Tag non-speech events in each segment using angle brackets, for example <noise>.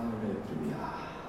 ハレルヤ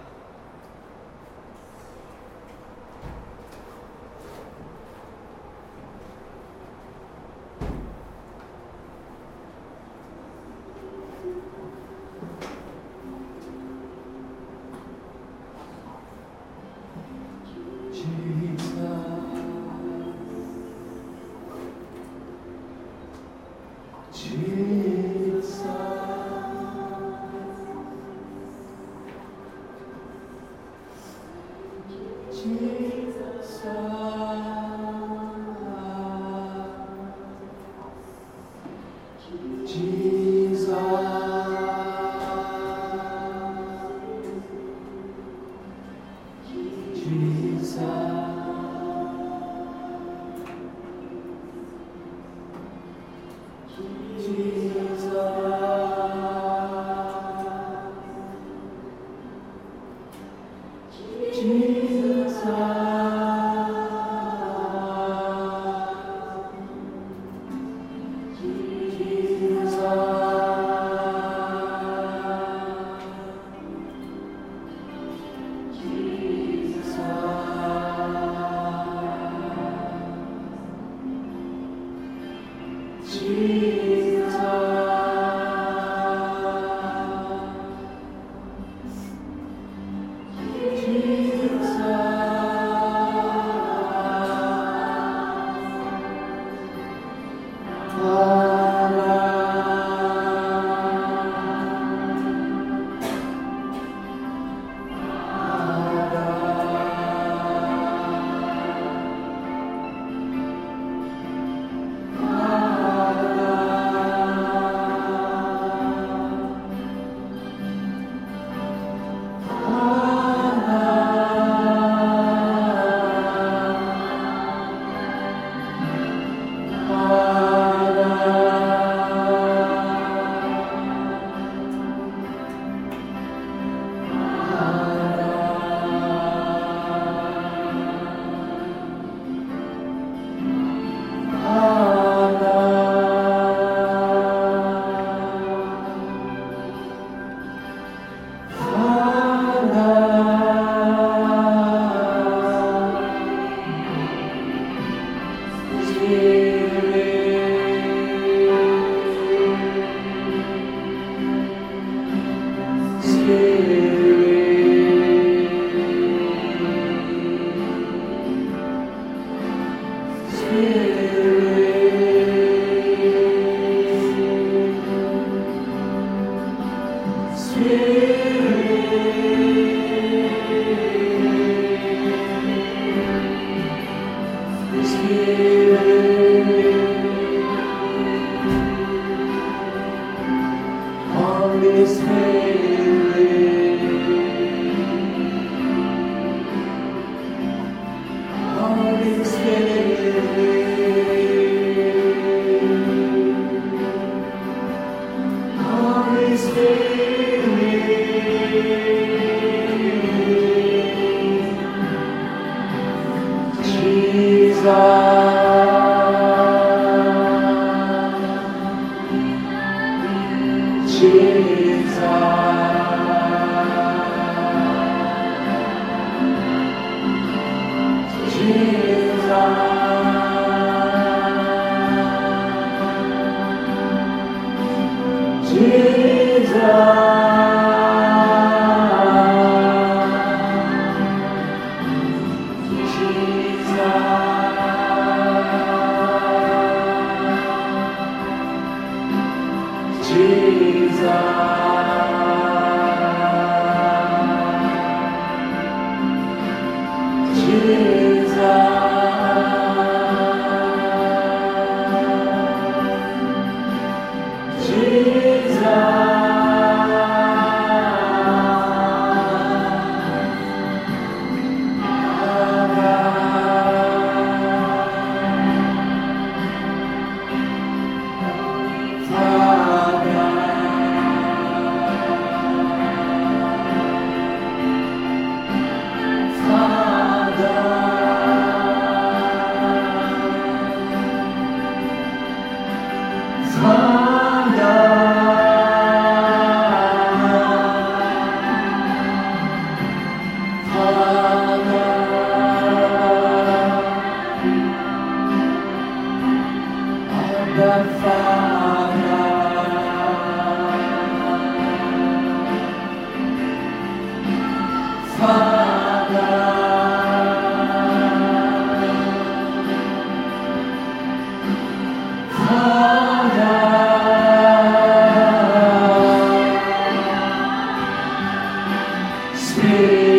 you.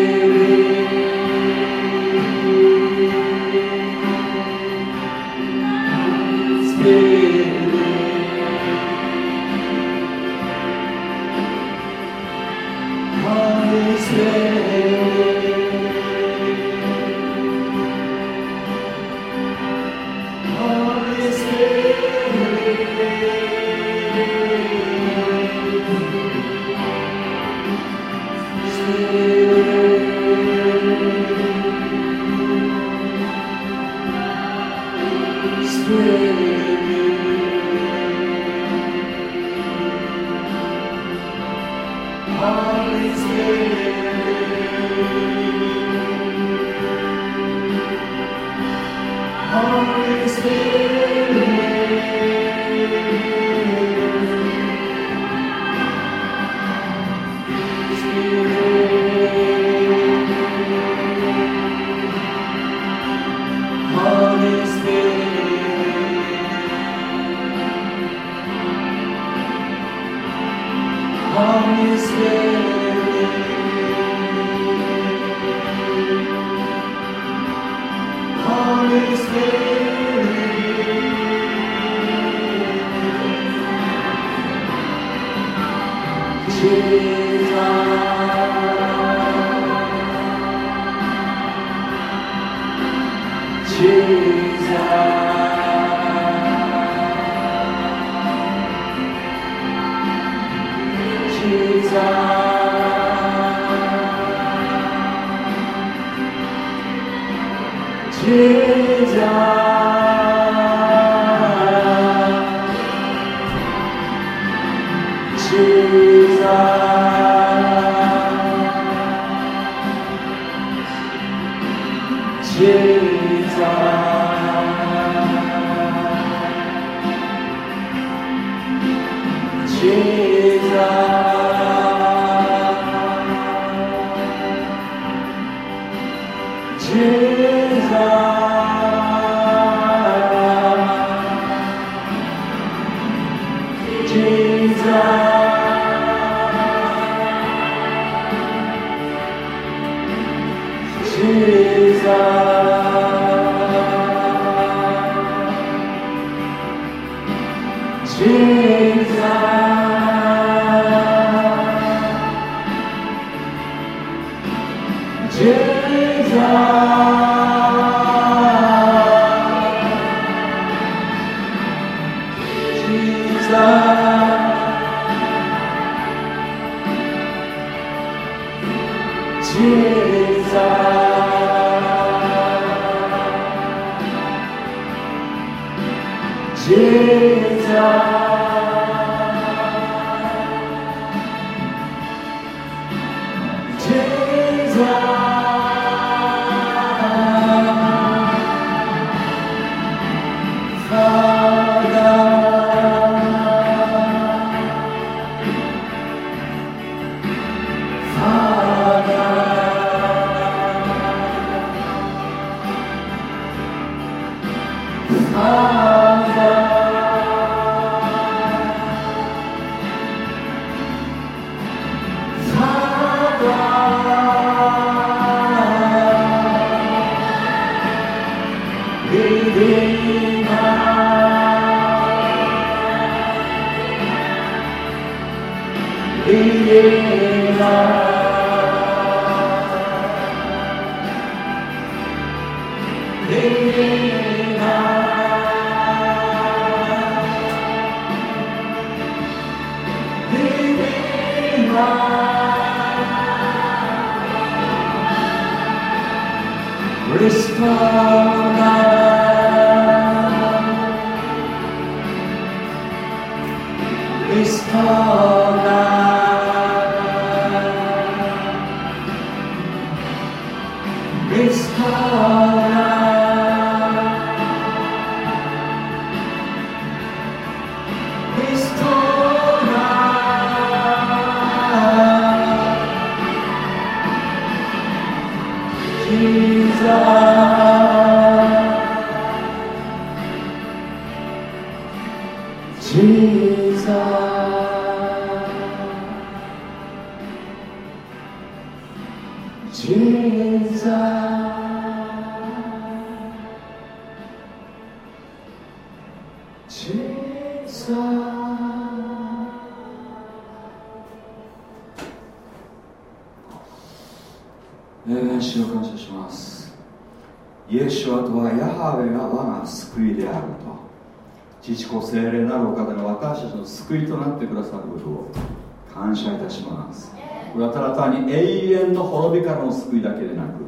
遠の滅びからの救いだけでなく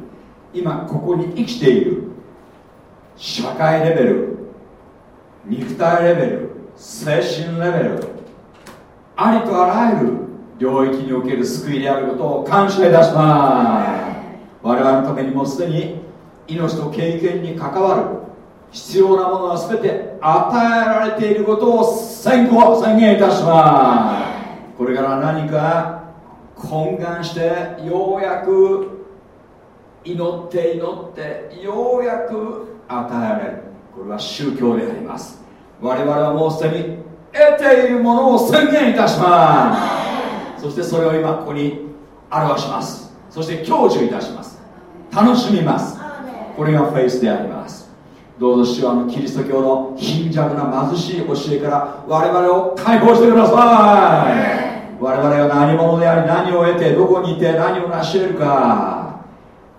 今ここに生きている社会レベル肉体レベル精神レベルありとあらゆる領域における救いであることを感謝いたします。我々のためにもすでに命と経験に関わる必要なものは全て与えられていることを宣言いたします。これから何か懇願してようやく祈って祈ってようやく与えられる。これは宗教であります。我々はもうすでに得ているものを宣言いたします。そしてそれを今ここに表します。そして享受いたします。楽しみます。これがフェイスであります。どうぞ主はあのキリスト教の貧弱な貧しい教えから我々を解放してください我々が何者であり何を得てどこにいて何を成し得るか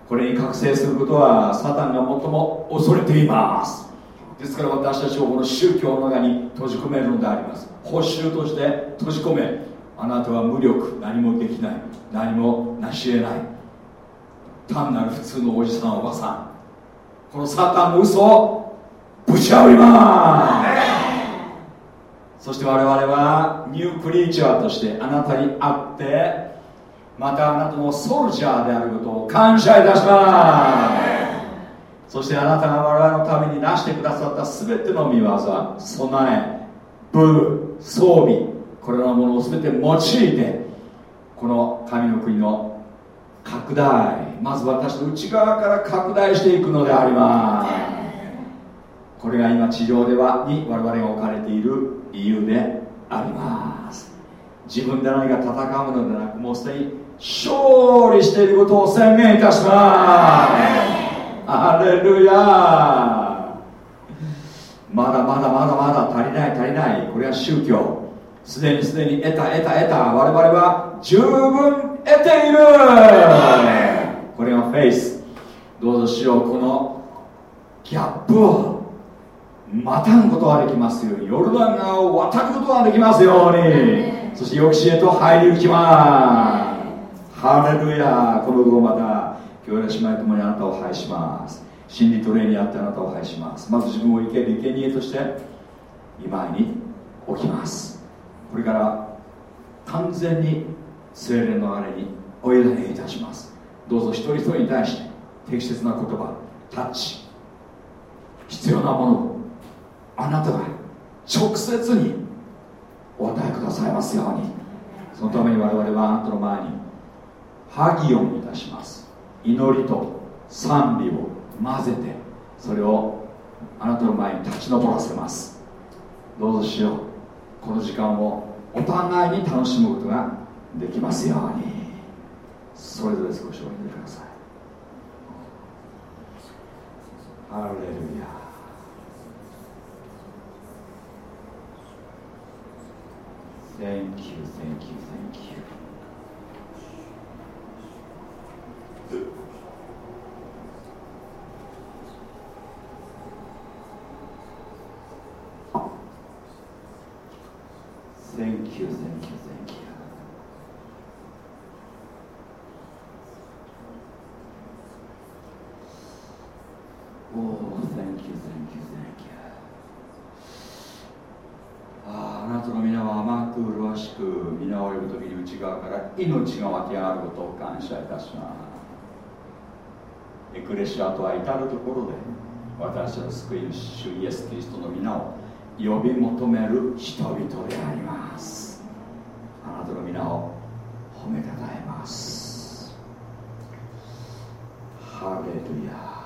これに覚醒することはサタンが最も恐れています。ですから私たちをこの宗教の中に閉じ込めるのであります。報酬として閉じ込めあなたは無力何もできない何も成し得ない。単なる普通のおじさんおばさん。このサタンの嘘をぶち破ります。そして我々はニュークリーチャーとしてあなたに会ってまたあなたのソルジャーであることを感謝いたします。そしてあなたが我々のために成してくださった全ての見業備え武装備これらのものを全て用いてこの神の国の拡大まず私の内側から拡大していくのであります。これが今地上ではに我々が置かれている理由であります。自分で何か戦うのではなくもうすでに勝利していることを宣言いたします。アレルヤまだまだまだまだ足りない足りない。これは宗教。すでにすでに得た得た得た。我々は十分得ている。これがフェイス。どうぞしよう。このギャップを。またぐことができますようにヨルダン川を渡ることができますように。そして抑止へと入り行きます。ハレルヤ。この後また今日の姉妹ともにあなたを拝します。真理と霊にあってあなたを拝します。まず自分を生ける生贄として今に置きます。これから完全に精霊のあれにお委ねいたします。どうぞ一人一人に対して適切な言葉タッチ。必要なもの。をあなたが直接にお与えくださいますように。そのために我々はあなたの前にハギオンいたします。祈りと賛美を混ぜてそれをあなたの前に立ち上らせます。どうぞしよう。この時間をお互いに楽しむことができますように。それぞれ少しお祈りください。ハレルヤ。Thank you, thank you, thank you. Thank you, thank you, thank you. おお、 thank you, thank you, thank you.ああ、あなたの御名は甘く麗しく御名を呼ぶときに内側から命が湧き上がることを感謝いたします。エクレシアとは至るところで私の救い主イエス・キリストの御名を呼び求める人々であります。あなたの皆を褒めたたえます。ハレルヤ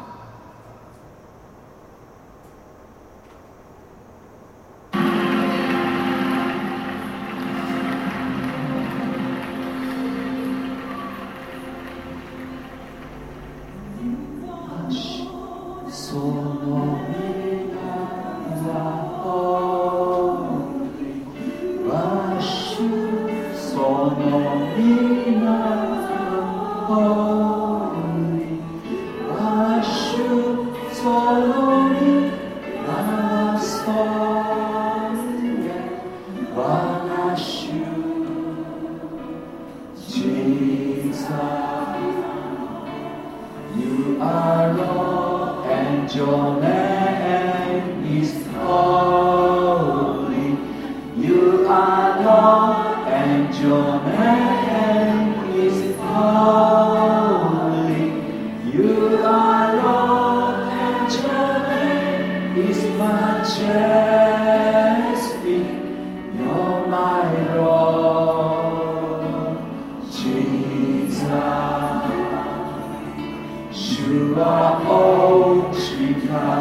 to our hopes we.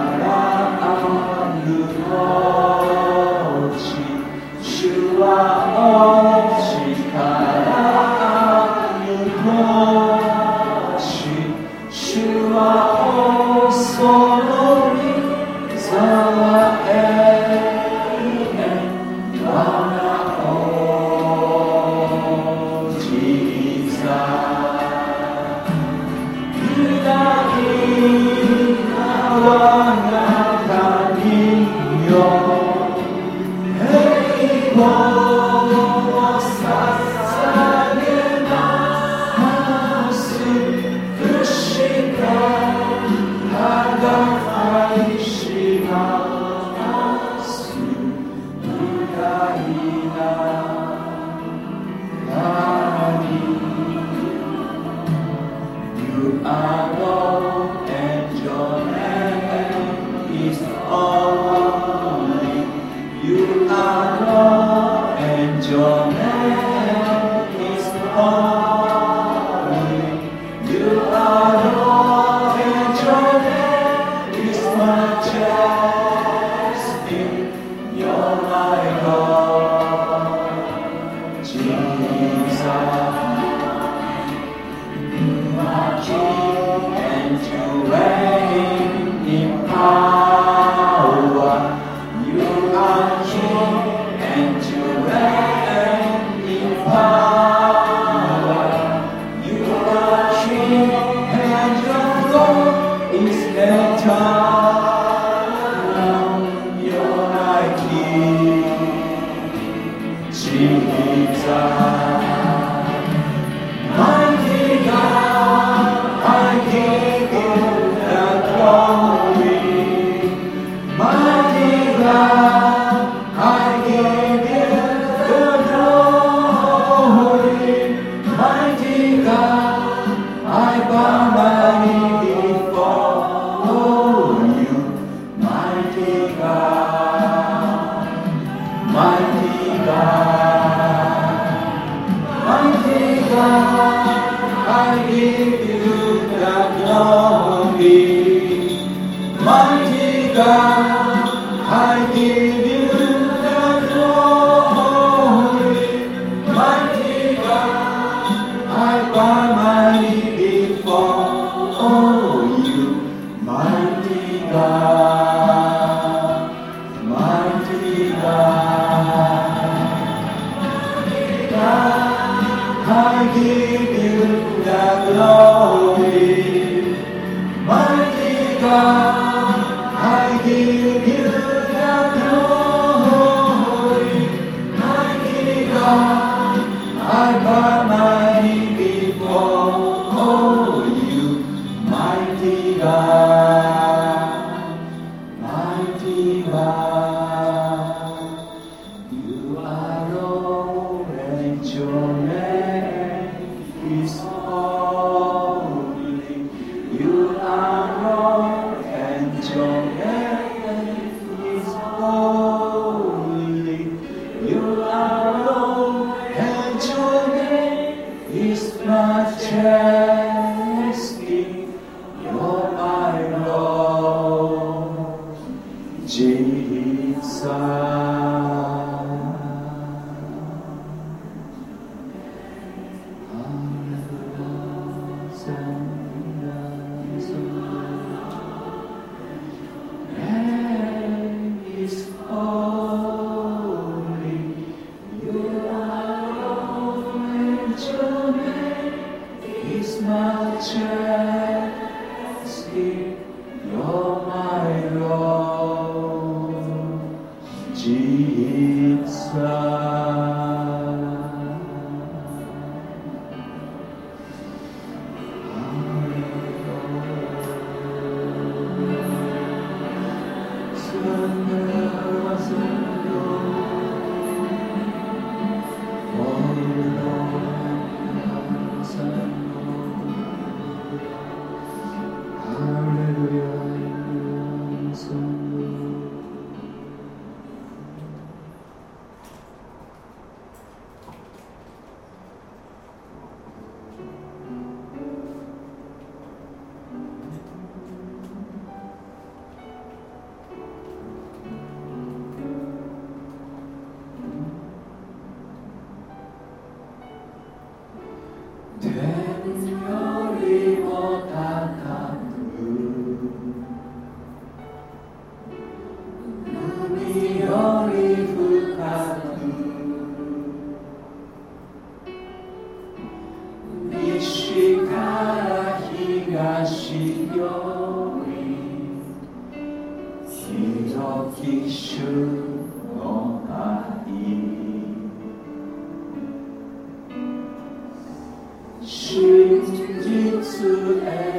ただあな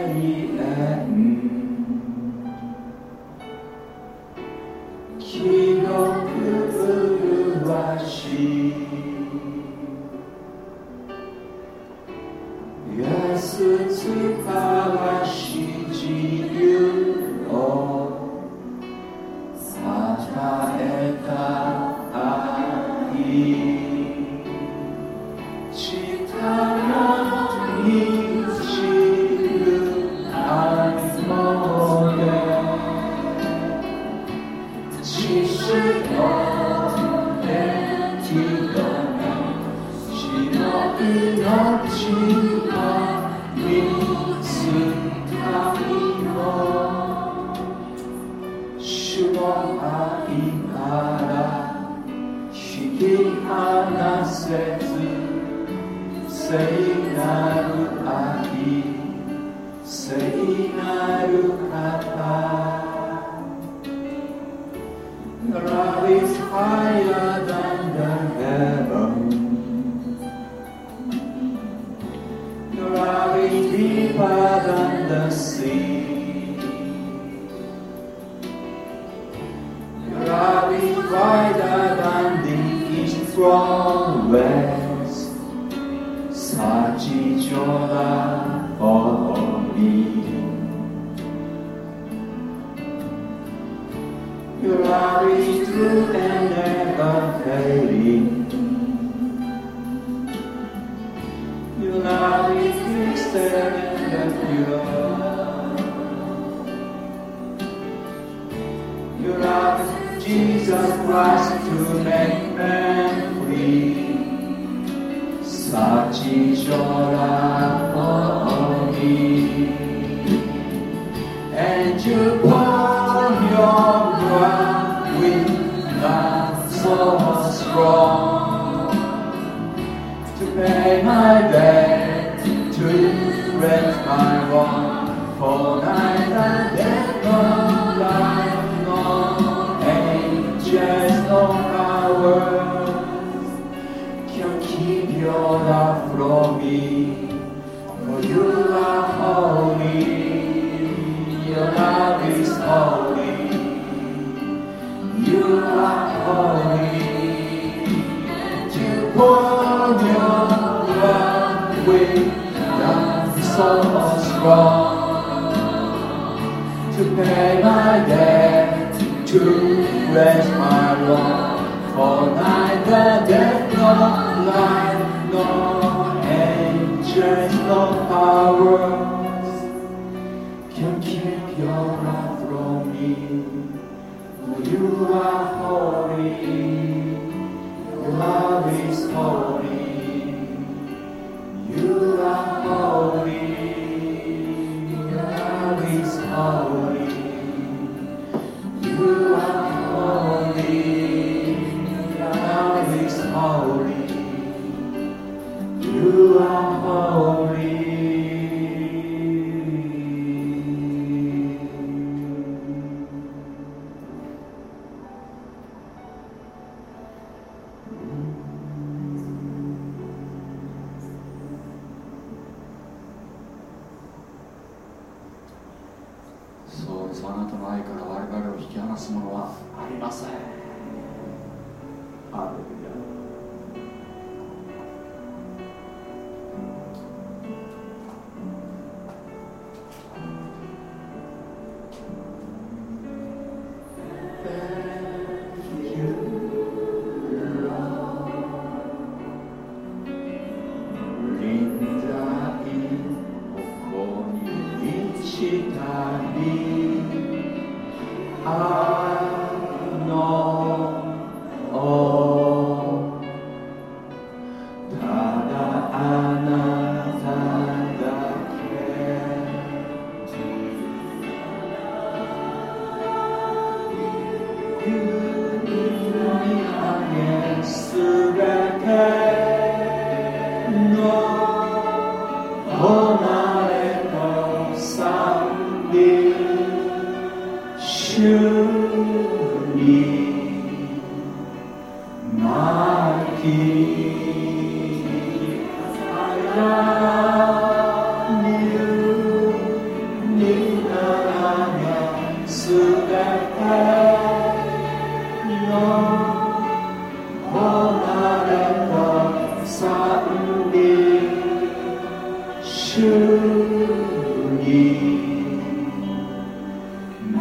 た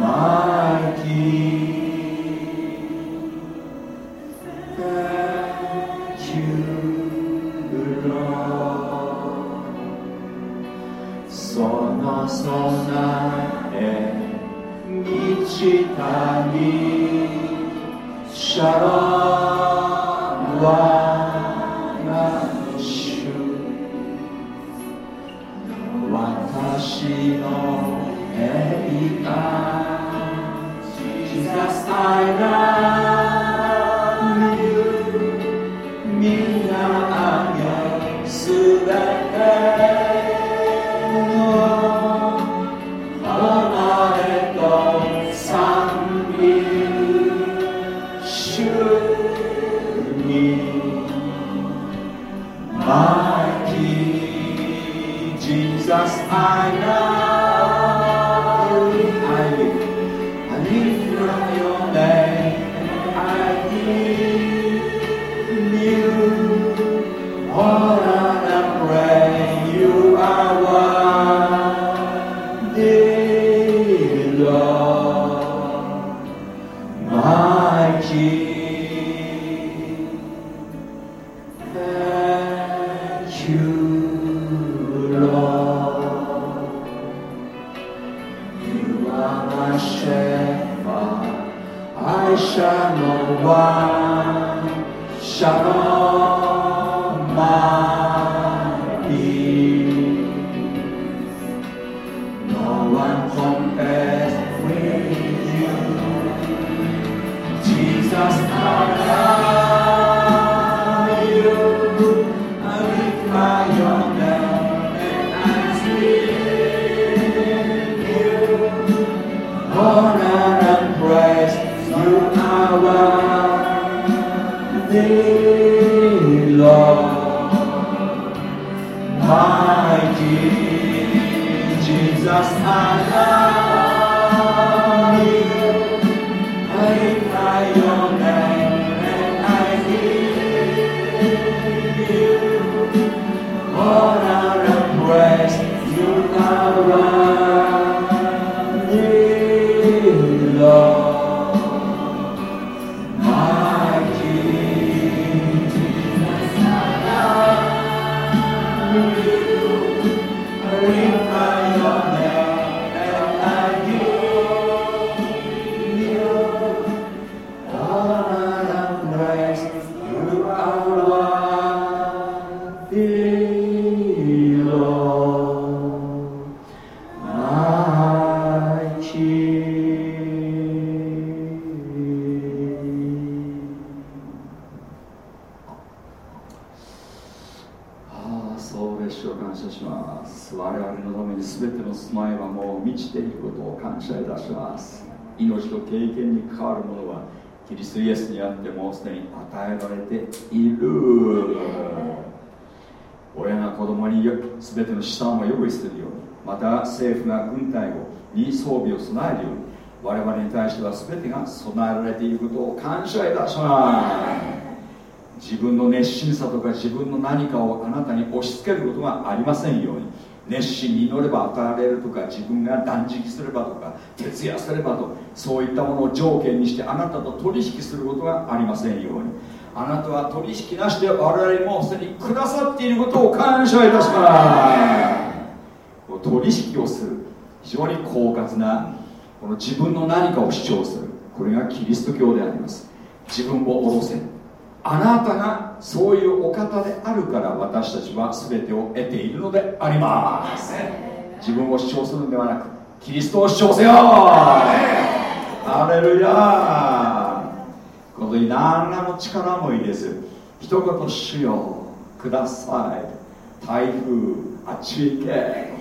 아. に装備を備えるように我々に対しては全てが備えられていることを感謝いたします。自分の熱心さとか自分の何かをあなたに押し付けることがありませんように。熱心に祈れば与えられるとか自分が断食すればとか徹夜すればとそういったものを条件にしてあなたと取引することがありませんように。あなたは取引なしで我々にもすでにくださっていることを感謝いたします。取引をする非常に狡猾なこの自分の何かを主張する。これがキリスト教であります。自分を下ろせ。あなたがそういうお方であるから私たちは全てを得ているのであります。自分を主張するのではなくキリストを主張せよ。ハレルヤこのに何らの力もいいです一言主よください。台風あっち行け。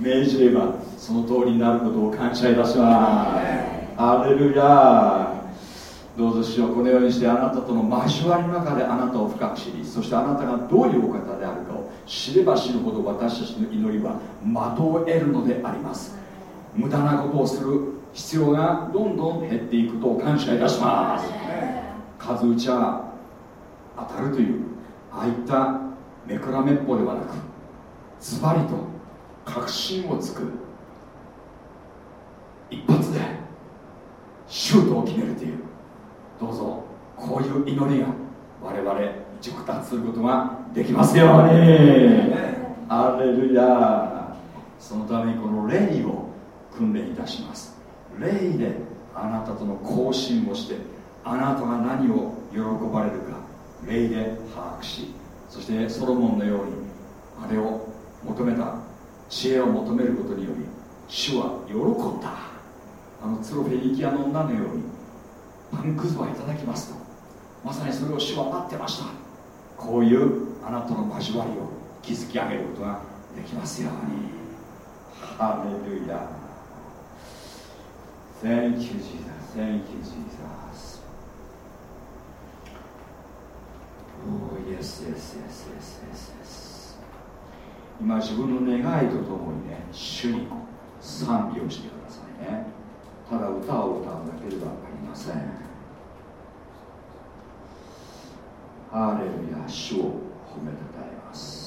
命じればその通りになることを感謝いたします。アレルヤどうぞしよこのようにしてあなたとの交わりの中であなたを深く知りそしてあなたがどういうお方であるかを知れば知るほど私たちの祈りは的を得るのであります。無駄なことをする必要がどんどん減っていくとを感謝いたします。数打ちは当たるというああいっためくらめっぽではなくズバリと確信をつく一発でシュートを決めるという。どうぞこういう祈りが我々熟達することができますように。アレルヤそのためにこの霊を訓練いたします。霊であなたとの交信をしてあなたが何を喜ばれるか霊で把握しそしてソロモンのようにあれを求めた知恵を求めることにより主は喜んだあのツロフェニキアの女のようにパンくずはいただきますとまさにそれを主は待ってましたこういうあなたの交わりを築き上げることができますようにハレルヤ Thank you, Jesus. Thank you, Jesus. Oh, yes, yes, yes, yes, yes, yes. 今自分の願いとともにね、主に賛美をしてくださいね。ただ歌を歌うだけではありません。ハレルヤ、主を褒めたたえます。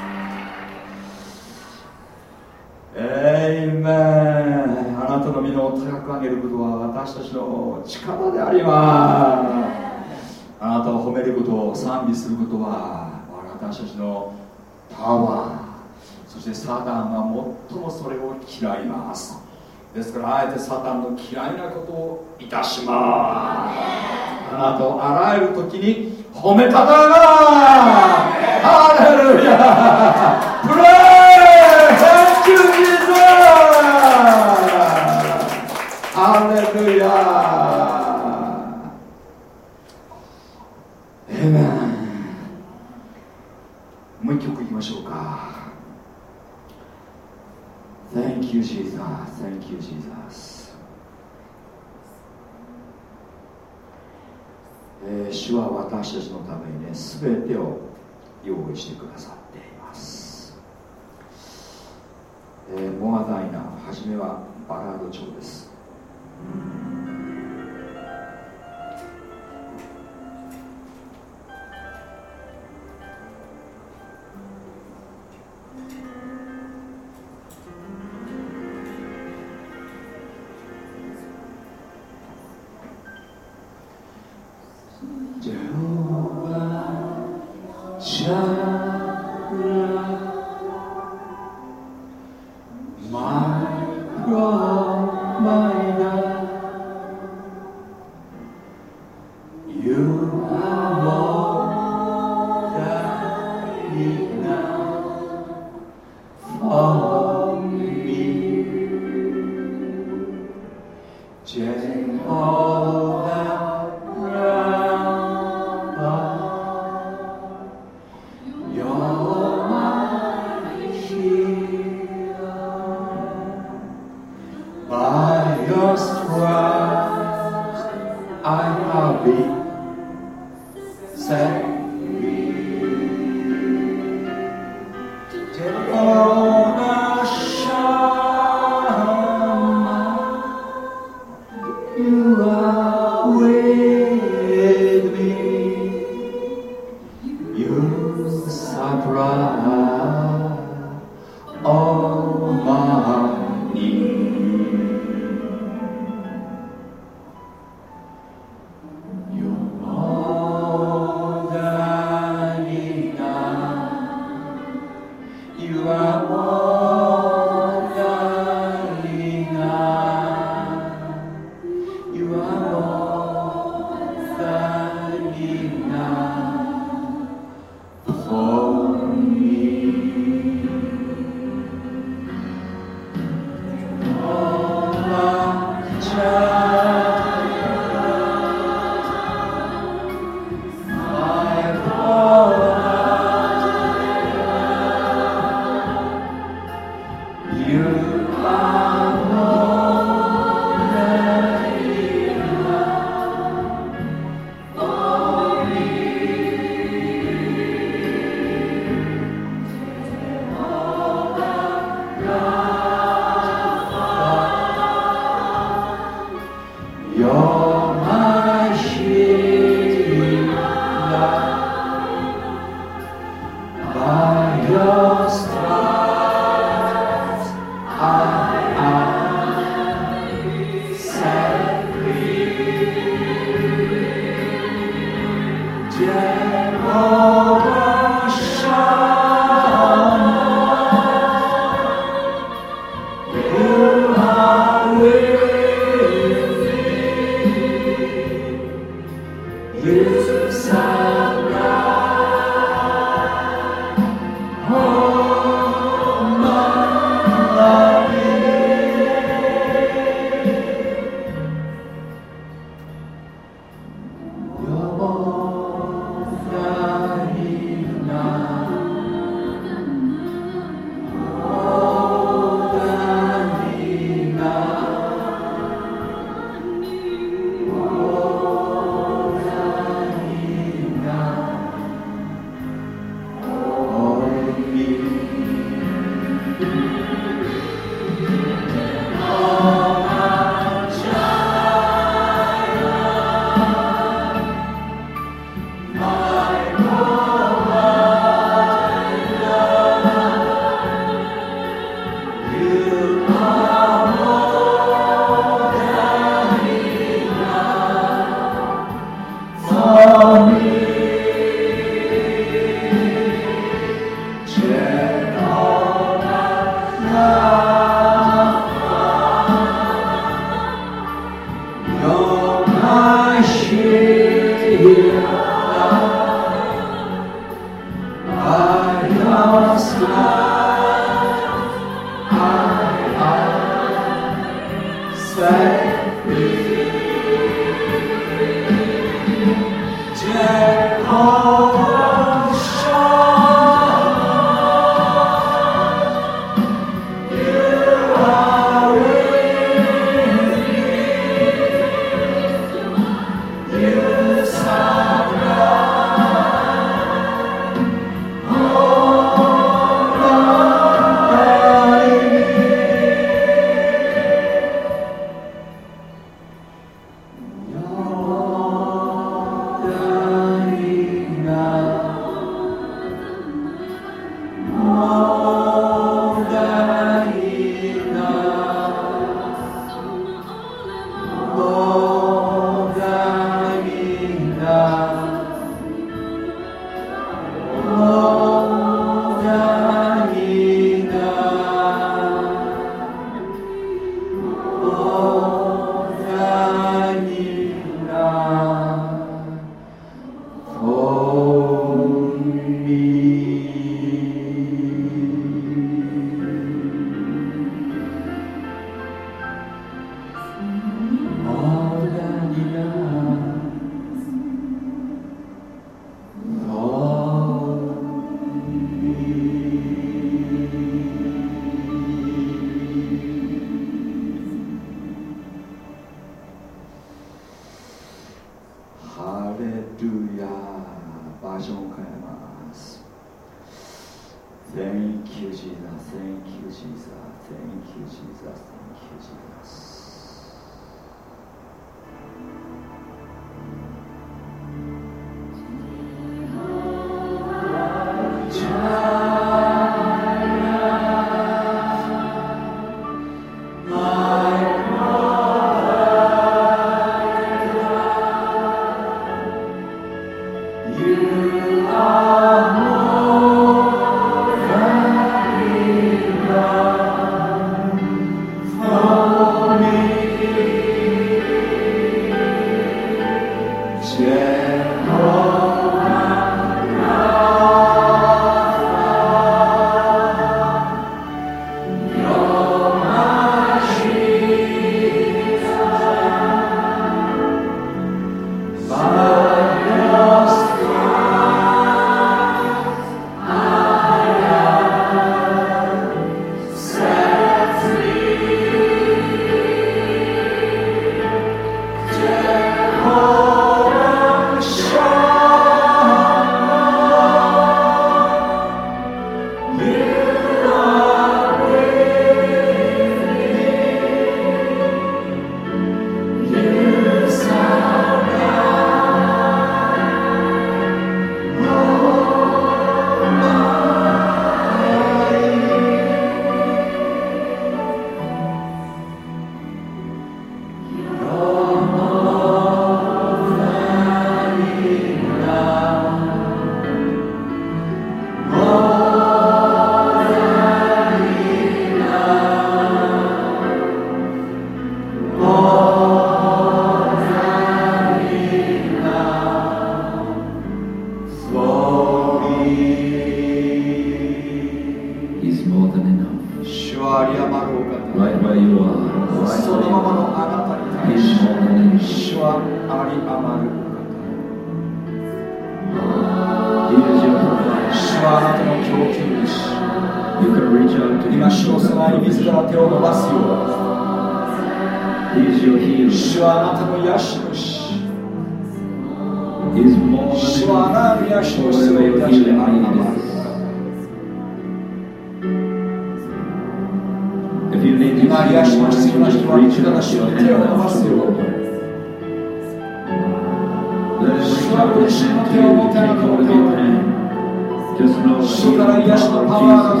Just know that He is the Jesus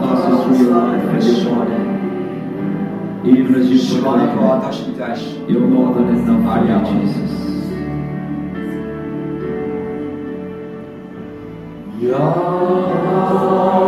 passes through life this morning. Even as you pray, you're more than enough for Jesus. Yeah.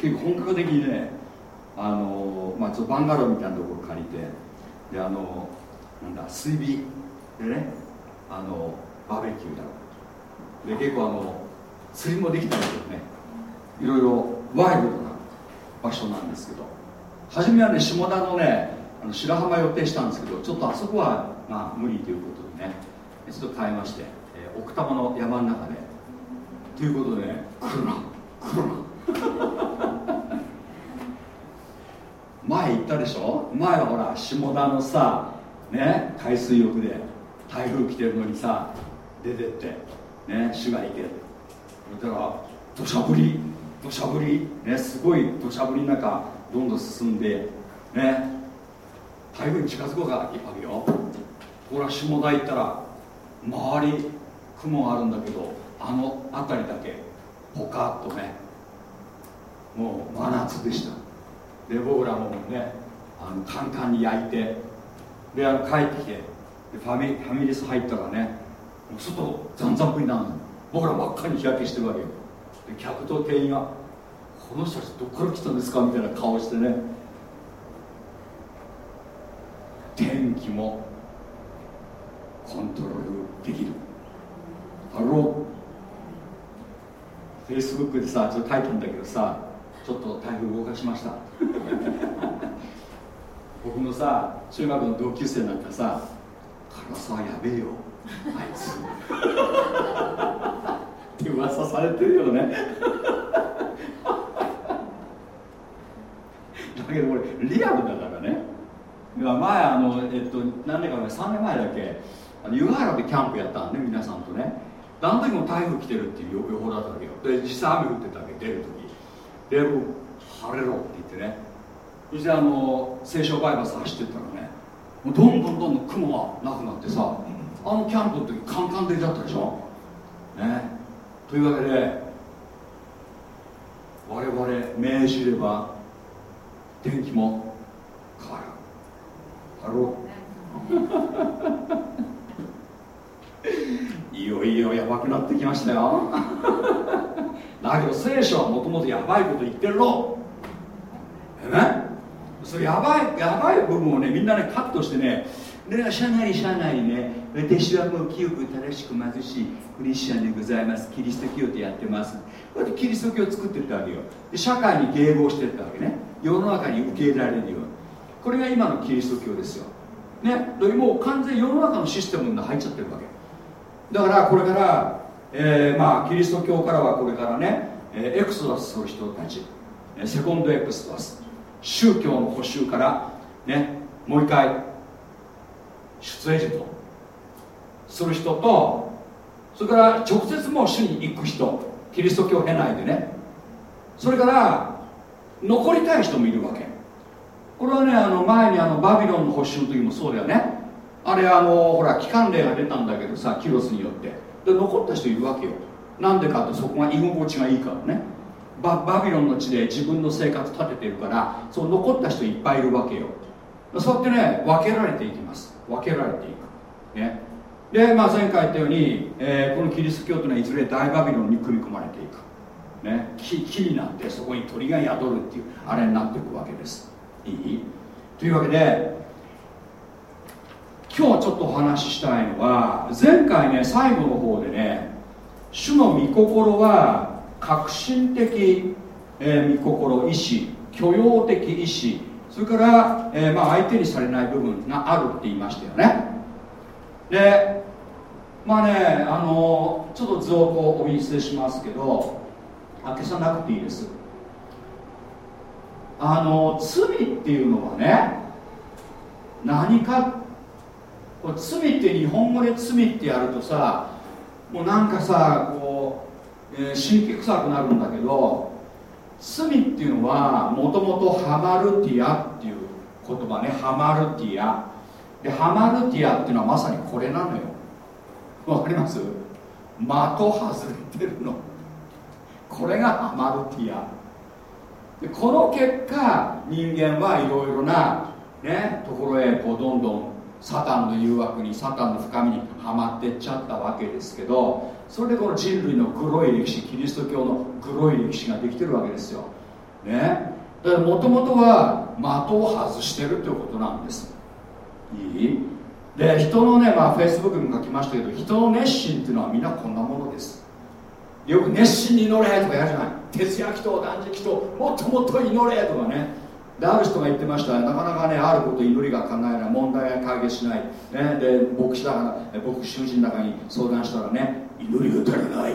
結構本格的にねあの、まあ、ちょっとバンガローみたいなところ借りてであのなんだ水火でねあのバーベキューだろう。で結構あの釣りもできたりとかねいろいろワイルドな場所なんですけど初めはね下田のねあの白浜予定したんですけどちょっとあそこはまあ無理ということでねちょっと変えまして、えー、奥多摩の山の中でということでね来るな来るな前言ったでしょ？前はほら下田のさね海水浴で台風来てるのにさ出てってね主が行けだから土砂降り土砂降りねすごい土砂降りの中どんどん進んでね台風に近づこうかわけよ。ほら下田行ったら周り雲があるんだけどあの辺りだけポカッとねもう真夏でした。で僕らもねあのカンカンに焼いてであの帰ってきてファミファミレス入ったらね外ざんざん降りなの。僕ら真っ赤に日焼けしてるわけよ。で客と店員が「この人たちどこから来たんですか?」みたいな顔してね天気もコントロールできる。あのフェイスブックでさちょっと書いたんだけどさちょっと台風動かしました。<laughs> 僕のさ中学の同級生なんかさ唐沢やべえよ。あいつ。って噂されてるよね。<laughs> だけど俺リアルだからね。前あのえっと何年か前3年前だっけ。あの湯河原でキャンプやったんで皆さんとね。あの時も台風来てるっていう予報だったわけよ。で実際雨降ってたわけ出る時で晴れろって言ってね。そしてあの青少バイパス走ってったらねもうどんどんどんどん雲がなくなってさあのキャンプの時カンカン照りだったでしょ。ね。というわけで我々命じれば天気も変わる。ハローいよいよやばくなってきましたよ。<laughs> だけど聖書はもともとやばいこと言ってるの。ねそれやばいやばい部分をねみんなねカットしてねで社内社内ね。私はもう清く正しく貧しいクリスチャンでございます。キリスト教ってやってます。こうやってキリスト教を作ってったわけよ。で社会に迎合してったわけね。世の中に受け入れられるように。これが今のキリスト教ですよ。ね？でもう完全に世の中のシステムに入っちゃってるわけ。だからこれから、えー、まあキリスト教からはこれからね、えー、エクソダスする人たちセコンドエクソダス宗教の補修からねもう一回出エジプトする人とそれから直接もう主に行く人キリスト教経内でねそれから残りたい人もいるわけ。これはねあの前にあのバビロンの補修の時もそうだよね。あれあのほら機関令が出たんだけどさキロスによって。で残った人いるわけよ。なんでかってそこが居心地がいいからね。ババビロンの地で自分の生活立ててるからそう残った人いっぱいいるわけよ。そうやってね分けられていきます。分けられていく、ね、で、まあ、前回言ったように、えー、このキリスト教というのはいずれ大バビロンに組み込まれていく、ね、木木になってそこに鳥が宿るっていうあれになっていくわけです。いい？というわけで今日ちょっとお話ししたいのは前回ね最後の方でね主の御心は革新的、えー、御心意志許容的意志それから、えー、まあ相手にされない部分があるって言いましたよね。でまあねあのちょっと図をこうお見せしますけどあ消さなくていいです。あの罪っていうのはね何かこれ罪って日本語で罪ってやるとさもうなんかさこう、えー、神経臭くなるんだけど罪っていうのはもともとハマルティアっていう言葉ね。ハマルティア。でハマルティアっていうのはまさにこれなのよ。わかります？的外れてるの。これがハマルティア。でこの結果人間はいろいろな、ね、ところへこうどんどんサタンの誘惑にサタンの深みにはまってっちゃったわけですけどそれでこの人類の黒い歴史キリスト教の黒い歴史ができてるわけですよ。ね。だからもともとは的を外してるということなんです。いい？で人のねまあフェイスブックにも書きましたけど人の熱心っていうのはみんなこんなものです。よく熱心に祈れとかやるじゃない。徹夜祈祷断食祈祷もっともっと祈れとかね。である人が言ってましたなかなかねあること祈りが叶えない問題が解決しない、ね、で牧師だから牧師囚人の中に相談したらね祈りが足らない。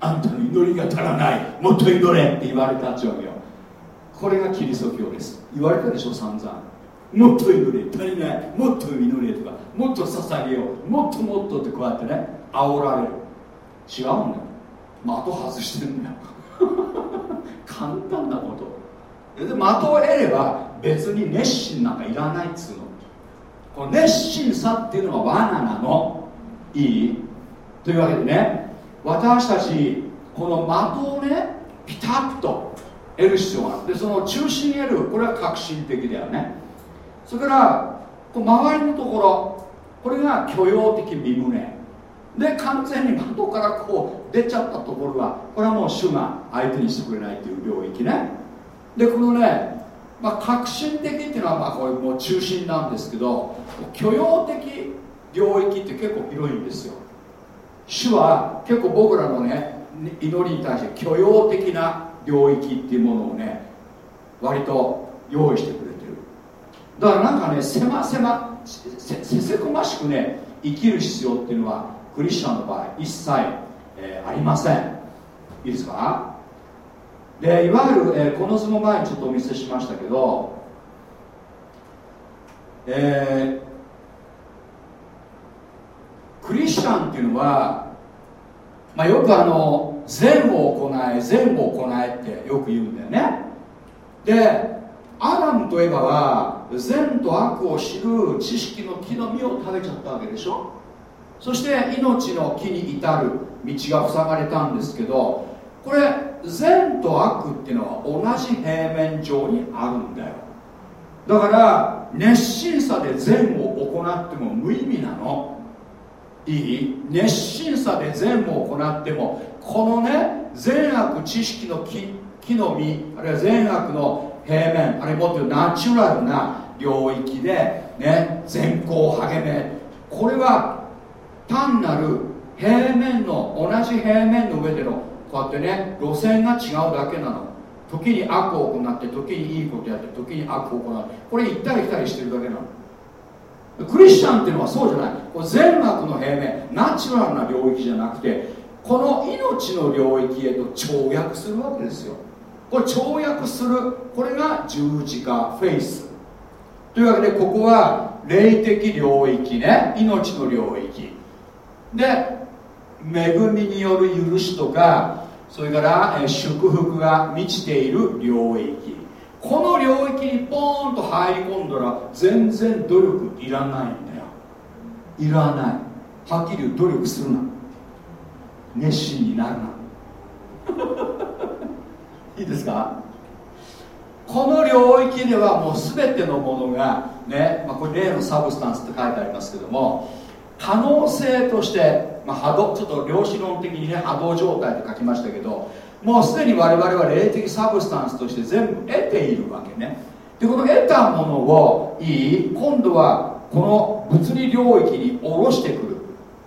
あんたの祈りが足らない。もっと祈れって言われたっちゅうよ。これがキリスト教です。言われたでしょ散々。もっと祈れ足りない。もっと祈れとかもっと捧げよう。もっともっとってこうやってね煽られる。違うんだよ。的外してるんだよ。<laughs> 簡単なこと。で的を得れば別に熱心なんかいらないっつうの。この熱心さっていうのが罠なの。いい。というわけでね私たちこの的をねピタッと得る必要がある。でその中心に得る。これは革新的だよね。それからこう周りのところこれが許容的身胸で完全に窓からこう出ちゃったところはこれはもう主が相手にしてくれないという領域ね。でこのね、まあ、革新的っていうのはまあこれもう中心なんですけど許容的領域って結構広いんですよ。主は結構僕らのね祈りに対して許容的な領域っていうものをね割と用意してくれてる。だからなんかね狭狭せせこましくね生きる必要っていうのはクリスチャンの場合一切、えー、ありません。いいですか？でいわゆる、えー、この図の前にちょっとお見せしましたけどえー、クリスチャンっていうのは、まあ、よくあの善を行え善を行えってよく言うんだよね。でアダムとエバは善と悪を知る知識の木の実を食べちゃったわけでしょ。そして命の木に至る道が塞がれたんですけどこれ善と悪っていうのは同じ平面上にあるんだよ。だから熱心さで善を行っても無意味なの。いい？熱心さで善を行っても。このね善悪知識の木木の実あるいは善悪の平面あるいはもっとナチュラルな領域でね善行励め。これは単なる平面の同じ平面の上でのこうやってね路線が違うだけなの。時に悪を行って時にいいことやって時に悪を行うこれ行ったり来たりしてるだけなの。クリスチャンっていうのはそうじゃない。これ善悪の平面ナチュラルな領域じゃなくてこの命の領域へと跳躍するわけですよ。これ跳躍するこれが十字架フェイス。というわけでここは霊的領域ね。命の領域。で恵みによる許しとかそれからえ祝福が満ちている領域。この領域にポーンと入り込んだら全然努力いらないんだよ。いらない。はっきり言う努力するな。熱心になるな。<laughs> いいですか？この領域ではもう全てのものがね、まあ、これ例のサブスタンスって書いてありますけども可能性として、まあ、波動ちょっと量子論的にね波動状態って書きましたけどもうすでに我々は霊的 substance として全部得ているわけね。でこの得たものをいい今度はこの物理領域に下ろしてくる。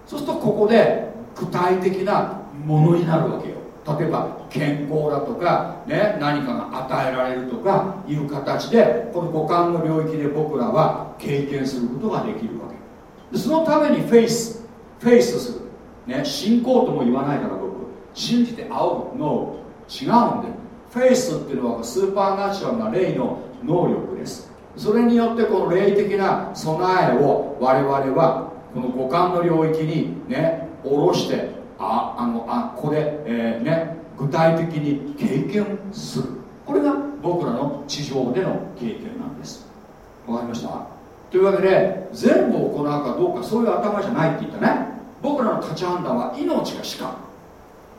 そうするとここで具体的なものになるわけよ。例えば健康だとか、ね、何かが与えられるとかいう形でこの五感の領域で僕らは経験することができるわけ。でそのためにフェイスフェイスする、ね、信仰とも言わないから僕。信じて会う。の違うんでフェイスっていうのは supernatural な霊の能力です。それによってこの霊的な備えを我々はこの五感の領域にね下ろしてああのあここで、えー、ね、具体的に経験する。これが僕らの地上での経験なんです。わかりました？というわけで全部行うかどうかそういう頭じゃないって言ったね。僕らの立ち判断は命が死か。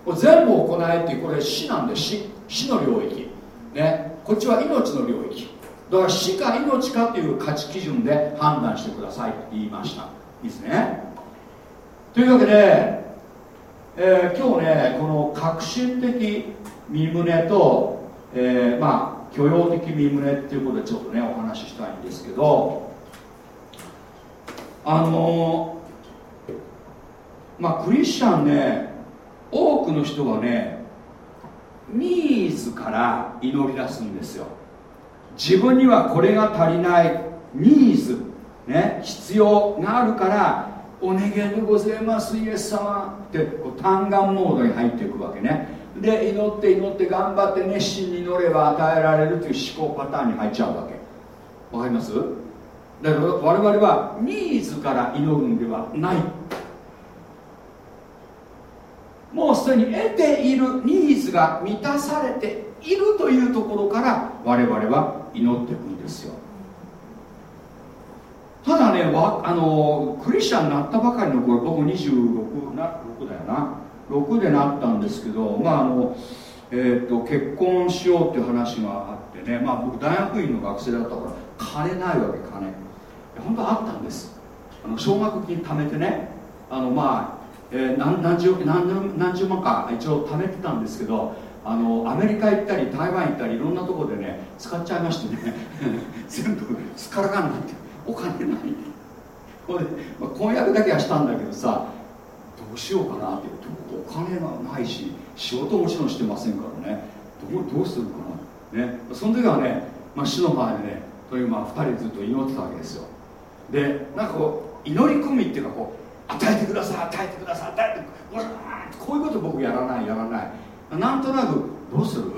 これ全部行えっていうこれ死なんで死死の領域。ね。こっちは命の領域。だから死か命かという価値基準で判断してくださいって言いました。いいですね。というわけでえー、今日ねこの革新的身旨と、えー、まあ許容的身旨っていうことでちょっとねお話ししたいんですけどあのー、まあクリスチャンね多くの人がねニーズから祈り出すんですよ。自分にはこれが足りないニーズね必要があるからお願いでございますイエス様ってこう単眼モードに入っていくわけね。で祈って祈って頑張って熱心に祈れば与えられるという思考パターンに入っちゃうわけ。わかります？だから我々はニーズから祈るんではない。もうすでに得ているニーズが満たされているというところから我々は祈っていくんですよ。ただねあのクリスチャンになったばかりの頃僕26な6だよな。6でなったんですけどまああのえーと、結婚しようって話があってね、まあ、僕大学院の学生だったから金ないわけ金。本当あったんです。あの奨学金貯めてね。あのまあ、えー、何何十何何十万か一応貯めてたんですけどあのアメリカ行ったり台湾行ったりいろんなところでね使っちゃいましてね。<laughs> 全部すからかんなってお金ない。これ、まあ、婚約だけはしたんだけどさどうしようかなってお金がないし仕事もちろんしてませんからね。どうどうするかな。ね。その時はね、まあ、死の前でねというまあ2人ずっと祈ってたわけですよ。でなんかこう祈り込みっていうかこう与えてください与えてください。与えてくださいこういうこと僕やらないやらない。なんとなくどうする？与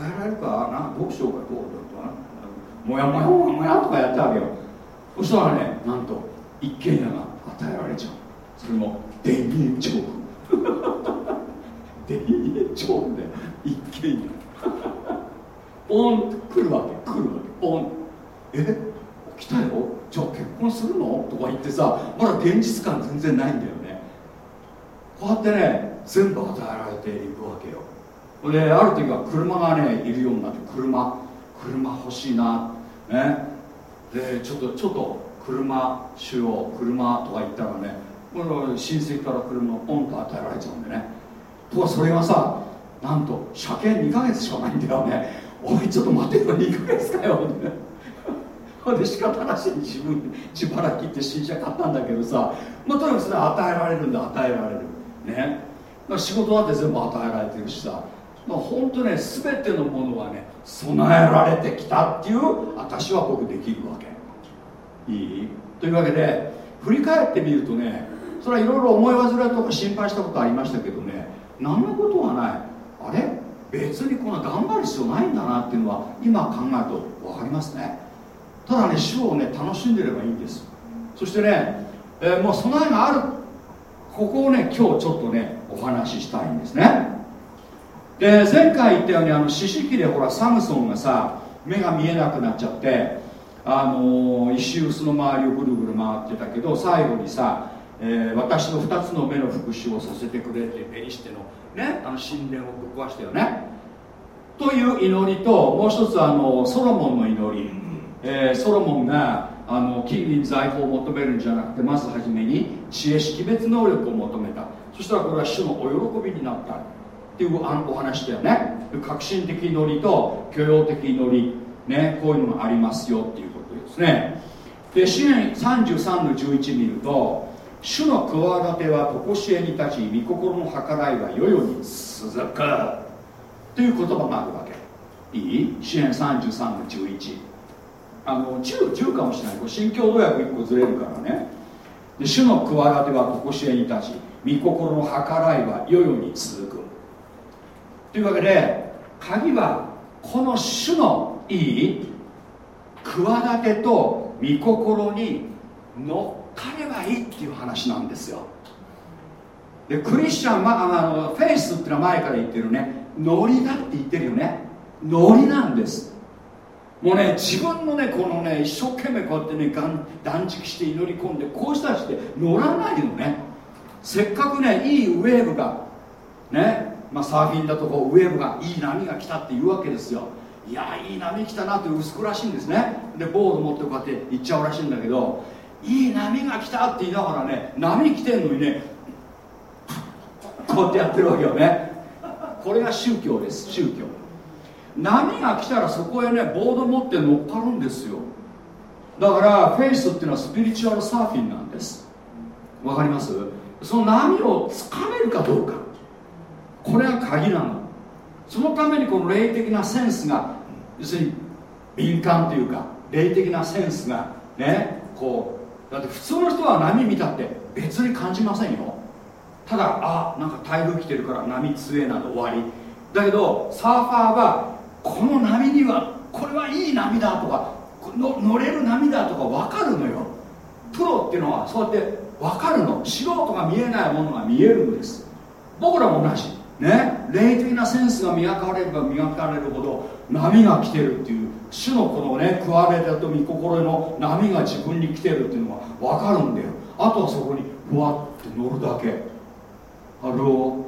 えられるか？などうしようかどうどうもやもやもやもやとかやったわけよそしたらねなんと一軒家が与えられちゃう。それも田園調布田園調布で一軒家。ポンと来るわけ来るわけポン。え？来たよ。じゃあ結婚するの？とか言ってさまだ現実感全然ないんだよね。こうやってね全部与えられていくわけよ。である時は車がねいるようになって車車欲しいな。ね。でちょっとちょっと車主を車とか言ったらね親戚から車をポンと与えられちゃうんでね。とかそれがさなんと車検2ヶ月しかないんだよね。おいちょっと待てよ2ヶ月かよ。で仕方なしに自分自腹切って新車買ったんだけどさまあとにかくそれ与えられるんだ与えられる。ね。仕事だって全部与えられてるしさまあ、本当ね全てのものはね備えられてきたっていう私は僕できるわけ。いい？というわけで振り返ってみるとねそれはいろいろ思い煩いとか心配したことありましたけどね何のことはない。あれ？別にこんな頑張る必要ないんだなっていうのは今考えると分かりますね。ただね主をね楽しんでればいいんです。そしてね、えー、もう備えがある。ここをね今日ちょっとねお話ししたいんですね。で前回言ったようにあの四式でほらサムソンがさ目が見えなくなっちゃってあの一周その周りをぐるぐる回ってたけど最後にさ、えー、私の2つの目の復讐をさせてくれってペリシテのねあの神殿をぶっ壊したよね。という祈りともう一つあのソロモンの祈り、えー、ソロモンがあの金銀財宝を求めるんじゃなくてまず初めに知恵識別能力を求めた。そしたらこれは主のお喜びになったっていうあお話だよね。革新的祈りと許容的祈りねこういうのがありますよっていうことですね。で支援33の11見ると主の企ては常しえに立ち御心の計らいは世々に続くという言葉があるわけ。いい？支援33の11あの10 10かもしれない。これ新共同訳1個ずれるからね。で主の企ては常しえに立ち御心の計らいは世々に続く。というわけで鍵はこの種のいい企てと御心に乗っかればいいっていう話なんですよ。でクリスチャン、まあ、あのフェイスっていうのは前から言ってるね。ノリだって言ってるよね。ノリなんです。もうね自分のねこのね一生懸命こうやってね断食して祈り込んでこうしたりして乗らないのね。せっかくねいいウェーブがねまあ、サーフィンだとこうウェーブがいい波が来たっていうわけですよ。いやいい波来たなって薄くらしいんですね。でボード持ってこうやって行っちゃうらしいんだけどいい波が来たって言いながらね波来てんのにねこうやってやってるわけよね。これが宗教です宗教。波が来たらそこへねボード持って乗っかるんですよ。だからフェイスっていうのはスピリチュアルサーフィンなんです。わかります？その波をつかめるかどうか。これが鍵なの。そのためにこの霊的なセンスが要するに敏感というか霊的なセンスがねこうだって普通の人は波見たって別に感じませんよ。ただあなんか台風来てるから波強えなど終わり。だけどサーファーはこの波にはこれはいい波だとかの乗れる波だとか分かるのよ。プロっていうのはそうやって分かるの。素人が見えないものが見えるんです。僕らも同じ。ね。霊的なセンスが磨かれれば磨かれるほど波が来てるっていう主のこのね食われたと御心の波が自分に来てるっていうのが分かるんだよ。あとはそこにふわって乗るだけ。あの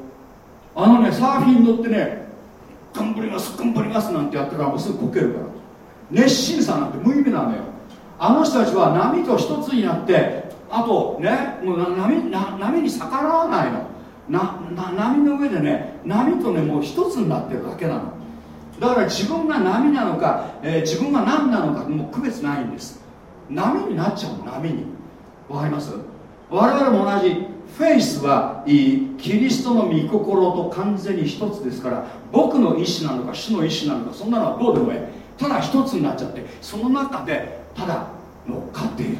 あのねサーフィン乗ってね頑張ります頑張りますなんてやってたらもうすぐこけるから。熱心さなんて無意味なのよ。あの人たちは波と一つになってあとねもう波波に逆らわないの。な波の上でね波とねもう一つになってるだけなの。だから自分が波なのか、えー、自分が何なのかもう区別ないんです。波になっちゃうの波に。わかります？我々も同じ。フェイスはキリストの御心と完全に一つですから僕の意志なのか主の意志なのかそんなのはどうでもいいただ一つになっちゃってその中でただ乗っかっている。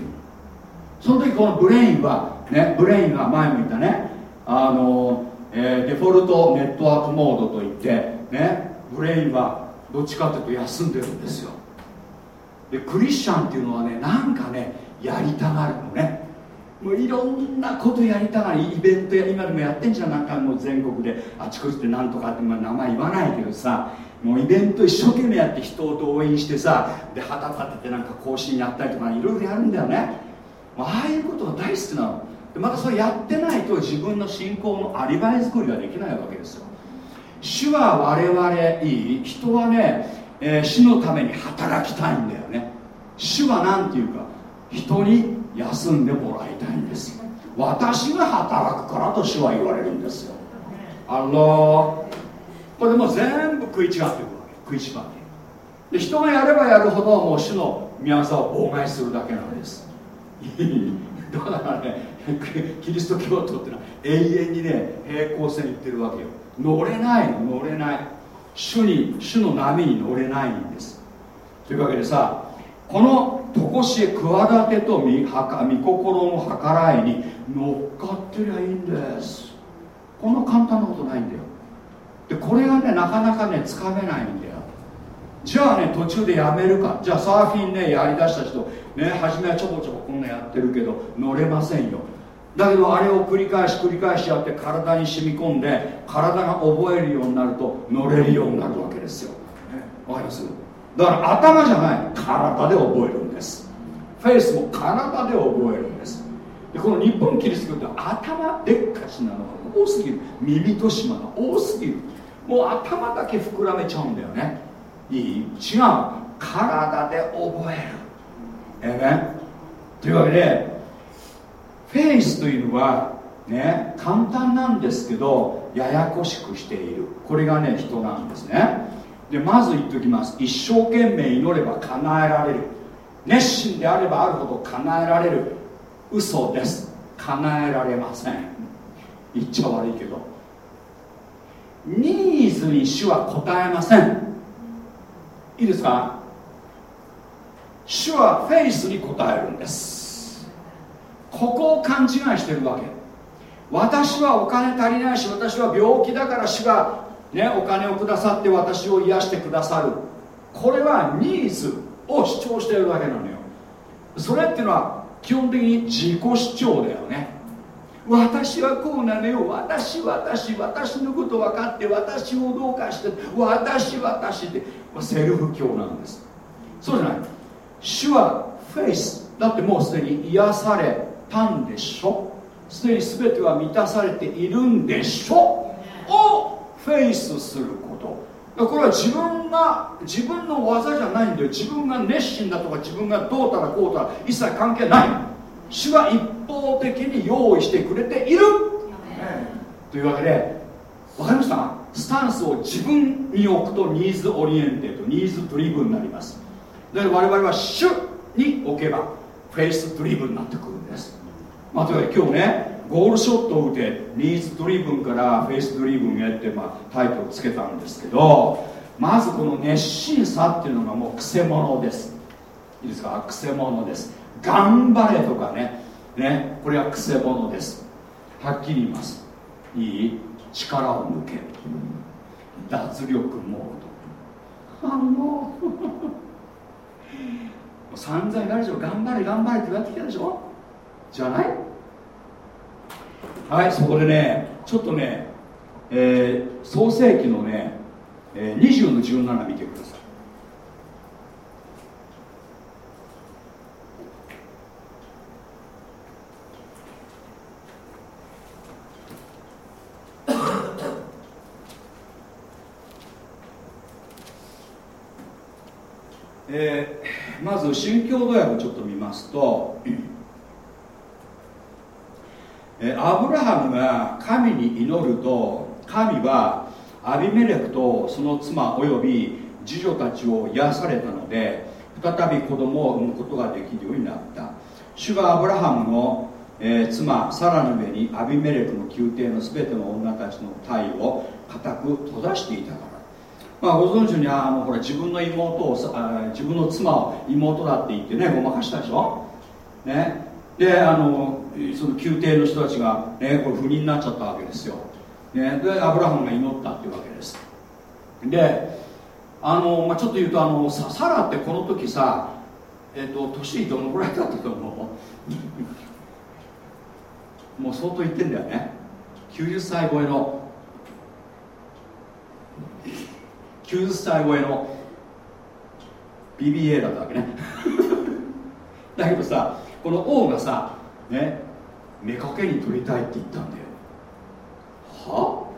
その時この brain はね brain が前向いたね。あの、えー、デフォルトネットワークモードといってね brain はどっちかというと休んでるんですよ。でクリスチャンっていうのはねなんかねやりたがるのね。もういろんなことやりたがりイベントや今でもやってんじゃんなんかもう全国であちこちでなんとかって、名前言わないけどさもうイベント一生懸命やって人を動員してさで旗立ててなんか更新やったりとかいろいろやるんだよね。ああいうことが大好きなの。またそれやってないと自分の信仰のアリバイ作りができないわけですよ。主は我々いい。人はね、えー、死のために働きたいんだよね。主は何て言うか人に休んでもらいたいんです。私が働くからと主は言われるんですよ。あらこれでも全部食い違っていくわけ。食いしばって。で人がやればやるほどもう主の御業を妨害するだけなんです。<laughs> だからね <laughs> キリスト教徒ってのは永遠にね平行線行ってるわけよ。乗れない乗れない。主に主の波に乗れないんです。というわけでさこの常しえ企てと御心の計らいに乗っかってりゃいいんです。こんな簡単なことないんだよ。でこれがねなかなかねつかめないんだよ。じゃあね途中でやめるか。じゃあサーフィンねやりだした人。ね初めはちょこちょここんなやってるけど乗れませんよ。だけどあれを繰り返し繰り返しやって体に染み込んで体が覚えるようになると乗れるようになるわけですよ。わかります？だから頭じゃない。体で覚えるんです。フェイスも体で覚えるんです。でこの日本キリスト教って頭でっかちなのが多すぎる。耳と島が多すぎる。もう頭だけ膨らめちゃうんだよね。いい。違う。体で覚える。えね。というわけでフェイスというのはね簡単なんですけどややこしくしている。これがね人なんですね。でまず言っておきます。一生懸命祈れば叶えられる。熱心であればあるほど叶えられる。嘘です。叶えられません。言っちゃ悪いけど。ニーズに主は答えません。いいですか？主はフェイスに答えるんです。ここを勘違いしてるわけ。私はお金足りないし私は病気だから主が、ね、お金をくださって私を癒してくださる。これはニーズを主張しているだけなのよ。それっていうのは基本的に自己主張だよね。私はこうなのよ。私私。私のこと分かって。私をどうかして。私私ってセルフ教なんです。そうじゃない。主はフェイス。だってもうすでに癒されたんでしょ。すでに全ては満たされているんでしょ。フェイスすること。これは自分が自分の業じゃないんだよ。自分が熱心だとか自分がどうたらこうたら一切関係ない。主は一方的に用意してくれている。というわけで分かりました？スタンスを自分に置くと needs-oriented needs-driven になります。だから我々は主に置けば faith-driven になってくるんです。まあというわけで今日ねゴールショットを打て needs-driven から faith-driven へって、まあ、タイトルをつけたんですけどまずこの熱心さっていうのがもうくせ者です。いいですか？くせ者です。頑張れとかね。ね。これはくせ者です。はっきり言います。いい力を抜け。脱力モード。あの <laughs> もう散々言われでしょ頑張れ頑張れって言われてきたでしょ？じゃない？はいそこでねちょっとね、えー、創世紀のね、えー、20の17見てください。えー、まず新共同訳をちょっと見ますと、アブラハムが神に祈ると神はアビメレクとその妻および次女たちを癒されたので再び子供を産むことができるようになった。主がアブラハムの、えー、妻サラの上にアビメレクの宮廷の全ての女たちの体を固く閉ざしていたから。まあ、ご存知にあのほら自分の妹をあ自分の妻を妹だって言ってねごまかしたでしょ、ね、であのその宮廷の人たちが、ね、これ不妊になっちゃったわけですよ、ね、でアブラハムが祈ったっていうわけです。であの、まあ、ちょっと言うとあのササラってこの時さえっ、と年どのぐらいだったと思う？<laughs> もう相当言ってんだよね。90歳超えの。90歳超えの。BBA だったわけね。<laughs> だけどさこの王がさね妾に取りたいって言ったんだよ。は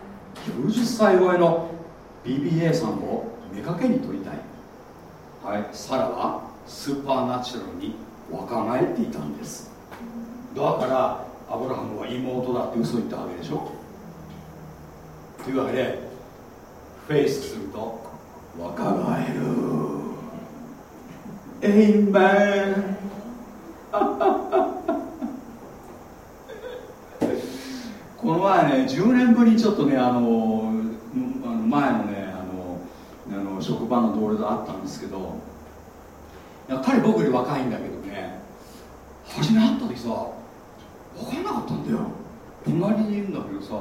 ？90歳超えの BBA さんを妾に取りたい。はいサラはスーパーナチュラルに若返っていたんです。だからアブラハムは妹だって嘘言ったわけでしょ。というわけでフェイスすると若返る。エイメンこの前ね10年ぶりにちょっとねあのあの前のねあのあの職場の同僚と会ったんですけど彼僕より若いんだけどね初め会った時さ分かんなかったんだよ。隣にいるんだけどさあ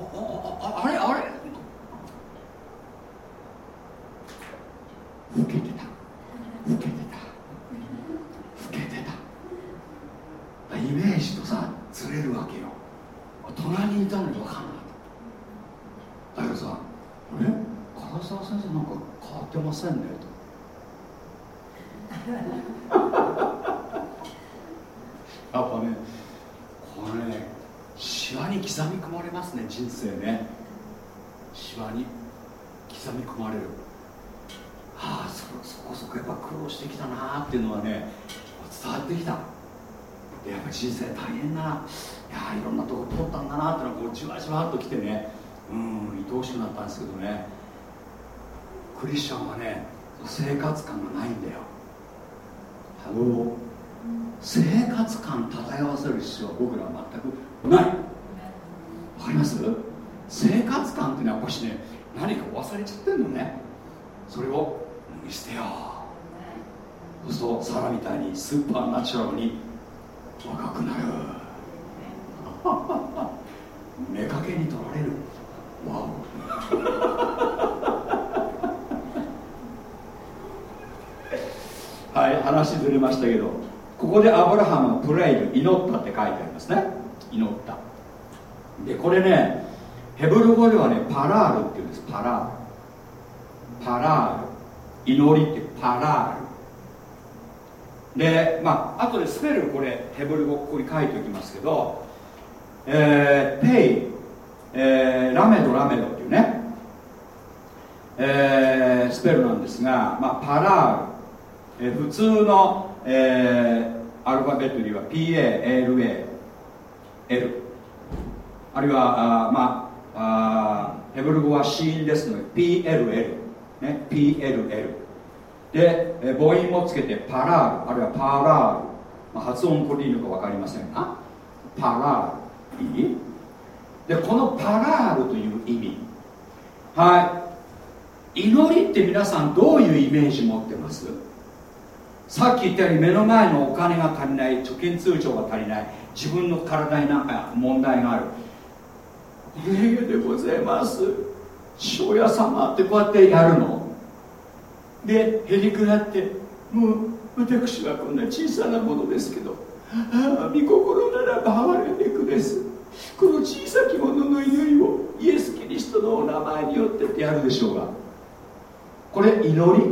あああれあれ？老けてた。老けてた老けてたイメージとさずれるわけよ。隣にいたのに分かんなかっただけどさあれ唐沢先生なんか変わってませんねと。<laughs> やっぱねこれねシワに刻み込まれますね人生ね。シワに刻み込まれる。ああそそこそこやっぱ苦労してきたなっていうのはね伝わってきた。でやっぱ人生大変な。いやいろんなとこ通ったんだなっていうのがこうじわじわっときてね。うん愛おしくなったんですけどね。クリスチャンはね生活感がないんだよ。 Hello。生活感漂わせる必要は僕らは全くない。わかります？生活感っていうのはやっぱしね何か忘れちゃってんのね。それを見捨てよ。うそうするとサラみたいに supernatural に若くなる。目かけに取られる。わお。はい話ずれましたけどここでアブラハムのプレイル祈ったって書いてありますね。祈った。でこれねヘブル語ではねパラールっていうんです。パラール。パラール。祈りってパラール。でまあ後でスペルこれヘブル語ここに書いておきますけどえー、ペイ、えー、ラメドラメドっていうね、えー、スペルなんですが、まあ、パラール、えー、普通の、えー、アルファベットには PALAL あるいはあまああヘブル語は子音ですので PLL、ね、PLL で、母音もつけてパラールあるいはパラール、まあ、発音これでいいのか分かりませんがパラール。いい？でこのパラールという意味。はい。祈りって皆さんどういうイメージ持ってます？さっき言ったように目の前のお金が足りない貯金通帳が足りない自分の体になんか問題がある「家でございます。庄屋様」ってこうやってやるの？でへりくだってもう私はこんな小さなものですけどああ見心ならば哀れみくです。この小さき者の祈りをイエス・キリストのお名前によってってやるでしょうが。これ祈り。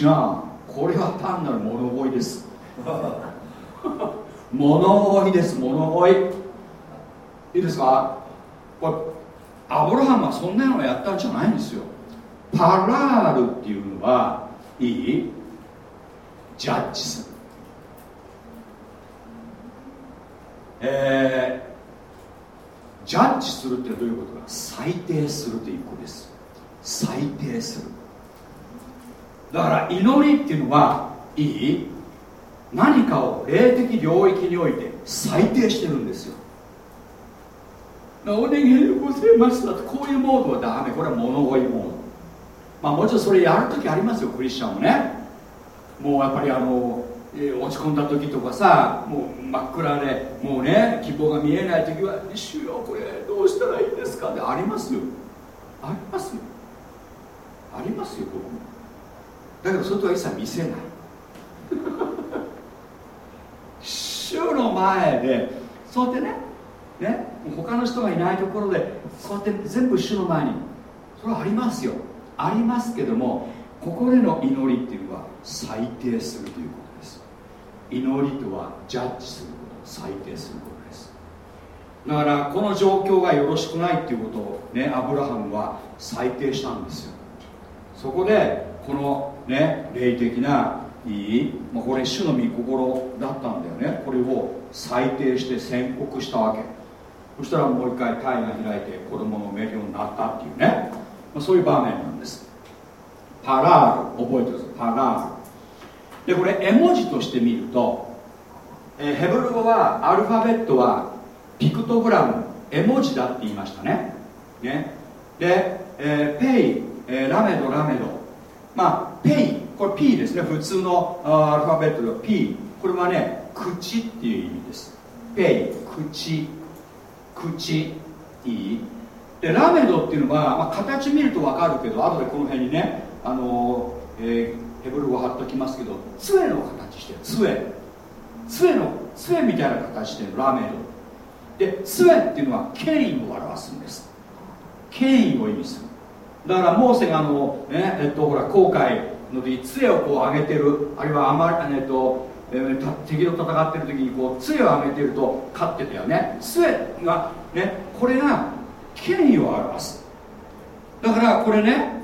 違う。これは単なる物乞いです。<laughs> 物乞いです物乞い。いいですか？これアブラハムはそんなのやったんじゃないんですよ。パラールっていうのはいい？ジャッジする。えー、ジャッジするってどういうことか裁定するということです。裁定する。だから祈りっていうのはいい？何かを霊的領域において裁定してるんですよ。お願いでございますだとこういうモードはダメ。これは物乞いモード。まあもちろんそれやるときありますよクリスチャンもね。もうやっぱりあのえー、落ち込んだ時とかさもう真っ暗でもうね希望が見えない時は「主よこれどうしたらいいんですか?」ってありますよ。ありますよ。ありますよ僕も。だけどそれとは一切見せない。主の前でそうやってねね他の人がいないところでそうやって全部主の前に。それはありますよ。ありますけどもここでの祈りっていうのは裁定するということです。祈りとはジャッジすること裁定することです。だからこの状況がよろしくないっていうことをねアブラハムは裁定したんですよ。そこでこのね霊的ないい、まあ、これ主の御心だったんだよね。これを裁定して宣告したわけ。そしたらもう一回体が開いて子供の産めるようになったっていうね、まあ、そういう場面なんです。パラール。覚えてくださいパラール。でこれ絵文字として見ると、えー、ヘブル語はアルファベットはピクトグラム絵文字だって言いましたね。ね。で、えー、ペイ、えー、ラメドラメド。まあペイ。これ P ですね。普通のアルファベットで P これはね口っていう意味です。ペイ。口。口。いい。でラメドっていうのは、まあ、形見ると分かるけど後でこの辺にねあの、えー、ヘブル語貼っときますけど杖の形してる。杖。杖の杖みたいな形してるラメド。で杖っていうのは権威を表すんです。権威を意味する。だからモーセがあの、ねえっと、ほら航海の時杖をこう上げてる。あるいはあまり、えっとえー、敵と戦ってる時にこう杖を上げてると勝ってたよね。杖がねこれが権威を表す。だからこれね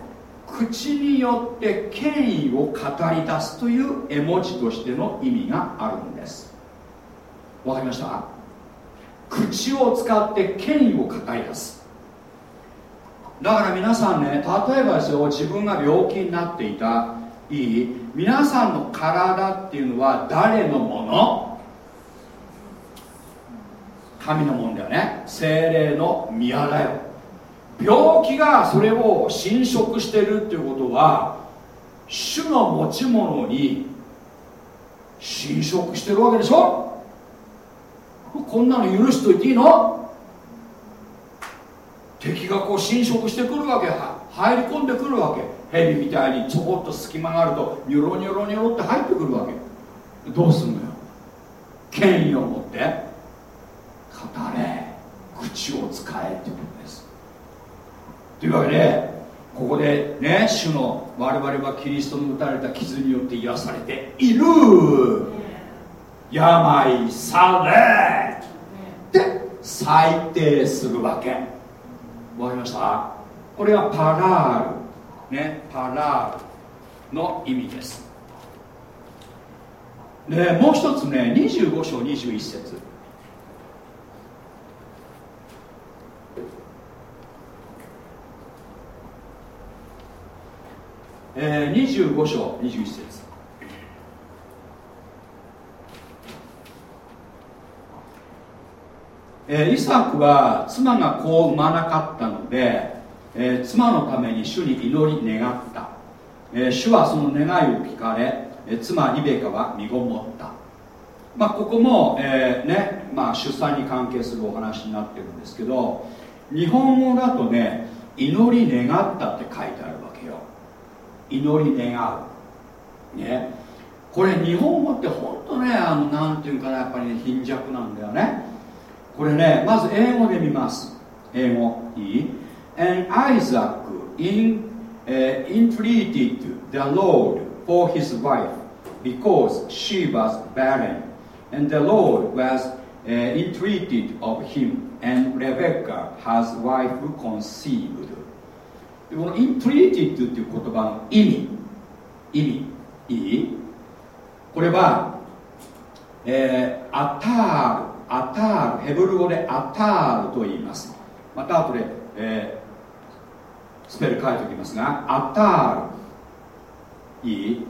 口によって権威を語り出すという絵文字としての意味があるんです。わかりました？口を使って権威を語り出す。だから皆さんね例えばですよ自分が病気になっていた。いい？皆さんの体っていうのは誰のもの？神のもんだよね。精霊の宮だよ病気がそれを侵食してるっていうことは主の持ち物に侵食してるわけでしょ。こんなの許しといていいの？敵がこう侵食してくるわけ入り込んでくるわけ。蛇みたいにちょこっと隙間があるとニョロニョロニョロって入ってくるわけ。どうすんのよ？権威を持って。語れ口を使えっていうことです。というわけでここでね主の我々はキリストの打たれた傷によって癒されている。病され。で裁定するわけ。わかりました？これはパラール。ねパラールの意味です。でもう一つね25章21節。えー、25章21節。えー、イサクは妻が子を産まなかったので、えー、妻のために主に祈り願った、えー、主はその願いを聞かれ、え妻リベカは身ごもった。まあここも、えねまあ、出産に関係するお話になってるんですけど日本語だとね祈り願ったって書いてある祈り願うねこれ日本語って本当ねあのなんていうかなやっぱりね貧弱なんだよねこれねまず英語で見ます英語いい And Isaac in,、uh, entreated the Lord for his wife because she was barren and the Lord was uh, entreated of him and Rebecca has wife conceived この entreated っていう言葉の意味意味いいこれは、えー、アタールアタールヘブル語でアタールと言います。また後で、えー、スペル書いておきますがアタールいい。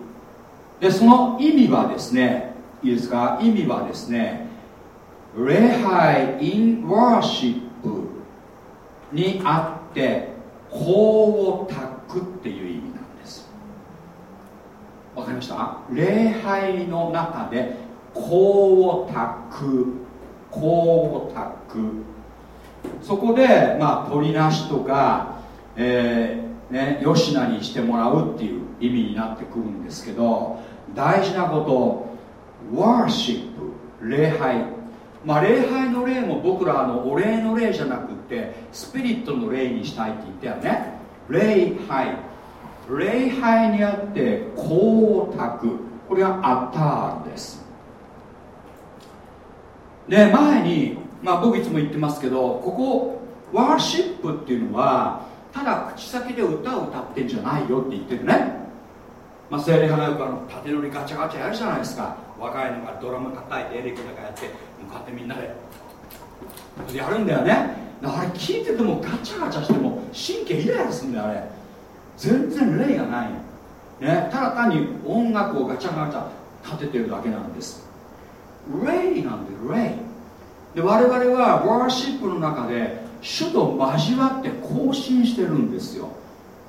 でその意味はですねいいですか？意味はですね礼拝 in worship にあって香を焚くっていう意味なんです。わかりました？礼拝の中で香を焚く香を焚くそこでまあ取りなしとか、えーね、よしなにしてもらうっていう意味になってくるんですけど大事なことワーシップ礼拝。まあ礼拝の礼も僕らのお礼の礼じゃなくってスピリットの礼にしたいって言ったよね。礼拝。礼拝にあって香を焚くこれがアタールです。で前に、まあ、僕いつも言ってますけどここワーシップっていうのはただ口先で歌を歌ってんじゃないよって言ってるね。まあ、精霊派がよくあの縦乗りガチャガチャやるじゃないですか。若いのがドラム叩いてエレキとかやってこうやってみんなで。やるんだよね。あれ聞いててもガチャガチャしても神経イライラするんだよあれ。全然霊がないね、ただ単に音楽をガチャガチャ立ててるだけなんです。霊なんで霊で我々はワーシップの中で主と交わって更新してるんですよ。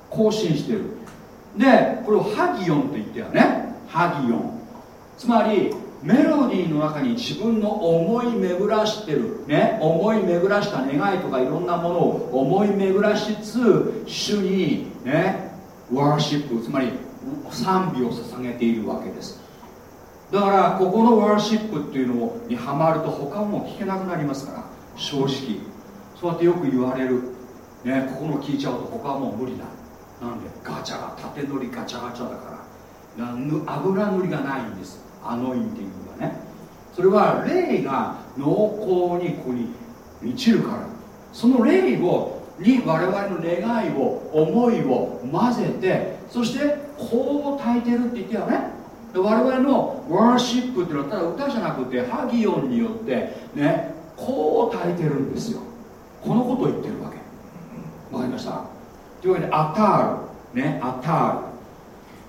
更新してる。でこれをハギオンと言ったよね。ハギオン。つまりメロディーの中に自分の思い巡らしてる。ね。思い巡らした願いとかいろんなものを思い巡らしつつ主にね。ワーシップつまり賛美を捧げているわけです。だからここのワーシップっていうのにはまると他も聞けなくなりますから。正直。そうやってよく言われる、ね、ここの聞いちゃうと他はもう無理だ。なんで？ガチャが縦乗りガチャガチャだから。油塗りがないんです。アノインティングがね。それは霊が濃厚にここに満ちるから。その霊をに我々の願いを思いを混ぜてそしてこう炊いてるって言ってよね。我々のワーシップっていうのはただ歌じゃなくてハギオンによってねこう炊いてるんですよ。このことを言ってるわけ。わかりました？というわけでアタール。ねアタール。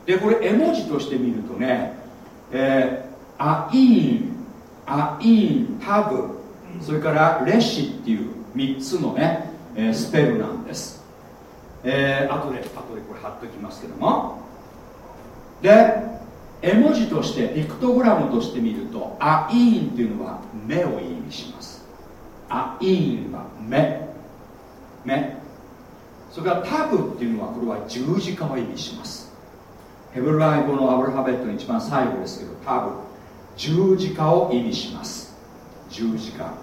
でこれ絵文字として見るとね、えー、アイーンアイーンタブそれからレシっていう3つのね、えー、スペルなんです、えー、後で後でこれ貼っときますけども。で絵文字としてピクトグラムとして見るとアイーンっていうのは目を意味します。アイーンは目。目。それからタブっていうのはこれは十字架を意味しますヘブライ語のアルファベットの一番最後ですけどタブ十字架を意味します。十字架。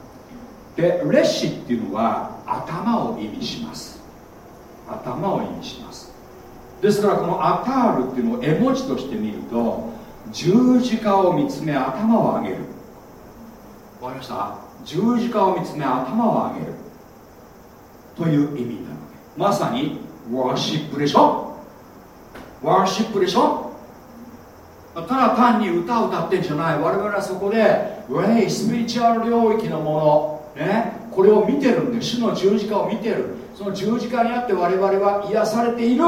でレシっていうのは頭を意味します。頭を意味します。ですからこのアタールっていうのを絵文字として見ると十字架を見つめ頭を上げる。わかりました？十字架を見つめ頭を上げるという意味なのでまさにワーシップでしょ？ワーシップでしょ？ただ単に歌を歌ってんじゃない。我々はそこでレイスピリチュアル領域のものねこれを見てるんで主の十字架を見てる。その十字架にあって我々は癒されている。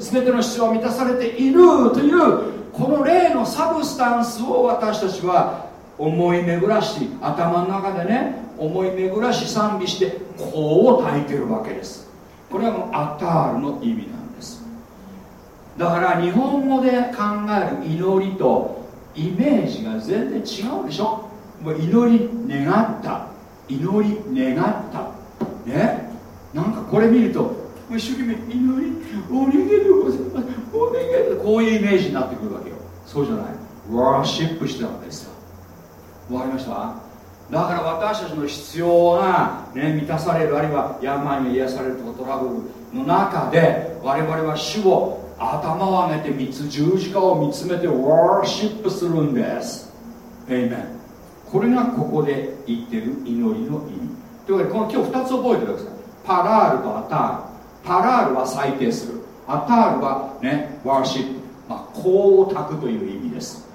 全ての必要は満たされている。というこの霊のサブスタンスを私たちは思い巡らし頭の中でね思い巡らし賛美してこう炊いてるわけです。これはもうアタールの意味なんです。だから日本語で考える祈りとイメージが全然違うでしょ？もう祈り願った。祈り願った。ね？なんかこれ見ると一生懸命祈りお願いでございます。お願いこういうイメージになってくるわけよ。そうじゃない？ワーシップしてたわけですよ。わかりました？だから私たちの必要な、ね、満たされるあるいは病に癒されるとかトラブルの中で我々は主を頭を上げて三つ十字架を見つめてワーシップするんです。エイメンこれがここで言ってる祈りの意味。というわけでこの今日2つ覚えてくださいパラールとアタール。パラールは裁定する。アタールはねワーシップ、まあ、こうたくという意味です。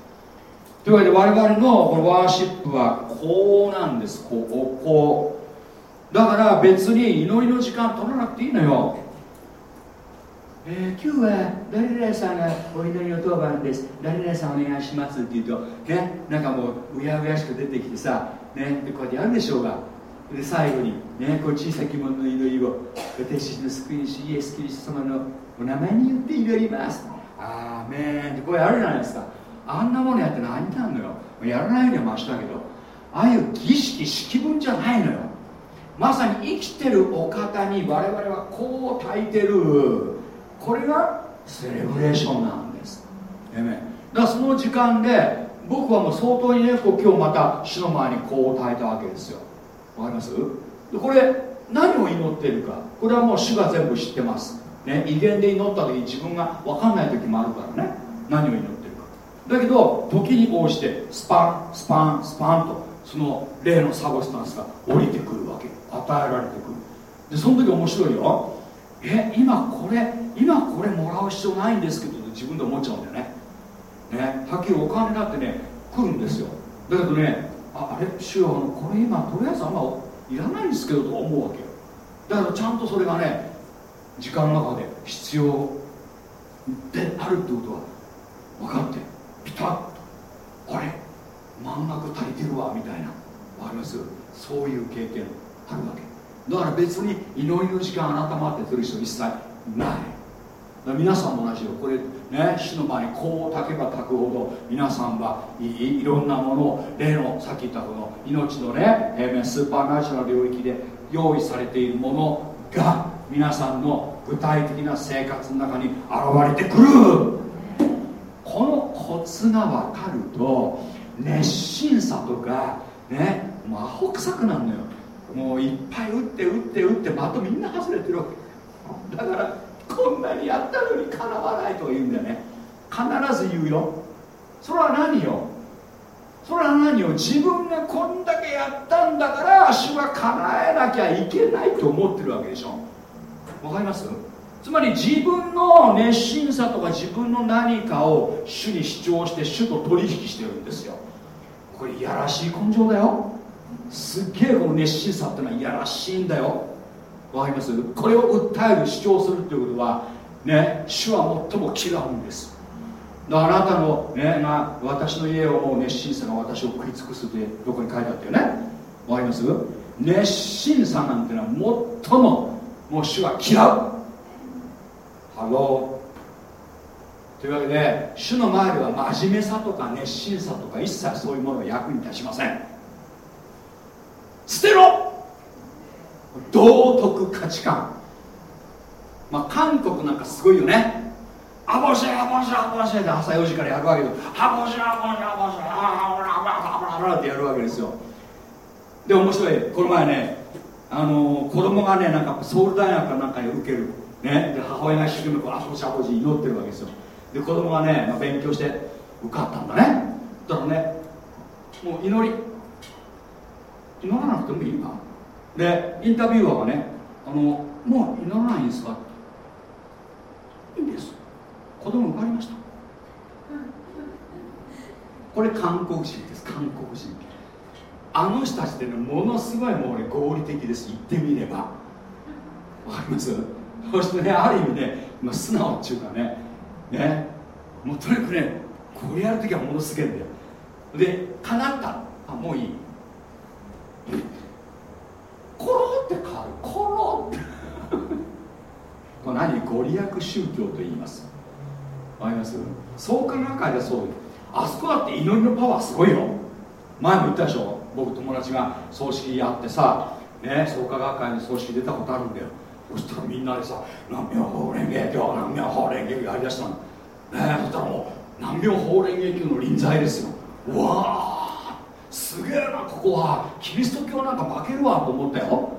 というわけで我々のこのワーシップはこうなんです。こうこう。だから別に祈りの時間取らなくていいのよ。えー、今日は誰々さんがお祈りの当番です。誰々さんお願いしますって言うとねなんかもううやうやしく出てきてさねこうやってやるでしょうが。で最後にねこう小さき者の祈りを私の救い主イエス・キリスト様のお名前によって祈ります。あーめんってこうやるじゃないですか。あんなものやって何なんのよ。やらないよりはましたけどああいう儀式式文じゃないのよ。まさに生きてるお方に我々はこう炊いてる。これがセレブレーションなんです。だからその時間で僕はもう相当にねこう今日また主の前にこう炊いたわけですよ。わかります？これ何を祈っているか。これはもう主が全部知ってます。ね威厳で祈った時に自分が分かんない時もあるからね。何を祈ってるか。だけど時に応じてスパンスパンスパンとその例のサブスタンスが降りてくるわけ。与えられてくる。でその時面白いよ。え今これ今これもらう必要ないんですけど自分で思っちゃうんだよね。ねはっきりお金だってね来るんですよ。だけどねああれ？主よこれ今とりあえずあんまいらないんですけどと思うわけよ。だからちゃんとそれがね時間の中で必要であるってことは分かってピタッとあれ？満額足りてるわみたいな分かります？そういう経験あるわけ。だから別に祈りの時間あなた待ってする人一切ない。皆さんも同じよこれね主の前にこう炊けば炊くほど皆さんはいろんなものを例のさっき言ったこの命のねスーパーナチュラル領域で用意されているものが皆さんの具体的な生活の中に現れてくる。このコツが分かると熱心さとかねもうアホ臭くなるのよ。もういっぱい打って打って打って的みんな外れてるわけ。だからこんなにやったのにかなわないと言うんだよね。必ず言うよ。それは何よ？それは何よ？自分がこんだけやったんだから主は叶えなきゃいけないと思ってるわけでしょ。わかります？つまり自分の熱心さとか自分の何かを主に主張して主と取引してるんですよ。これいやらしい根性だよ。すっげえこの熱心さってのはいやらしいんだよ。わかります？これを訴える主張するっていうことはね主は最も嫌うんです。あなたの、ね、が私の家をもう熱心さが私を食い尽くすってどこに書いてあったよね？わかります？熱心さなんてのは最ももう主は嫌う。ハローというわけで主の前では真面目さとか熱心さとか一切そういうものは役に立ちません。捨てろ。道徳価値観。まあ韓国なんかすごいよね。アボシアボシアボシで朝4時からやるわけよ。アボシアボシアボシアボシアボシアボシアボシってやるわけですよ。で面白い。この前ねあの子供がねなんかソウル大学かなんかに受けるね。で母親が一生懸命アボシアボシ祈ってるわけですよ。で子供がね、まあ、勉強して受かったんだね。だからねもう祈り。祈らなくてもいいわでインタビュアーがねあのもう祈らないんですか？いいんです。子供受かりました。これ韓国人です。韓国人。あの人たちってねものすごいもうね合理的です。言ってみれば。わかります？そしてねある意味ね、まあ、素直っていうかねねもうとにかくねこれやるときはものすげえんだよ。で叶った。あもういい。コロって変わる。コロって。これ何？ご利益宗教と言います。わかります？創価学会でそうあそこだって祈りのパワーすごいよ。前も言ったでしょ。僕友達が葬式やってさね創価学会の葬式出たことあるんだよ。そしたらみんなでさ何秒法蓮華経何秒法蓮華経やりだしたの。ねそしたらもう何秒法蓮華経の臨在ですよ。うわあすげえなここは。キリスト教なんか負けるわと思ったよ。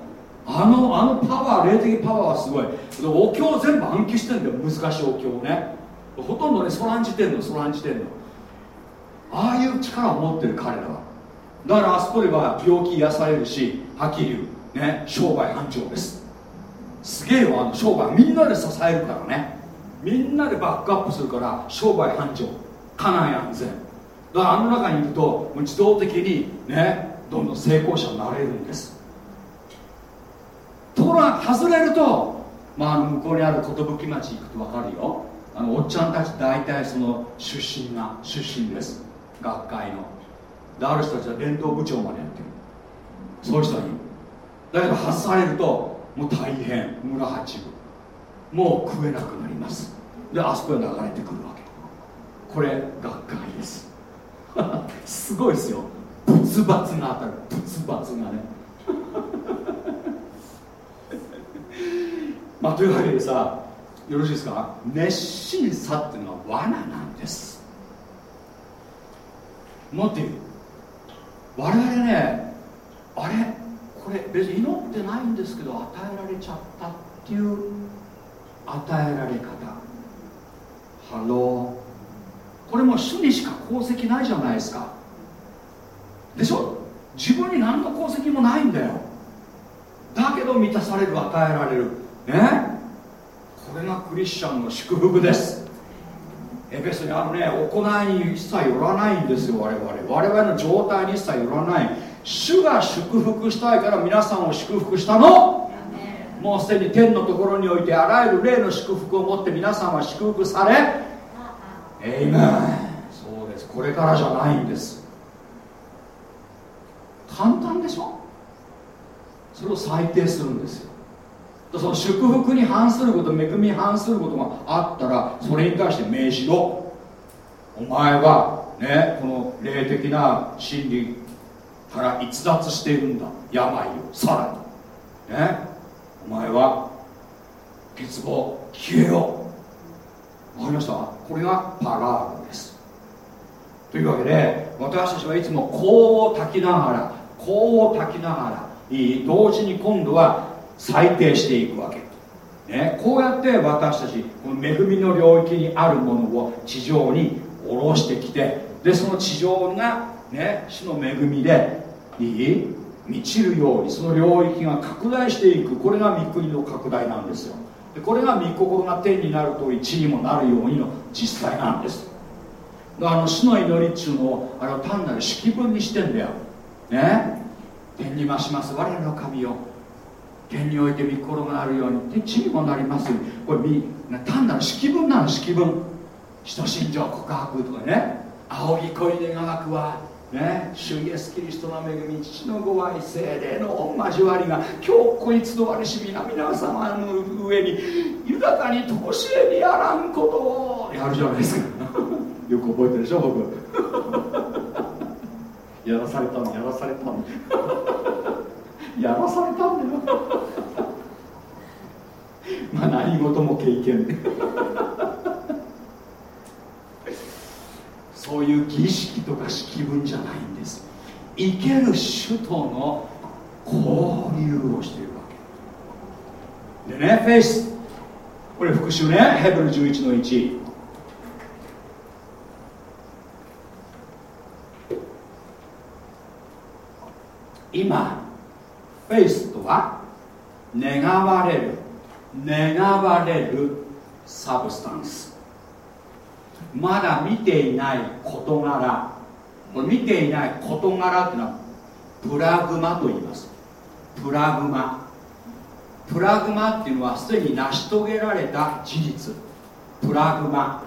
あのあのパワー霊的パワーはすごい。お経全部暗記してんだよ難しいお経をね。ほとんどねそらんじてんのそらんじてんの。ああいう力を持ってる彼らは。だからあそこでは病気癒されるしはっきり言うね商売繁盛です。すげえよあの商売。みんなで支えるからね。みんなでバックアップするから商売繁盛。家内安全。だからあの中にいるともう自動的にねどんどん成功者になれるんです。ところが外れると、まあ、向こうにある寿町行くと分かるよ。あのおっちゃんたち大体その出身が出身です。学会の。である人たちは伝統部長までやってる。そういう人はいる。だけど外されるともう大変。村八部もう食えなくなります。であそこへ流れてくるわけ。これ学会です。すごいですよ。仏罰が当たる仏罰がね。<laughs> まあというわけでさよろしいですか？熱心さっていうのは罠なんです。もっと言う我々ねあれ？これ別に祈ってないんですけど与えられちゃったっていう与えられ方。 Hello。これも主にしか功績ないじゃないですか。でしょ？自分に何の功績もないんだよ。だけど満たされる与えられる。ね？これがクリスチャンの祝福です。エペスにあるね行いに一切よらないんですよ我々。我々の状態に一切よらない。主が祝福したいから皆さんを祝福したの。もうすでに天のところにおいてあらゆる霊の祝福を持って皆さんは祝福されエイメンそうです。これからじゃないんです。簡単でしょ？それを裁定するんですよ。その祝福に反すること恵みに反することがあったらそれに対して命じろ。お前はねこの霊的な真理から逸脱しているんだ。病をさらに。ね？お前は欠乏消えよう。わかりました。これがパラールです。というわけで私たちはいつも香を焚きながら香を焚きながら同時に今度は裁定していくわけ、ね、こうやって私たちこの恵みの領域にあるものを地上に下ろしてきてでその地上が、ね、主の恵みでいい満ちるようにその領域が拡大していく。これが御国の拡大なんですよ。これが御心が天になると一にもなるようにの実際なんです。あの主の祈りっちゅうのをあれは単なる式文にしてんだよ。ね？天に増します。我らの神よ。天において御心があるように。天地にもなりますこれ単なる式文なの式文。使徒信条告白とかね。仰ぎ恋願わくは。ね、主イエス・キリストの恵み父のご愛精霊の交わりが今日ここに集わりし皆々様の上に豊かにとしえにやらんことをやるじゃないですか。よく覚えてるでしょ僕。やらされたのやらされたの。やらされた <laughs> んだよ。<laughs> まあ何事も経験。そういう儀式とか式文じゃないんです。生ける主との交流をしているわけ。でねフェイス。これ復習ね。ヘブル11の1今フェイスとは願われる願われる substance。まだ見ていない事柄。これ見ていない事柄っていうのはプラグマと言います。プラグマ。プラグマっていうのはすでに成し遂げられた事実。プラグマ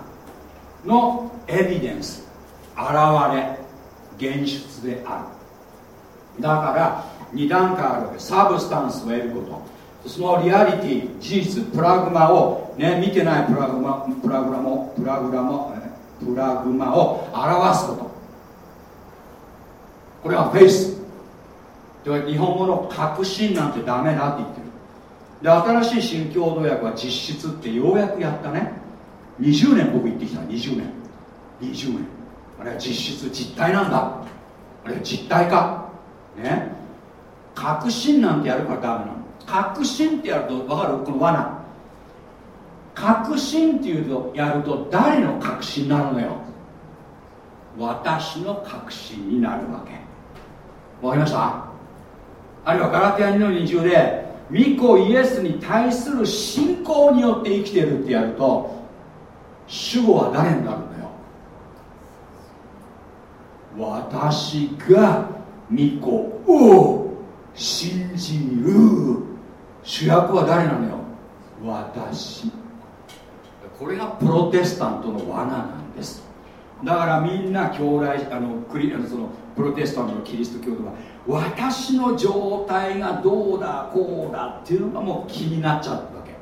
のエビデンス。現れ。現出である。だから2段階あるわけ。サブスタンスを得ること。そのリアリティ事実プラグマを、ね、見てないプラグマプラグラもプラグラもプラグマを表すこと。これはフェイス。では日本語の確信なんてダメだって言ってる。で新しい新共同訳は実質ってようやくやったね。20年僕言ってきた。20年。20年。あれは実質実体なんだ。あれは実体か。ね。確信なんてやるからダメなの。確信ってやると分かる？この罠。確信っていうとやると誰の確信になるのよ。私の確信になるわけ。わかりました？あるいはガラティア2の20で御子イエスに対する信仰によって生きてるってやると主語は誰になるのよ。私が御子を信じる。主役は誰なのよ？私。これがプロテスタントの罠なんです。だからみんな兄弟あのクリそのプロテスタントのキリスト教徒は私の状態がどうだこうだっていうのがもう気になっちゃうわけ。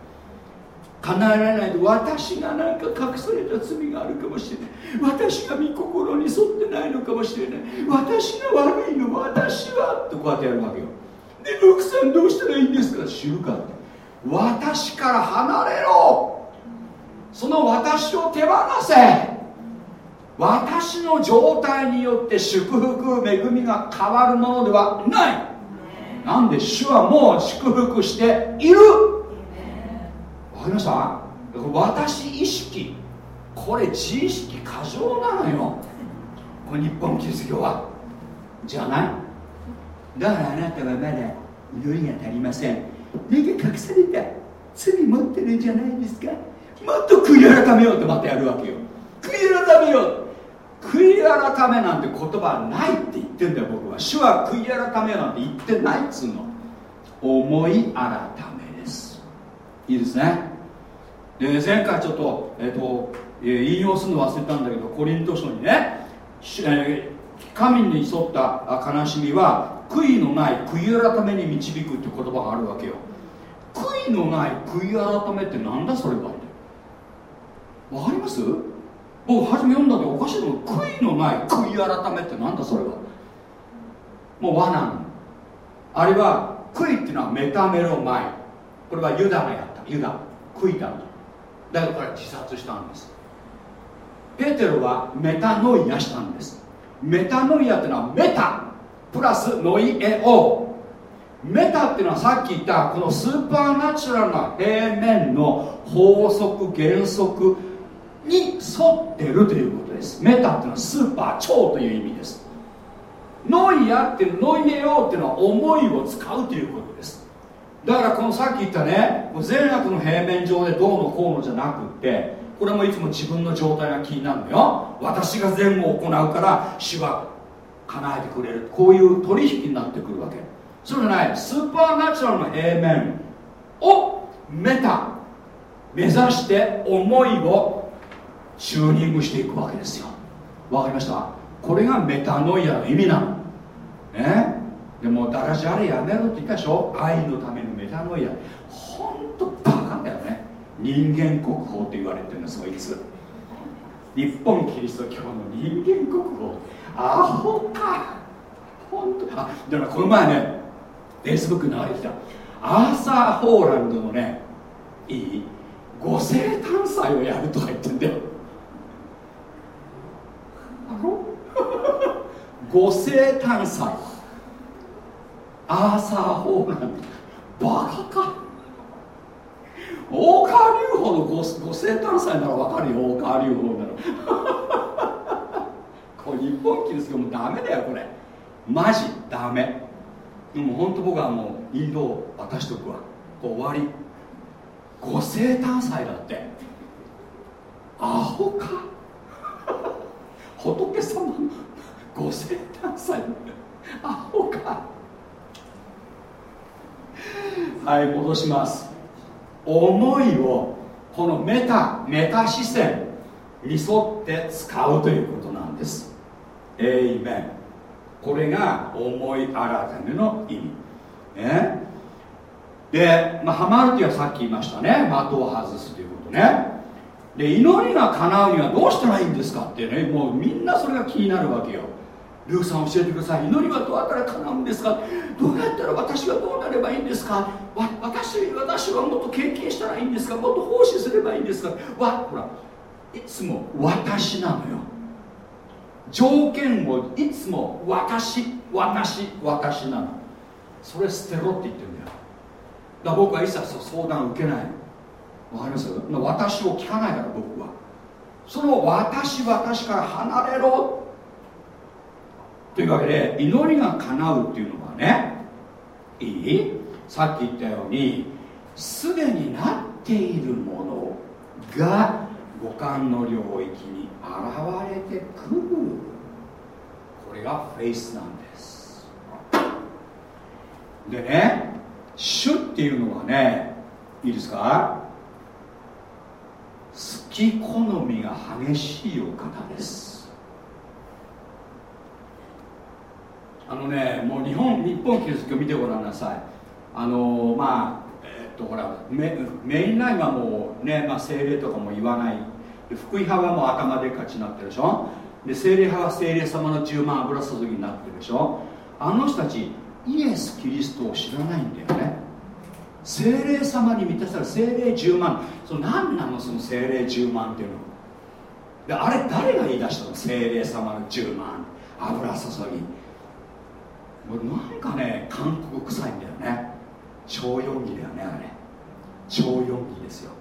叶えられないと私がなんか隠された罪があるかもしれない。私が御心に沿ってないのかもしれない。私が悪いの私はってこうやってやるわけよ。でルークさんどうしたらいいんですか？知るか私から離れろ。その私を手放せ。私の状態によって祝福恵みが変わるものではない。なんで主はもう祝福している。わかりました？私意識これ自意識過剰なのよ。これ日本キリスト教は。じゃない。だからあなたはまだ祈りが足りません。目が隠された罪持ってるんじゃないですか？もっと悔い改めようってまたやるわけよ。悔い改めよう。悔い改めなんて言葉はないって言ってんだよ僕は。主は悔い改めなんて言ってないっつうの。思い改めです。いいですね。で前回ちょっと,、えーとえー、引用するの忘れたんだけどコリント書にね、えー、神に沿った悲しみは悔いのない悔い改めに導くって言葉があるわけよ。悔いのない悔い改めってなんだそれはって。わかります？僕初め読んだけどおかしいの悔いのない悔い改めってなんだそれは。もう罠。あるいは悔いっていうのはメタメロマイこれはユダがやった。ユダ。悔いたんだ。だから自殺したんです。ペテロはメタノイアしたんです。メタノイアっていうのはメタ。プラスノイエオ。メタっていうのはさっき言ったこのスーパーナチュラルな平面の法則原則に沿ってるということです。メタっていうのはスーパー超という意味です。ノイアっていうノイエオっていうのは思いを使うということです。だからこのさっき言ったね善悪の平面上でどうのこうのじゃなくってこれもいつも自分の状態が気になるのよ。私が善を行うから主は叶えてくれるこういう取引になってくるわけ。そうじゃない。スーパーナチュラルの平面をメタ目指して思いをチューニングしていくわけですよ。わかりました？これがメタノイアの意味なの。ね？でもダラジャレやめろって言ったでしょ？愛のためのメタノイア。ほんとバカだよね。人間国宝って言われてるんですそいつ。日本キリスト教の人間国宝。アホか。本当。あだからこの前ねフェイスブックに流れてきた。アーサー・ホーランドのねいいご生誕祭をやるとか言ってんだよ。<laughs> ご生誕祭。アーサー・ホーランド。バカか。大川隆法のごご生誕祭なら分かるよ。大川隆法ならこれ日本キリストもうダメだよこれ。マジダメ。でも本当僕はもうインドを渡しとくわ。こう終わり。ご生誕祭だって。アホか。仏様。のご生誕祭アホか。はい戻します。思いをこのメタメタ視線に沿って使うということなんです。エイメンこれが思い改めの意味。ね。で、まあ、ハマるというのはさっき言いましたね。的を外すということね。で祈りが叶うにはどうしたらいいんですかってね。もうみんなそれが気になるわけよ。ルーさん教えてください。祈りはどうやったら叶うんですか？どうやったら私はどうなればいいんですか？わ私私はもっと経験したらいいんですか？もっと奉仕すればいいんですか？わほらいつも私なのよ。条件をいつも私私私なの。それ捨てろって言ってるんだよ。だから僕は一切相談受けないわかります？私を聞かないから僕は。その私私から離れろ。というわけで祈りが叶うっていうのはねいい？さっき言ったようにすでになっているものが五感の領域に現れてくる。これがフェイスなんです。でね主っていうのはねいいですか？好き好みが激しいお方です。あのねもう日本日本キリスト教見てごらんなさい。あのまあえ、っとほらメメインラインはもうね、まあ、精霊とかも言わない。福音派はもう頭でっかちになってるでしょ？で精霊派は精霊様の10万油注ぎになってるでしょ？あの人たちイエス・キリストを知らないんだよね。精霊様に満たされる精霊10万。その何なの？その精霊10万っていうの。であれ誰が言い出したの？精霊様の10万。油注ぎ。もうなんかね韓国臭いんだよね。超四儀だよねあれ。超四儀ですよ。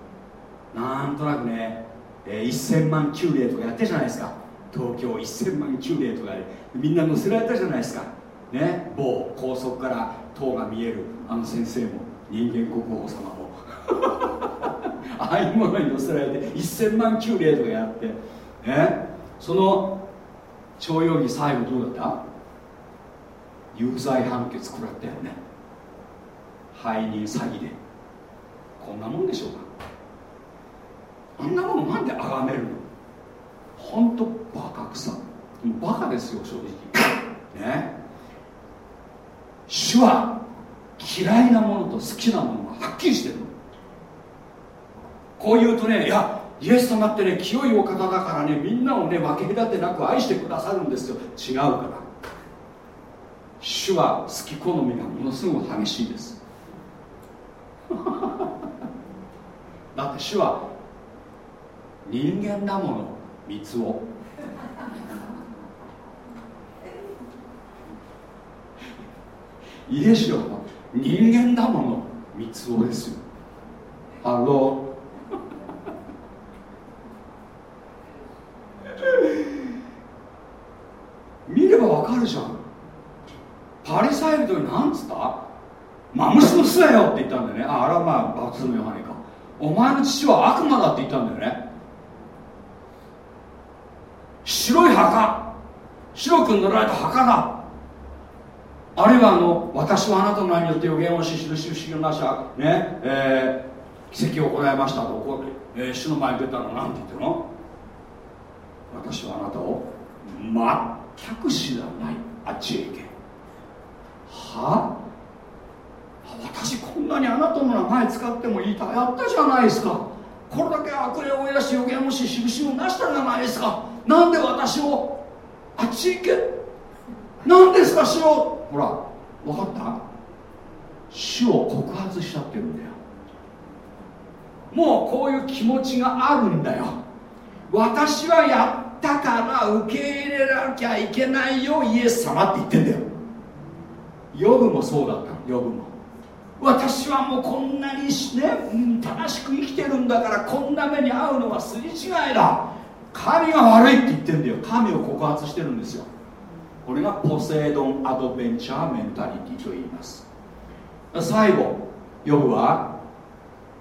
なんとなくね、えー、1000万宮礼とかやってるじゃないですか。東京1000万宮礼とかでみんな載せられたじゃないですか。ね某高速から塔が見えるあの先生も人間国宝様も。<laughs> ああいうものに載せられて1000万宮礼とかやってねその徴用儀最後どうだった？有罪判決食らったよね。背任詐欺で。こんなもんでしょうか。あんなものなんで崇めるの？本当バカくさバカですよ正直。ね。主は嫌いなものと好きなものがはっきりしてるの。こう言うとねいやイエス様ってね清いお方だからねみんなをね分け隔てなく愛してくださるんですよ。違うから。主は好き好みがものすごく激しいです。<laughs> だって主は人間だものみつを。いいでしょ人間だものみつをですよ。ハロー見ればわかるじゃん。パリサイ人に何つった？マムシの巣だよって言ったんだよね。ああれはまあバツのヨハネか。お前の父は悪魔だって言ったんだよね。白い墓。白く塗られた墓だあるいはあの私はあなたの名によって予言をし印不思議のなしはねえー、奇跡を行いましたとこえー、主の前に出たのなんて言ってるの？私はあなたを全く知らないあっちへ行け。は？私こんなにあなたの名前使ってもいいとやったじゃないですか。これだけ悪霊を追い出し予言もし印もなしたじゃないですか。なんで私をあっち行け？何ですか主を？ほら分かった？主を告発しちゃってるんだよ。もうこういう気持ちがあるんだよ。私はやったから受け入れなきゃいけないよ。イエス様って言ってんだよ。ヨブもそうだった。ヨブも。私はもうこんなにね、正しく生きてるんだからこんな目に遭うのはすり違いだ。神が悪いって言ってんだよ。神を告発してるんですよ。これがポセイドンアドベンチャーメンタリティと言います。最後ヨブは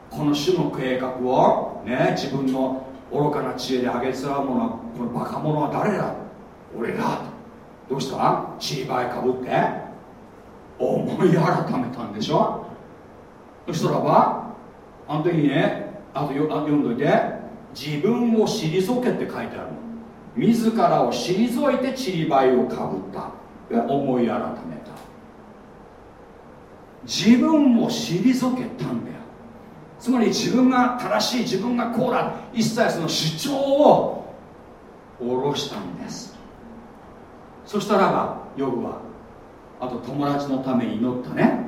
この種の計画を、ね、自分の愚かな知恵で上げつらうものはこのバカ者は誰だ？俺だどうした？ちりばいかぶって。思い改めたんでしょ？そしたらばあの時にねあとよあ読んどいて。自分を退けって書いてあるの。自らを退いてちりばいをかぶった。思い改めた。自分を退けたんだよ。つまり自分が正しい自分がこうだ。一切その主張を下ろしたんです。そしたらばヨブはあと友達のために祈ったね。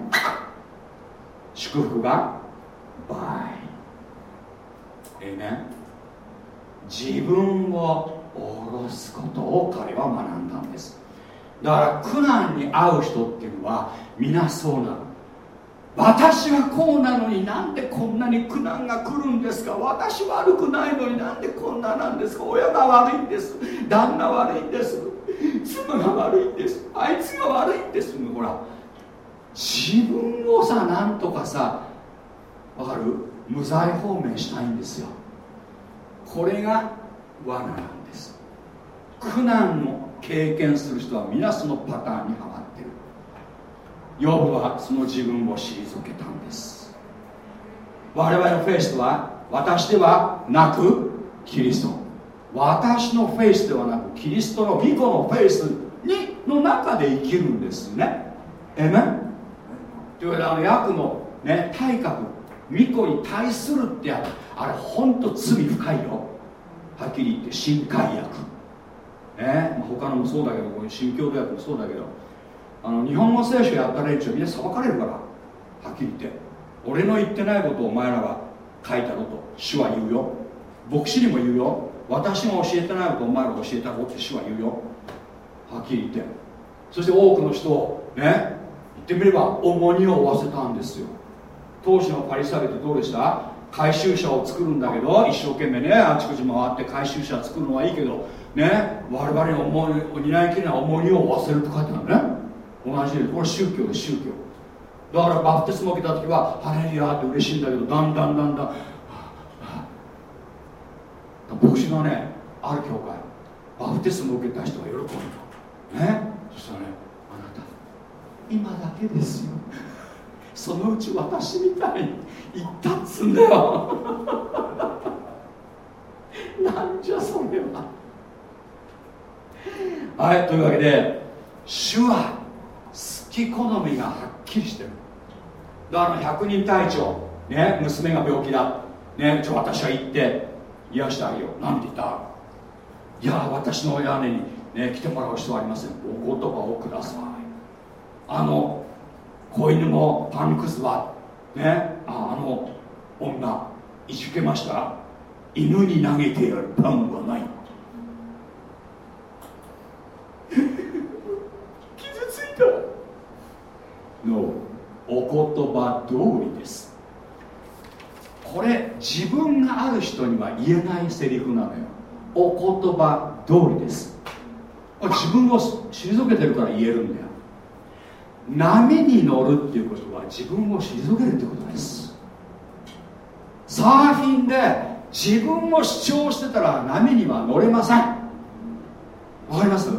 祝福がバイええね自分を下ろすことを彼は学んだんです。だから苦難に遭う人っていうのは皆そうなの。私はこうなのになんでこんなに苦難が来るんですか？私悪くないのになんでこんななんですか？親が悪いんです。旦那悪いんです。妻が悪いんです。あいつが悪いんです。ほら自分をさなんとかさわかる？無罪放免したいんですよ。これが罠なんです。苦難を経験する人は皆そのパターンにはまってる。ヨブはその自分を退けたんです。我々のフェイスとは私ではなくキリスト。私のフェイスではなくキリストの御子のフェイスにの中で生きるんですね。えめというわけであの役のね体格。御子に対するってやあれ本当罪深いよ。はっきり言って新海薬。ね、まあ、他のもそうだけどこういう新共同訳もそうだけど。あの日本語聖書やった連中みんな裁かれるから。はっきり言って。俺の言ってないことをお前らは書いたろと。主は言うよ。牧師にも言うよ。私が教えてないことをお前ら教えたろって主は言うよ。はっきり言って。そして多くの人をね言ってみれば重荷を負わせたんですよ。当時のパリサイってどうでした？回収車を作るんだけど一生懸命ねあちこち回って回収車作るのはいいけどね我々に重い担いきれない重荷を負わせるって書いてあるね同じでこれ宗教で宗教。だからバプテスマを受けた時はハレリアって嬉しいんだけどだんだんだんだん牧師がねある教会バプテスマを受けた人が喜んだねそしたらねあなた今だけですよそのうち私みたいに言ったっつんだよ。<laughs> なんじゃそれは。はいというわけで主は好き好みがはっきりしてる。だから百人隊長ね娘が病気だ。ねちょ私は行って癒してあげよう。なんて言った？いや私の屋根に、ね、来てもらう人はありません。お言葉をください。あの子犬のパンクスはねああの女いじけました。犬に投げてやるパンはない。<laughs> 傷ついた。のお言葉通りです。これ自分がある人には言えないセリフなのよ。お言葉通りです。自分を退けてるから言えるんだよ。波に乗るっていうことは自分を退けるってことです。サーフィンで自分を主張してたら波には乗れません。わかります？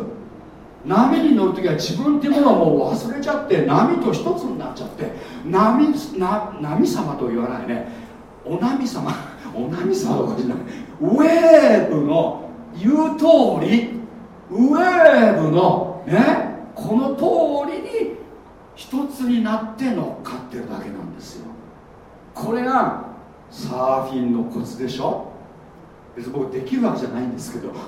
波に乗るときは自分っていうものをもう忘れちゃって波と一つになっちゃって波な波様と言わないね。お波様。お波様とかじゃな。いウェーブの言う通りウェーブのねこの通りに一つになって乗っかってるだけなんですよ。これがサーフィンのコツでしょ？別に僕できるわけじゃないんですけど。<laughs>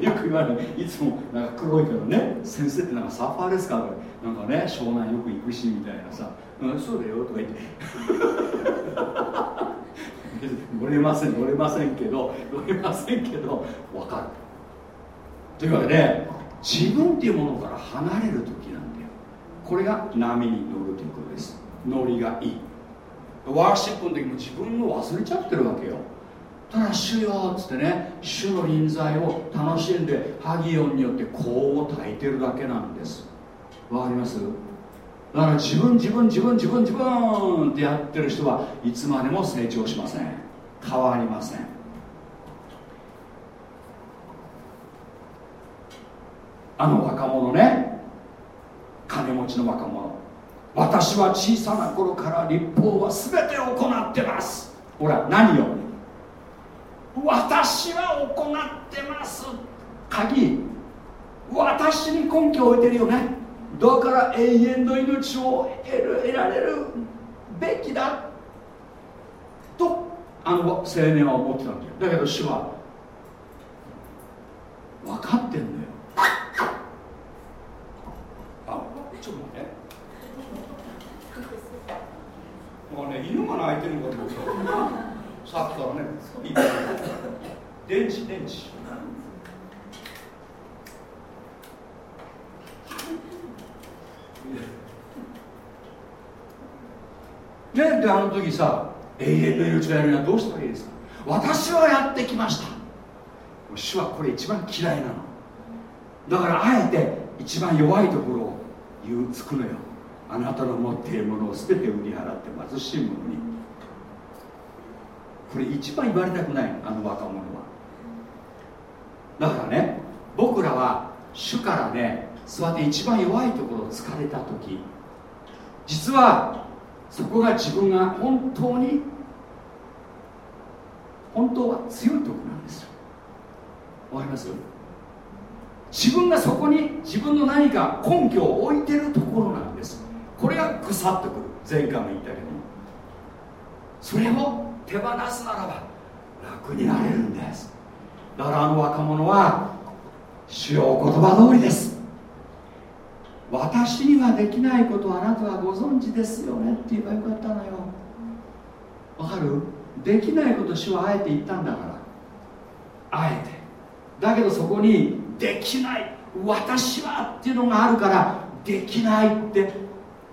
よく言われる。いつもなんか黒いけどね先生ってなんかサーファーですかなんかね湘南よく行くしみたいなさ「うん、そうだよ」とか言って。<laughs> 乗れません乗れませんけど乗れませんけど分かる。というわけで自分っていうものから離れる時なんだよ。これが波に乗るということです。ノリがいい。ワーシップの時も自分を忘れちゃってるわけよ。ただ主よっつってね主の臨在を楽しんでハギオンによって香を焚いてるだけなんです。わかります？だから自分自分自分自分自分ってやってる人はいつまでも成長しません。変わりません。あの若者ね。金持ちの若者。私は小さな頃から立法は全て行ってます。ほら何よ。私は行ってます。鍵。私に根拠を置いてるよね。だから永遠の命を得る得られるべきだ。とあの青年は思ってたんだよ。だけど主は分かってんだよ。あちょっと待って。もうね犬が鳴いてるのかと思った。さっきからねいい電池電池。ねであの時さ永遠の命がやるにはどうしたらいいですか？私はやってきました。主はこれ一番嫌いなの。だからあえて一番弱いところを言うつくのよ。あなたの持っているものを全て売り払って貧しい者に。これ一番言われたくないあの若者は。だからね僕らは主からね座って一番弱いところを突かれた時実はそこが自分が本当に本当は強いところなんですよ。わかります？自分がそこに自分の何か根拠を置いてるところなんです。これがぐさっとくる。前回も言ったけどそれを手放すならば楽になれるんです。だからあの若者は主よお言葉通りです。私にはできないことあなたはご存知ですよねって言えばよかったのよ。わかる？できないこと主はあえて言ったんだから。あえて。だけどそこにできない。私はっていうのがあるからできないって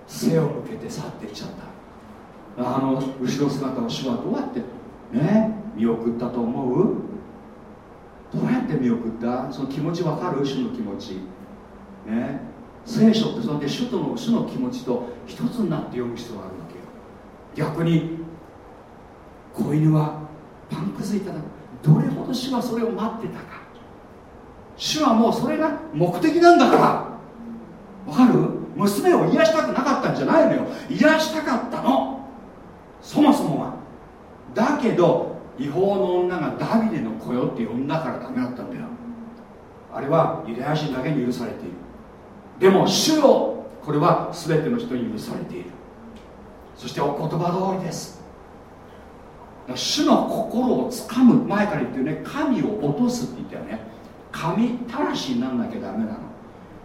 背を向けて去っていっちゃった。あの後ろ姿を主はどうやってね見送ったと思う？どうやって見送った？その気持ちわかる？主の気持ち。ね。聖書ってそうやって主との主の気持ちと一つになって読む必要があるわけよ。逆に子犬はパンくずいただどれほど主はそれを待ってたか。主はもうそれが目的なんだから。わかる？娘を癒したくなかったんじゃないのよ。癒したかったの。そもそもは。だけど違法の女がダビデの子よって呼んだからダメだったんだよ。あれはユダヤ人だけに許されている。でも主をこれは全ての人に許されている。そしてお言葉通りです。主の心をつかむ前から言ってるね。神を落とすって言ったよね。神たらしになんなきゃダメなの。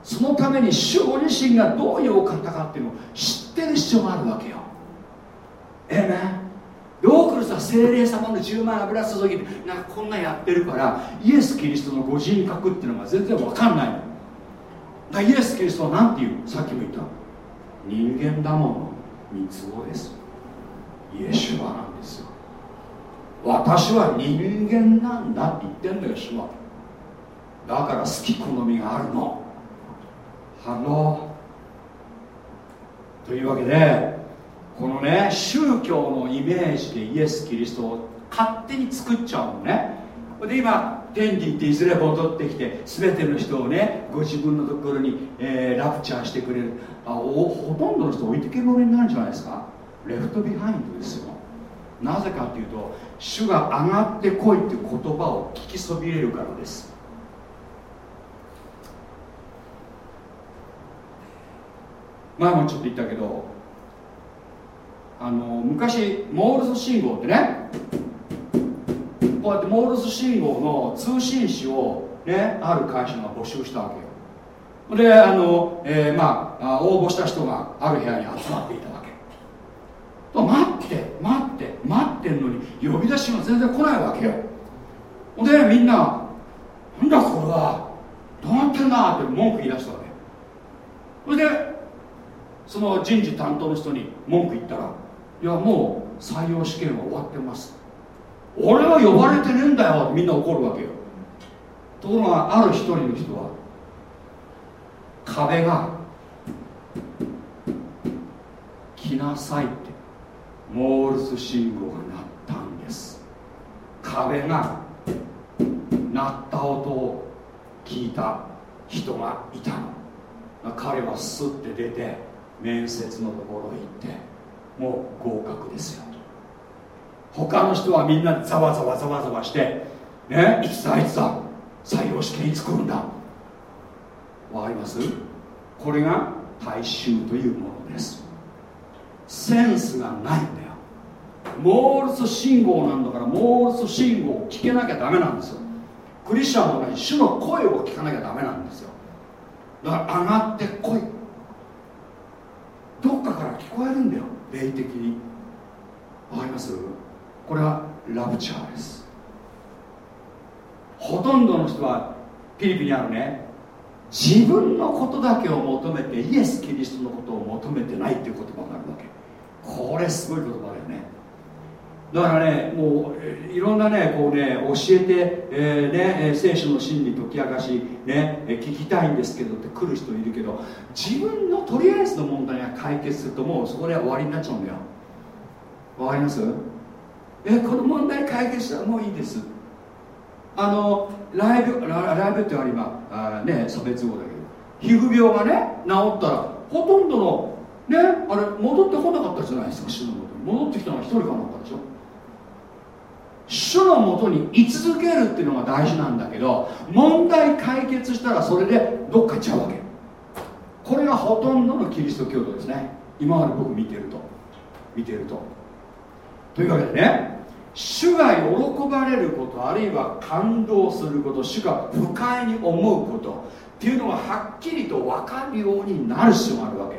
そのために主ご自身がどういうお方かっていうのを知ってる必要があるわけよ。ええねヨークルスは精霊様の10万油注ぎでなんかこんなんやってるからイエス・キリストのご人格っていうのが全然わかんないの。だイエス・キリストは何て言う？さっきも言った。人間だもの。みつをです。イエシュアなんですよ。私は人間なんだって言ってんのよ主は。だから好き好みがあるの。 Hello。というわけでこのね宗教のイメージでイエス・キリストを勝手に作っちゃうのね。で今天に行っていずれ戻ってきて全ての人をねご自分のところに、えー、 rapture してくれる。あおほとんどの人置いてけぼりになるんじゃないですか。 Left behind ですよ。なぜかというと主が上がってこいって言葉を聞きそびれるからです。前もちょっと言ったけどあの昔モールス信号ってねこうやってモールス信号の通信士を、ね、ある会社が募集したわけよ。であの、えー、まあ応募した人がある部屋に集まっていたわけ。と待って待って待ってんのに呼び出しが全然来ないわけよ。でみんななんだこれはどうなってんだって文句言い出したわけ。それでその人事担当の人に文句言ったらいやもう採用試験は終わってます。俺は呼ばれてねえんだよみんな怒るわけよ。ところがある一人の人は壁が来なさいってモールス信号が鳴ったんです。壁が鳴った音を聞いた人がいたの。彼はスッて出て面接のところ行ってもう合格ですよ。他の人はみんなざわざわざわざわしてねいつだいつだ採用試験いつ来るんだ。わかります？これが大衆というものです。センスがないんだよ。モールス信号なんだからモールス信号を聞けなきゃダメなんですよ。クリスチャンもね主の声を聞かなきゃダメなんですよ。だから上がってこい。どっかから聞こえるんだよ。霊的に。わかります？これはラブチャーです。ほとんどの人はピリピにあるね。自分のことだけを求めてイエス・キリストのことを求めてないっていう言葉があるわけ。これすごい言葉だよね。だからねもういろんなねこうね教えて、えー、ね、聖書の真理解き明かし、ね、聞きたいんですけどって来る人いるけど自分のとりあえずの問題が解決するともうそこで終わりになっちゃうんだよ。わかります？えこの問題解決したらもういいです。あのライブライブってあればあね差別語だけど。皮膚病がね治ったらほとんどのねあれ戻ってこなかったじゃないですか主のもと。戻ってきたのは一人かなんかでしょ？主のもとに居続けるっていうのが大事なんだけど問題解決したらそれでどっか行っちゃうわけ。これがほとんどのキリスト教徒ですね。今まで僕見てると。見てると。というわけでね主が喜ばれることあるいは感動すること主が不快に思うことっていうのがはっきりと分かるようになる必要があるわけ。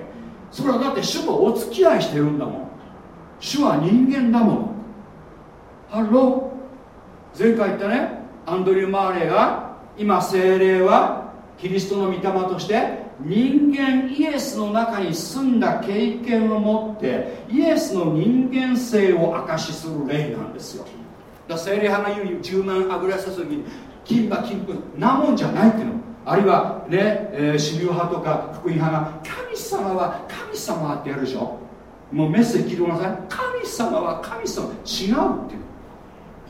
それはだって主とお付き合いしてるんだもん。主は人間だもんハロー前回言ったねアンドリュー・マーレーが今聖霊はキリストの御霊として人間イエスの中に住んだ経験を持ってイエスの人間性を証しする霊なんですよ。だ聖霊派が言う充満油注ぎ金歯金粉なもんじゃないっていうの。あるいはね、えー、主流派とか福音派が神様は神様ってやるでしょ。もうメッセージ聞いてください。神様は神様。違うっていう。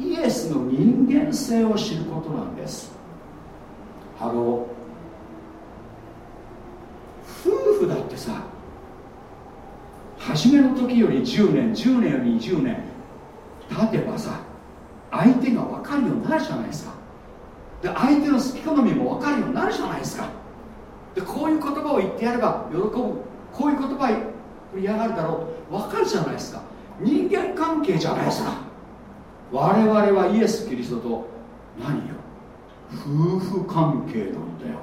イエスの人間性を知ることなんです。 Hello。夫婦だってさ初めの時より10年10年より20年経てばさ相手が分かるようになるじゃないですか。で相手の好き好みも分かるようになるじゃないですか。でこういう言葉を言ってやれば喜ぶ。こういう言葉を嫌がるだろう。分かるじゃないですか。人間関係じゃないですか。我々はイエス・キリストと何よ？夫婦関係なんだよ。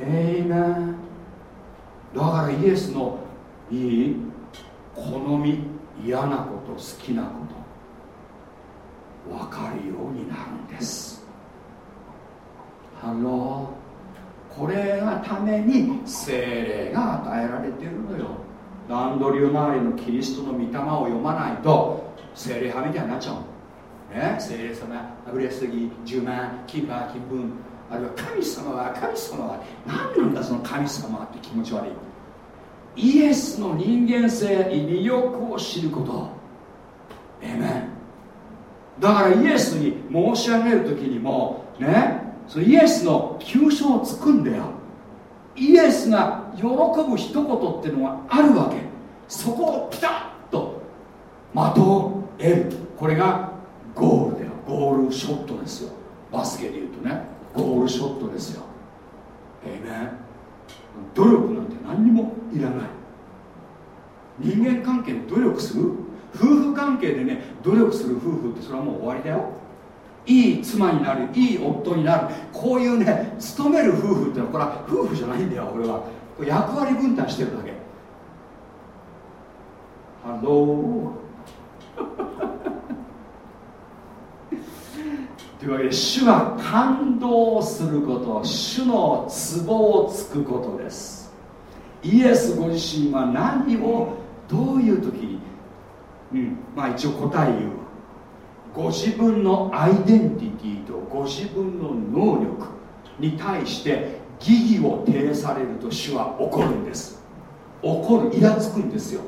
えいめんだからイエスのいい好み嫌なこと好きなこと分かるようになるんです。ハローこれがために聖霊が与えられているのよ。だアンドリュー・マーレーのキリストの御霊を読まないと。聖霊派みたいになっちゃうね。精霊様あぶれすぎ10万キーパー気分あるいは神様は神様は何なんだその神様はって気持ち悪い。イエスの人間性に魅力を知ること。えめんだからイエスに申し上げる時にもね。そのイエスの急所をつくんだよ。イエスが喜ぶ一言っていうのがあるわけ。そこをピタッと的を得るこれがゴールだよ。ゴールショットですよ。バスケでいうとね。ゴールショットですよ。ええね。努力なんて何にもいらない。人間関係で努力する？夫婦関係でね努力する夫婦ってそれはもう終わりだよ。いい妻になるいい夫になる。こういうね勤める夫婦ってのはこれは夫婦じゃないんだよ俺は。役割分担してるだけ。ハロー <laughs> というわけで主は感動すること主のツボをつくことです。イエスご自身は何をどういう時にうんまあ一応答え言うわ。ご自分のアイデンティティとご自分の能力に対して疑義を呈されると主は怒るんです。怒るイラつくんですよ。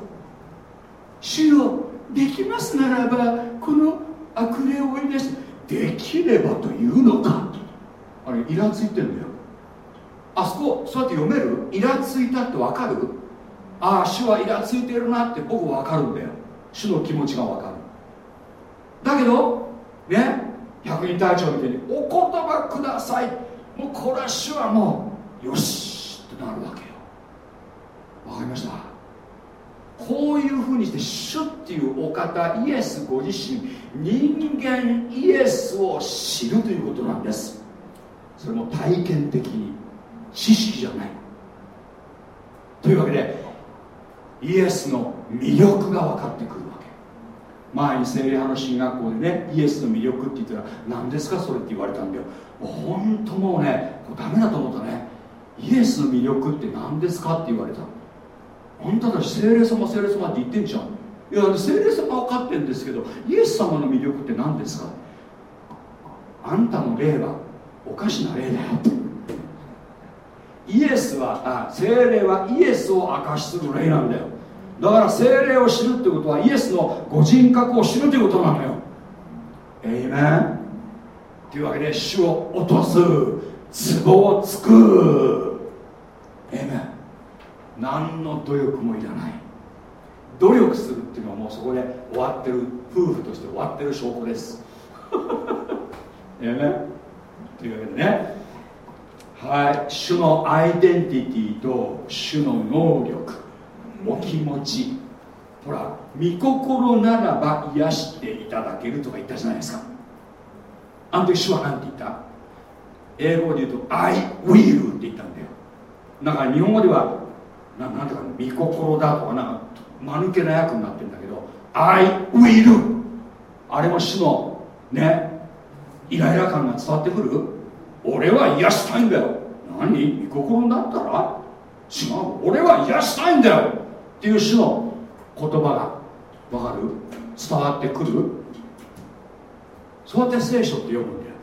主よできますならばこの悪霊を追い出してできればというのか。あれイラついてんだよ。あそこそうやって読める？イラついたって分かる？ああ主はイラついてるなって僕分かるんだよ。主の気持ちが分かる。だけどね百人隊長みたいにお言葉ください。もうこれは主はもうよしってなるわけよ。わかりました？こういうふうにして主っていうお方イエスご自身人間イエスを知るということなんです。それも体験的に知識じゃない。というわけでイエスの魅力が分かってくるわけ。前に聖霊派の進学校でねイエスの魅力って言ったら何ですかそれって言われたんだよ。本当もうねこうダメだと思ったね。イエスの魅力って何ですかって言われたの。あんたたち聖霊様聖霊様って言ってんじゃん。いや聖霊様分かってるんですけどイエス様の魅力って何ですか？あんたの霊はおかしな霊だよイエスはあ精霊はイエスを明かしする霊なんだよ。だから精霊を知るってことはイエスのご人格を知るということなのよ。エイメン。というわけで主を落とす。壺をつく。エイメン。何の努力もいらない。努力するっていうのはもうそこで終わってる夫婦として終わってる証拠です。えね。というわけでね。はい。主のアイデンティティと主の能力お気持ち。ほら御心ならば癒していただけるとか言ったじゃないですか。あの時主は何て言った？英語で言うと I will って言ったんだよ。なんか日本語ではななんていうか御心だとかなんか間抜けな役になってるんだけど I will! あれも主のねイライラ感が伝わってくる？俺は癒したいんだよ。何？御心だったら？違う俺は癒したいんだよ。っていう主の言葉がわかる？伝わってくる？そうやって聖書って読むんだよ。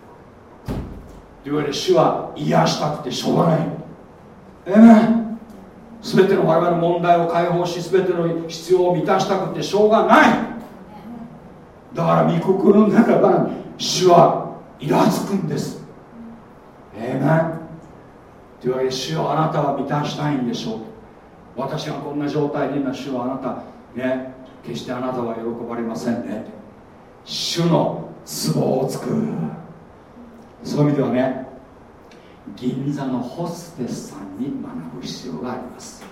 というわけで主は癒したくてしょうがない。ええ全ての我々の問題を解放し全ての必要を満たしたくてしょうがない。だから御心の中が主はイラつくんです。ええねというわけで主よあなたは満たしたいんでしょう。私がこんな状態で今主はあなた。ね。決してあなたは喜ばれませんね。主の壺を作るそういう意味ではね銀座のホステスさんに学ぶ必要があります。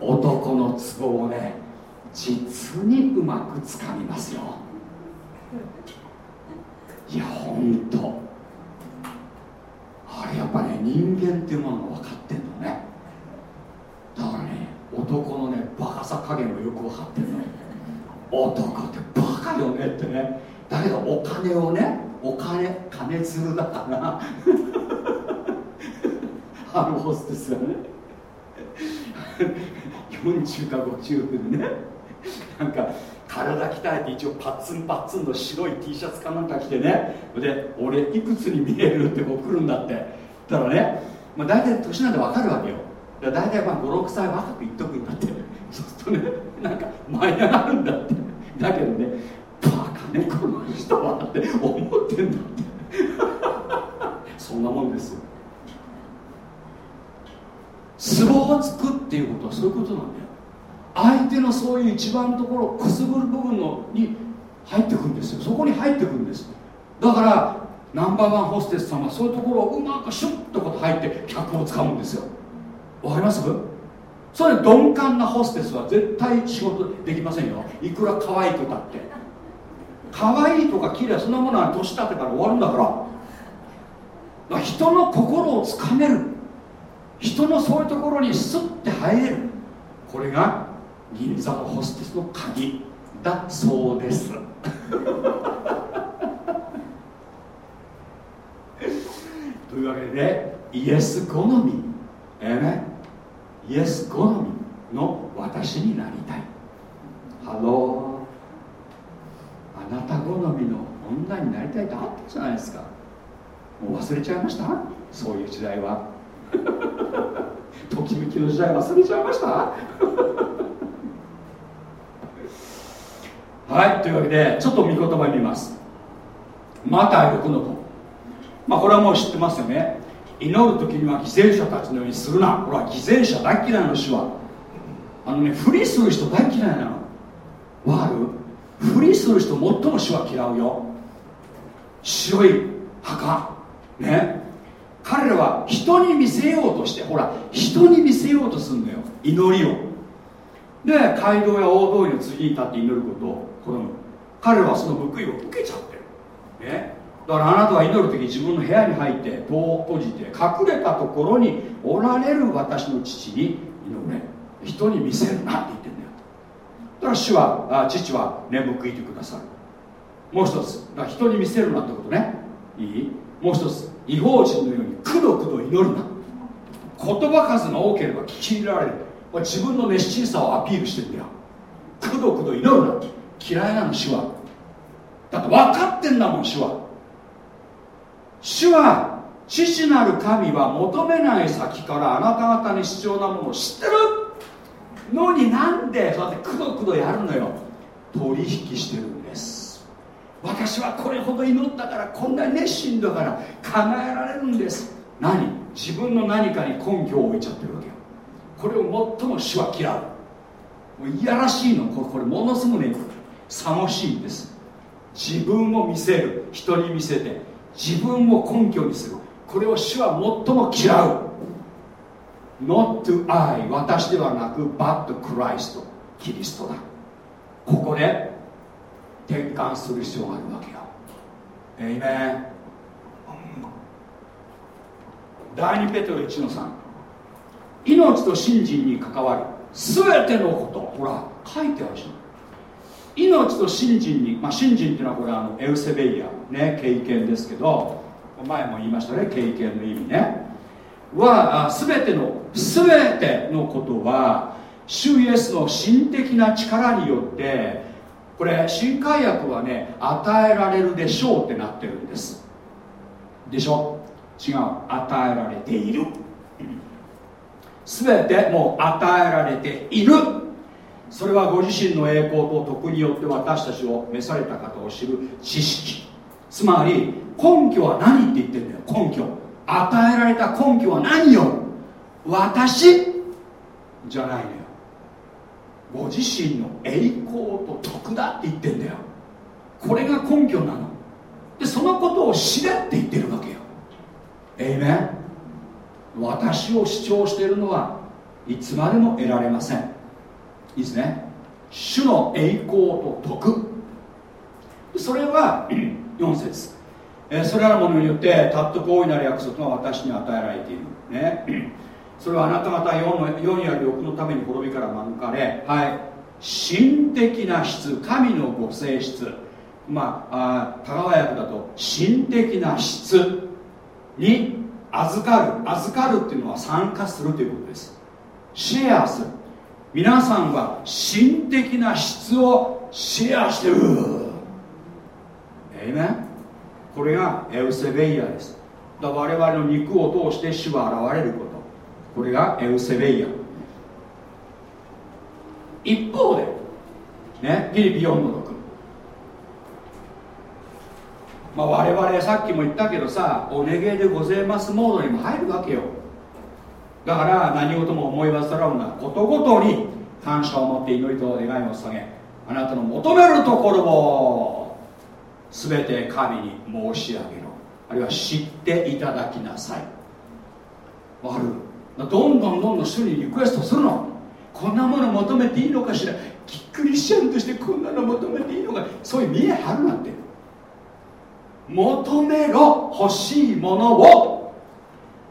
男の壺をね実にうまくつかみますよ。いやほんとあれやっぱね人間っていうものが分かってんのね。だからね男のねバカさ加減をよく分かってんの。男ってバカよねってね。だけどお金をねお金金づるだから。あのホステスがね。40か50でね。なんか体鍛えて一応パッツンパッツンの白い T シャツかなんか着てね。で俺いくつに見えるってこう来るんだって。だからね、まあ、大体年なんて分かるわけよ。だ大体56歳若く言っとくんだって。そうするとねなんか舞い上がるんだって。だけどねバカねこの人はって思ってんだって。そんなもんですよ。壺をつくっていうことはそういうことなんだよ。相手のそういう一番のところくすぐる部分のに入ってくるんですよ。そこに入ってくるんです。だからナンバーワンホステスさんはそういうところをうまくシュッとこと入って客をつかむんですよ。わかります？それ鈍感なホステスは絶対仕事できませんよ。いくら可愛い子だって。可愛いとか綺麗そんなものは年経ってから終わるんだから。だから人の心をつかめる。人のそういうところにスッて入れる。これが銀座のホステスの鍵。だそうです。<laughs> というわけでイエス好み。えね。イエス好みの私になりたい。ハロー。あなた好みの女になりたいってあったじゃないですか。もう忘れちゃいました？そういう時代は。<laughs> ときめきの時代忘れちゃいました？<laughs> はいというわけでちょっと見言葉見ます。マタイ6の5まあこれはもう知ってますよね。祈る時には犠牲者たちのようにするな。これは犠牲者大嫌いの主は。あのねふりする人大嫌いなの。わかるふりする人最も主は嫌うよ。白い墓。ね。彼らは人に見せようとしてほら人に見せようとするのよ。祈りを。で街道や大通りの次に立って祈ることを好む。彼らはその報いを受けちゃってる。ね。だからあなたは祈る時自分の部屋に入って戸を閉じて隠れたところにおられる私の父に祈れ。人に見せるなって言ってんだよ。だから主はあ父はね報いてくださる。もう一つ。だ人に見せるなってことね。いい？もう一つ。違法人のようにくどくど祈るな。言葉数が多ければ聞き入れられる。自分の熱心さをアピールしてるんだよ。くどくど祈るな。嫌いなの主は。だって分かってんだもん主は。主は父なる神は求めない先からあなた方に必要なものを知ってる。のになんでそうやってくどくどやるのよ。取引してる。ん私はこれほど祈ったからこんな熱心だから叶えられるんです。何？自分の何かに根拠を置いちゃってるわけよ。これを最も主は嫌う。もういやらしいの。これこれものすごくねさもしいんです。自分を見せる。人に見せて。自分を根拠にする。これを主は最も嫌う。Not to I 私ではなく but Christ キリストだ。ここで転換する必要があるわけよ。えいめ第2ペテロ1の3命と信心に関わる。全てのこと。ほら書いてあるじゃん。命と信心に、まあ、信心っていうのはこれあのエウセベイア、ね、経験ですけど前も言いましたね経験の意味ね。は全ての全てのことは主イエスの心的な力によってこれ新海薬はね与えられるでしょうってなってるんです。でしょ？違う。与えられている。全てもう与えられている。それはご自身の栄光と徳によって私たちを召された方を知る知識。つまり根拠は何って言ってるんだよ根拠。与えられた根拠は何よ。私じゃないのよ。ご自身の栄光と徳だって言ってんだよ。これが根拠なの。でそのことを知れって言ってるわけよ。えいめ私を主張しているのはいつまでも得られません。いいですね。主の栄光と徳。それは <clears throat> 4節。それらのものによってたっとく大いなる約束が私に与えられている。ね。それはあなた方世の世にある欲のために滅びから免れはい。神的な質神のご性質。まあ田川役だと神的な質に預かる預かるっていうのは参加するということです。シェアする。皆さんは神的な質をシェアしてる。えいめこれがエウセベイヤです。だ我々の肉を通して主は現れること。これがエウセベイヤ。一方でねギリピ4の6まあ、我々さっきも言ったけどさお願いでございますモードにも入るわけよ。だから何事も思い煩うなことごとに感謝を持って祈りと願いを下げあなたの求めるところを全て神に申し上げろ。あるいは知っていただきなさい。わかる？どんどんどんどん主にリクエストするの。こんなもの求めていいのかしら。クリスチャンとしてこんなの求めていいのか。そういう見え張るなんて。求めろ欲しいものを。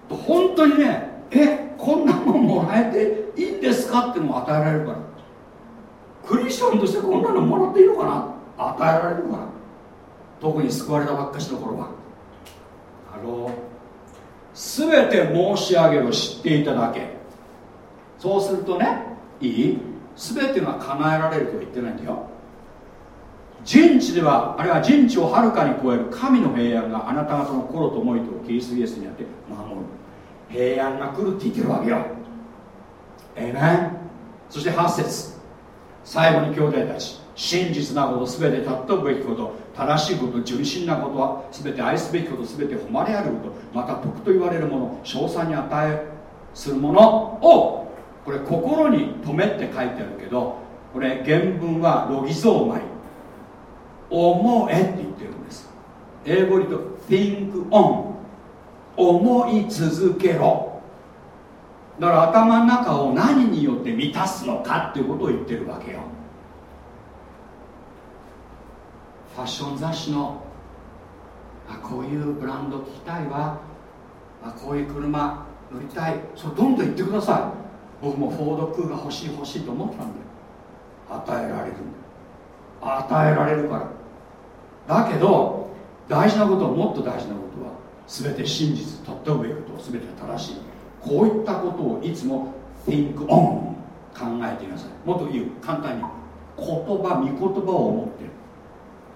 本当にねえこんなもんもらえていいんですかってのも与えられるから。クリスチャンとしてこんなのもらっていいのかな。与えられるから。特に救われたばっかしの頃は。あの全て申し上げろ知っていただけ。そうするとねいい？全てが叶えられるとは言ってないんだよ。人知ではあるいは人知をはるかに超える神の平安があなた方の心と思いとキリストイエスにあって守る。平安が来るって言ってるわけよ。ええねそして8節。最後に兄弟たち。真実なこと全て尊ぶべきこと正しいこと純真なことは全て愛すべきこと全て誉れあることまた徳と言われるもの賞賛に与えするものをこれ心に留めって書いてあるけどこれ原文はロギゾーマイ。思えって言ってるんです。英語に言うと think on 思い続けろだから頭の中を何によって満たすのかっていうことを言ってるわけよ。ファッション雑誌のあこういうブランド聞きたいわ。あこういう車乗りたい。それどんどん言ってください。僕もフォードクーが欲しい欲しいと思ったんだよ与えられるんだ。与えられるから。だけど大事なことはもっと大事なことは全て真実とっておくべきこと全て正しい。こういったことをいつも think on 考えていなさい。もっと言う。簡単に。言葉御言葉を思ってる。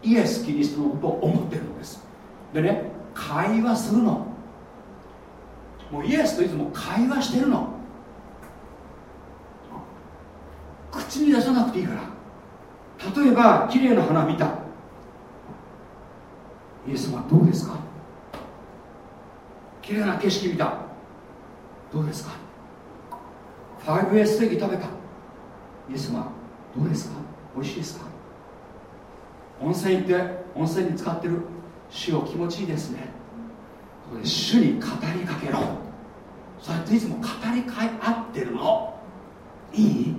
イエス・キリストのことを思ってるんです。でね会話するの。もうイエスといつも会話してるの。口に出さなくていいから。例えば綺麗な花見た。イエス様どうですか？綺麗な景色見た。どうですか？5S ステーキ食べた。イエス様どうですか？美味しいですか？温泉行って温泉に使ってる。主を気持ちいいですね。これ主に語りかけろ。そうやっていつも語りかえ合ってるの。いい？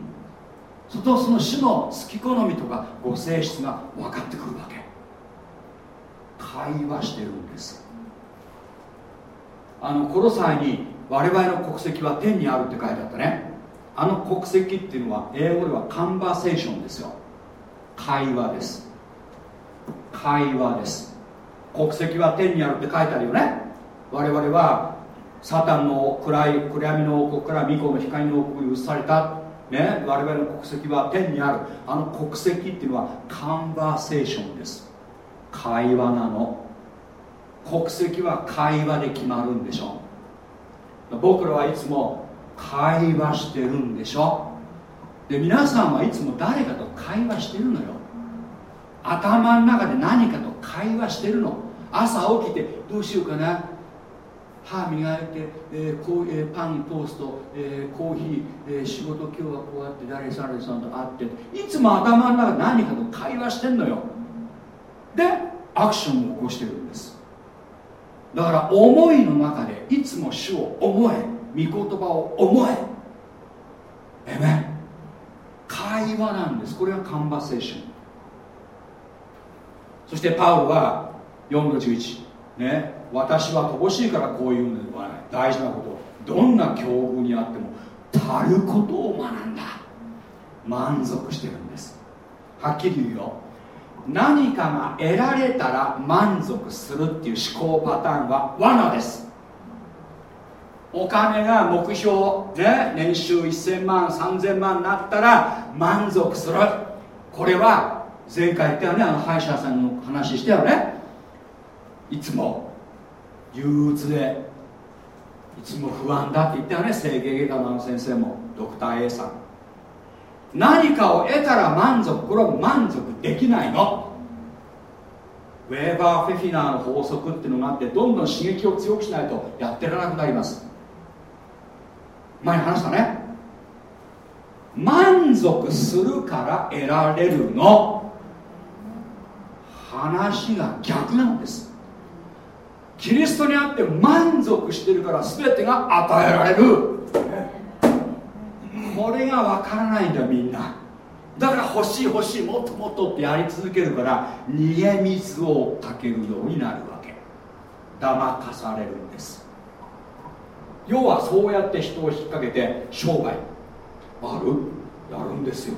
そとその主の好き好みとかご性質が分かってくるわけ。会話してるんです。あのこの際に我々の国籍は天にあるって書いてあったね。あの国籍っていうのは英語ではカンバーセーションですよ。会話です。会話です。国籍は天にあるって書いてあるよね。我々はサタンの暗い暗闇の王国から巫女の光の王国に移された。ね我々の国籍は天にある。あの国籍っていうのはカンバーセーションです。会話なの。国籍は会話で決まるんでしょ。僕らはいつも会話してるんでしょ。で皆さんはいつも誰かと会話してるのよ。頭の中で何かと会話してるの。朝起きてどうしようかな。歯磨いて、えーこうえーパントースト、えーコーヒー、えー仕事今日はこうやって誰々さんと会って。いつも頭の中で何かと会話してんのよ。でアクションを起こしてるんです。だから思いの中でいつも主を思え御言葉を思え。えめ会話なんです。これがカンバセーション。そしてパウロは4の11ね私は乏しいからこういうのではない。大事なこと。どんな境遇にあっても足ることを学んだ。満足してるんです。はっきり言うよ。何かが得られたら満足するっていう思考パターンは罠です。お金が目標、ね、年収1000万3000万になったら満足する。これは前回言ったよねあの歯医者さんの話したよね。いつも。憂鬱でいつも不安だって言ったよね整形外科の先生も。ドクター A さん。何かを得たら満足これは満足できないの。ウェーバー・フェフィナーの法則っていうのがあってどんどん刺激を強くしないとやってられなくなります。前に話したね。満足するから得られるの。話が逆なんです。キリストにあって満足してるから全てが与えられる。これが分からないんだみんな。だから欲しい欲しいもっともっとってやり続けるから逃げ水をかけるようになるわけ。騙かされるんです。要はそうやって人を引っ掛けて商売あるやるんですよ。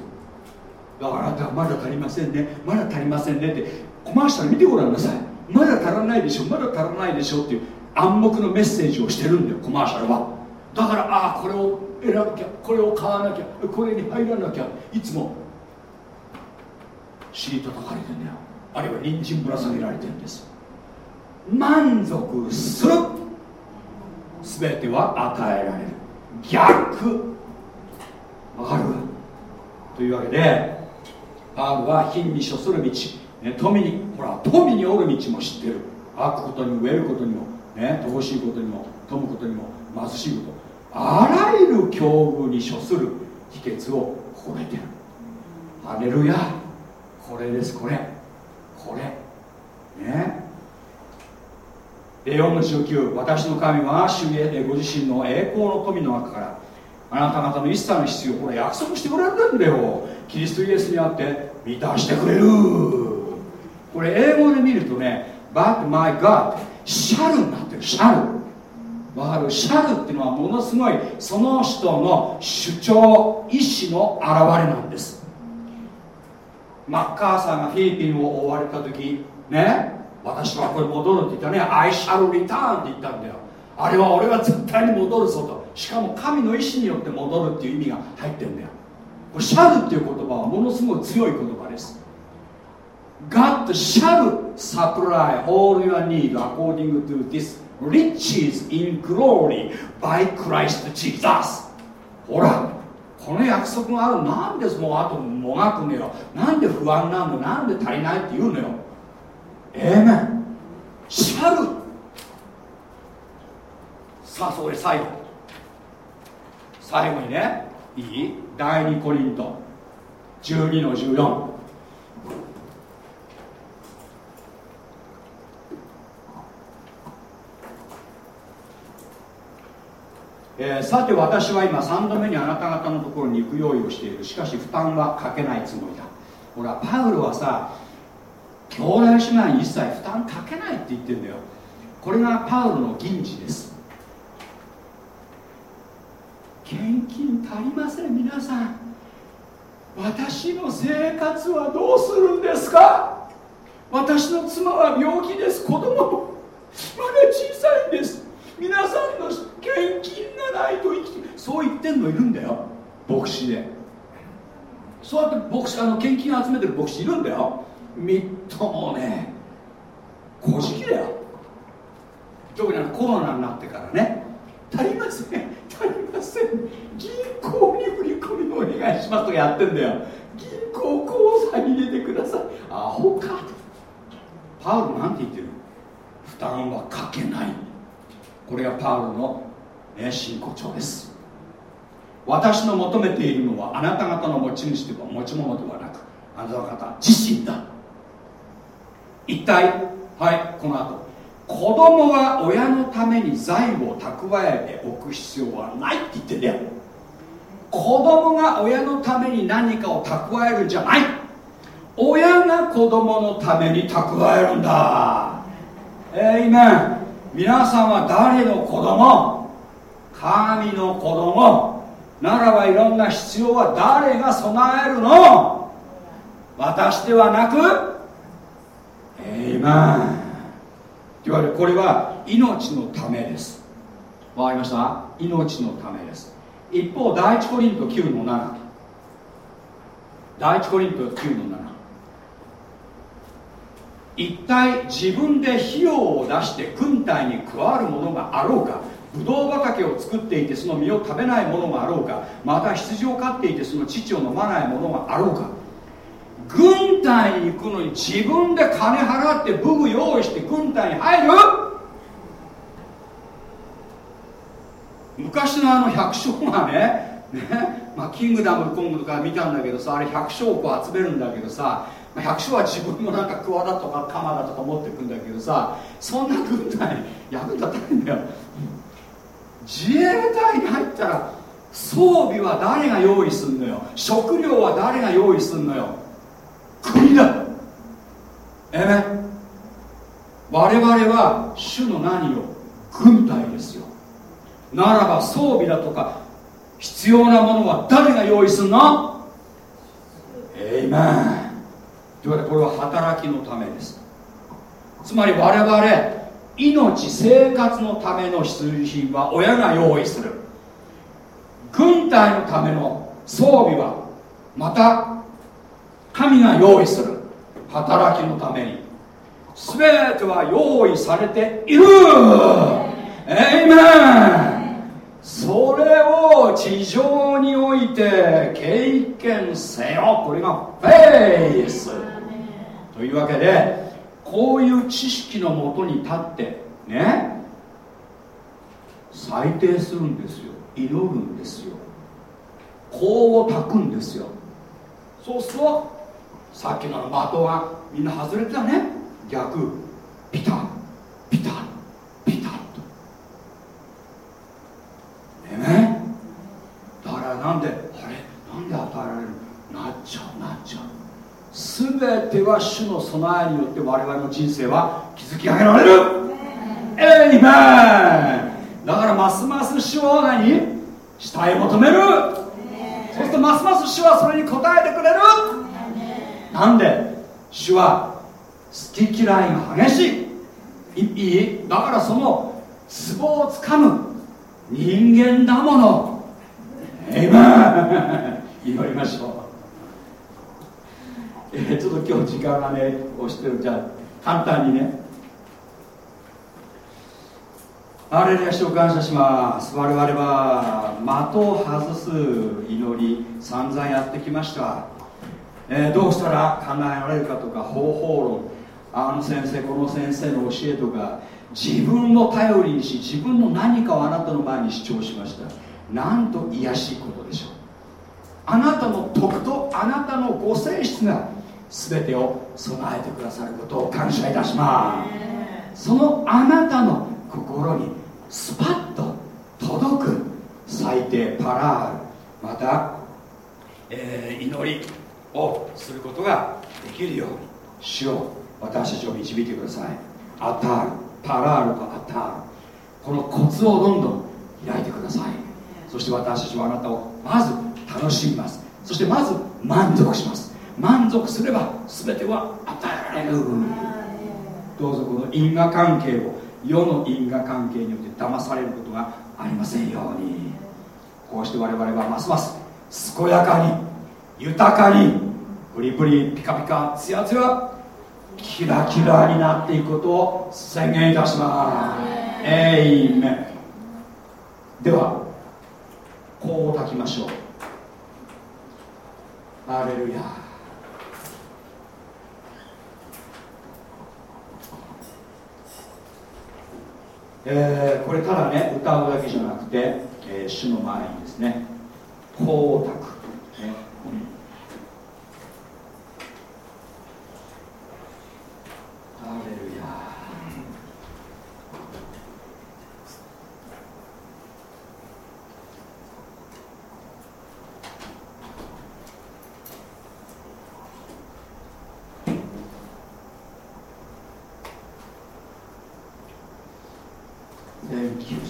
だからまだ足りませんねまだ足りませんねってコマーシャル見てごらんなさい。まだ足らないでしょ。まだ足らないでしょっていう暗黙のメッセージをしてるんだよコマーシャルは。だからああこれを選ばなきゃこれを買わなきゃこれに入らなきゃいつも。尻叩かれてんだよ。あるいは人参ぶら下げられてるんです。満足する。全ては与えられる。逆。わかる？というわけでパウルは貧に処する道、ね、富にほら富におる道も知ってる。悪ことにも植えることにもね乏しいことにも富むことにも貧しいこと。あらゆる境遇に処する秘訣を超えてる。ハレルヤ。これですこれ。これ。ね。で4の19私の神は主へご自身の栄光の富の中からあなた方の一切の必要これ約束してくれるんだよ。キリストイエスにあって満たしてくれる。これ英語で見るとね But my God シャルになってる。シャル。わかる？シャルっていうのはものすごいその人の主張意志の表れなんです。マッカーサーがフィリピンを追われた時ね私はこれ戻るって言ったね。I shall return って言ったんだよ。あれは俺は絶対に戻るぞと。しかも神の意志によって戻るっていう意味が入ってるんだよ。これシャルっていう言葉はものすごい強い言葉です。God shall supply all your need according to this riches in glory by Christ Jesus. ほらこの約束がある。なんでもうあともがくのよ。なんで不安なの？なんで足りないって言うのよ。ええめんシャル。さあそこで最後。最後にねいい？第2コリント。12の14えーさて私は今3度目にあなた方のところに行く用意をしている。しかし負担はかけないつもりだ。ほらパウロはさ兄弟姉妹に一切負担かけないって言ってるんだよ。これがパウロの銀次です。現金足りません皆さん。私の生活はどうするんですか？私の妻は病気です。子供もまだ小さいんです。皆さんの献金がないと生きてそう言ってんのいるんだよ。牧師で。そうやって牧師あの献金集めてる牧師いるんだよ。みっともね小じきだよ。特にあのコロナになってからね。足りません。足りません。銀行に振り込みお願願いしますとかやってんだよ。銀行口座に入れてください。アホか。パウロなんて言ってる。負担はかけない。これがパウロの、ね、真骨頂です。私の求めているのはあなた方の持ち主では持ち物ではなくあなた方自身だ。一体はいこの後子供は親のために財を蓄えておく必要はないって言ってんだよ。子供が親のために何かを蓄えるんじゃない。親が子供のために蓄えるんだ。えいめん皆さんは誰の子供？神の子供？ならばいろんな必要は誰が備えるの？私ではなくえいまんいわゆるこれは命のためです。わかりました？命のためです。一方第一コリント9の7第一コリント9の7一体自分で費用を出して軍隊に加わるものがあろうかブドウ畑を作っていてその実を食べないものがあろうかまた羊を飼っていてその乳を飲まないものがあろうか。軍隊に行くのに自分で金払って武具用意して軍隊に入る？昔のあの百姓がねね、まあ、キングダムコングとか見たんだけどさあれ百姓をこう集めるんだけどさ百姓は自分もなんか桑だとか鎌だとか持ってくんだけどさそんな軍隊役立たないんだよ。自衛隊に入ったら装備は誰が用意すんのよ。食料は誰が用意すんのよ。国だ。えめ。我々は主の何を？軍隊ですよ。ならば装備だとか必要なものは誰が用意すんの？えいめんというわけでこれは働きのためです。つまり我々命生活のための必需品は親が用意する。軍隊のための装備はまた神が用意する。働きのために。全ては用意されている。エイメン。それを地上において経験せよ。これがフェイス。というわけでこういう知識のもとに立ってね裁定するんですよ。祈るんですよ。香を炊くんですよ。そうするとさっきの的がみんな外れてたね。逆。ピタッ。ピタッピタッとねだからなんであれなんで与えられるなっちゃうなっちゃう全ては主の備えによって我々の人生は築き上げられる。エイメンだからますます主を何下へ求める。そうするとますます主はそれに応えてくれる。なんで？主は好き嫌いが激しい。いい？だからそのツボをつかむ人間だもの。エイメン祈りましょう。えー、ちょっと今日時間がね押してるじゃあ簡単にね。あれで主を感謝します。我々は的を外す祈り散々やってきました、えー、どうしたら考えられるかとか方法論。あの先生この先生の教えとか自分を頼りにし自分の何かをあなたの前に主張しました。なんと卑しいことでしょう。あなたの徳とあなたのご性質が全てを備えてくださることを感謝いたします。そのあなたの心にスパッと届く最低パラールまた、えー、祈りをすることができるように主を私たちを導いてください。アタールパラールとアタールこのコツをどんどん開いてください。そして私たちはあなたをまず楽しみます。そしてまず満足します満足すれば全ては与えられる。どうぞこの因果関係を世の因果関係によって騙されることがありませんように。こうして我々はますます健やかに豊かにプリプリピカピカツヤツヤキラキラになっていくことを宣言いたします。えいめではこう炊きましょう。アレルヤ。えー、これただね歌うだけじゃなくて、えー、主の前にですね光沢、ハレルヤ Thank you.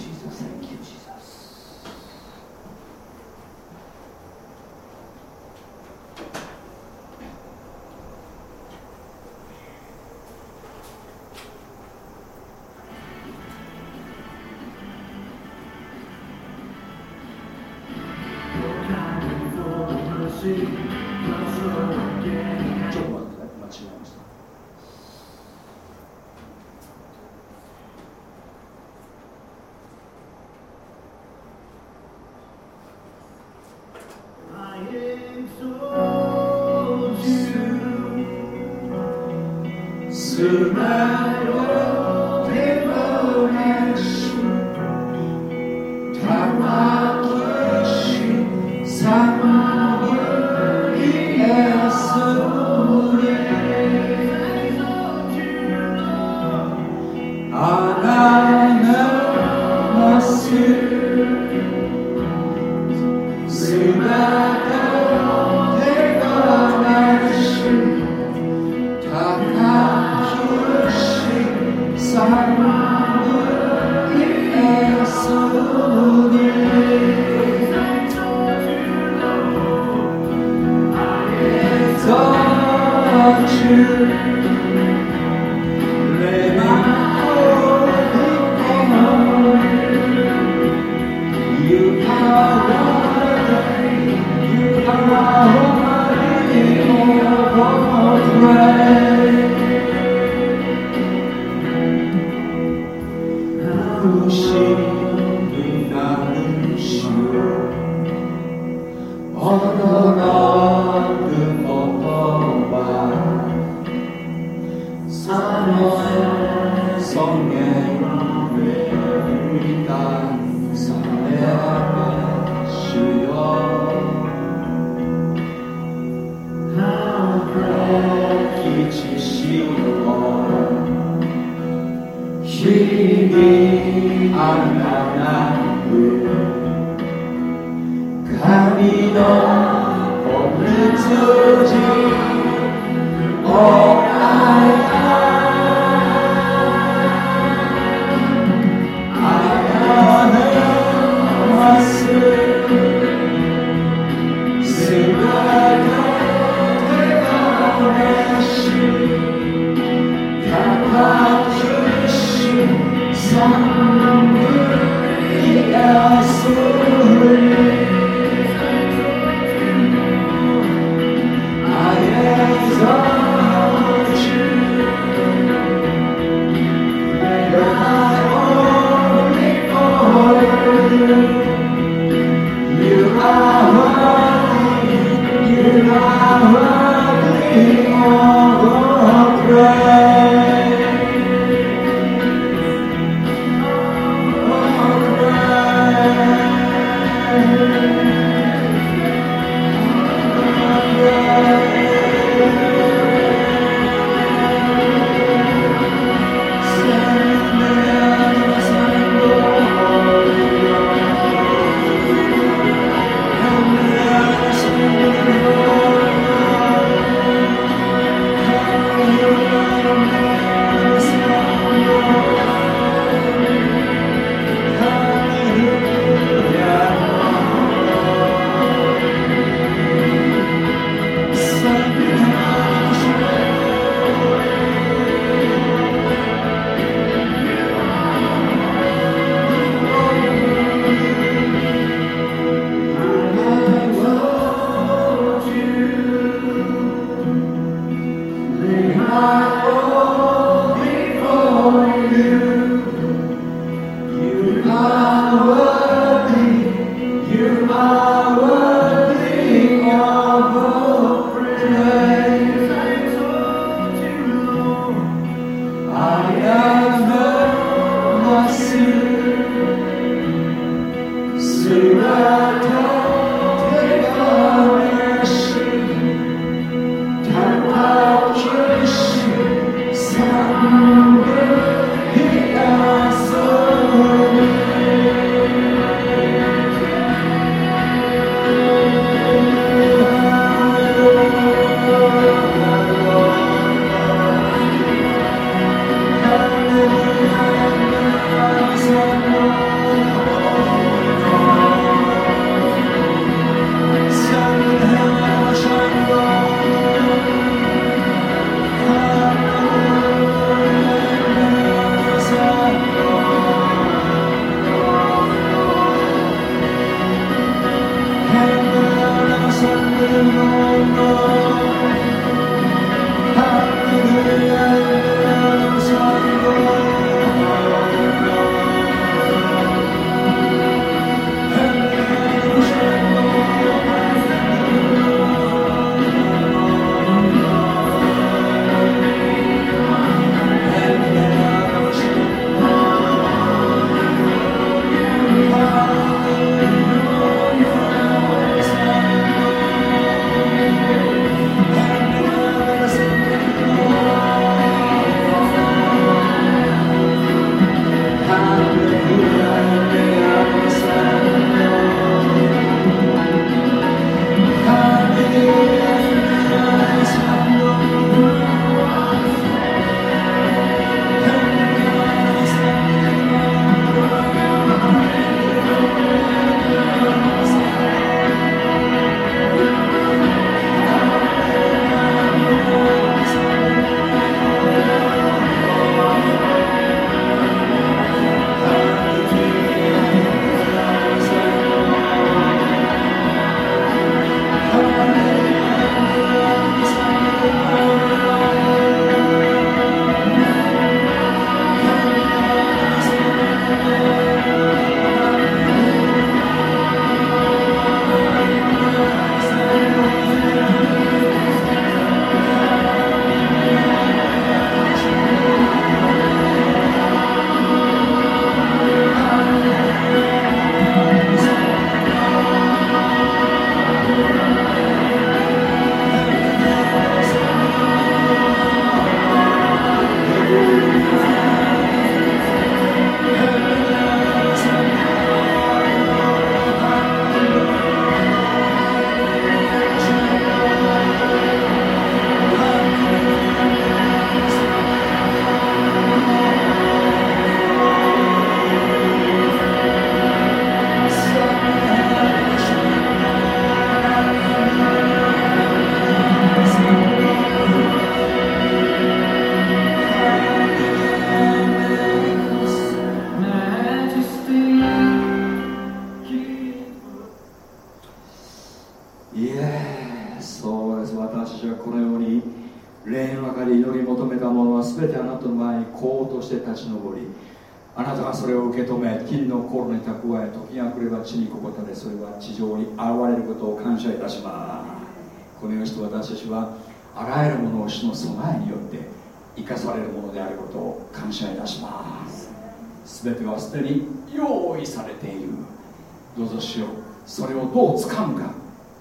ことをつかむか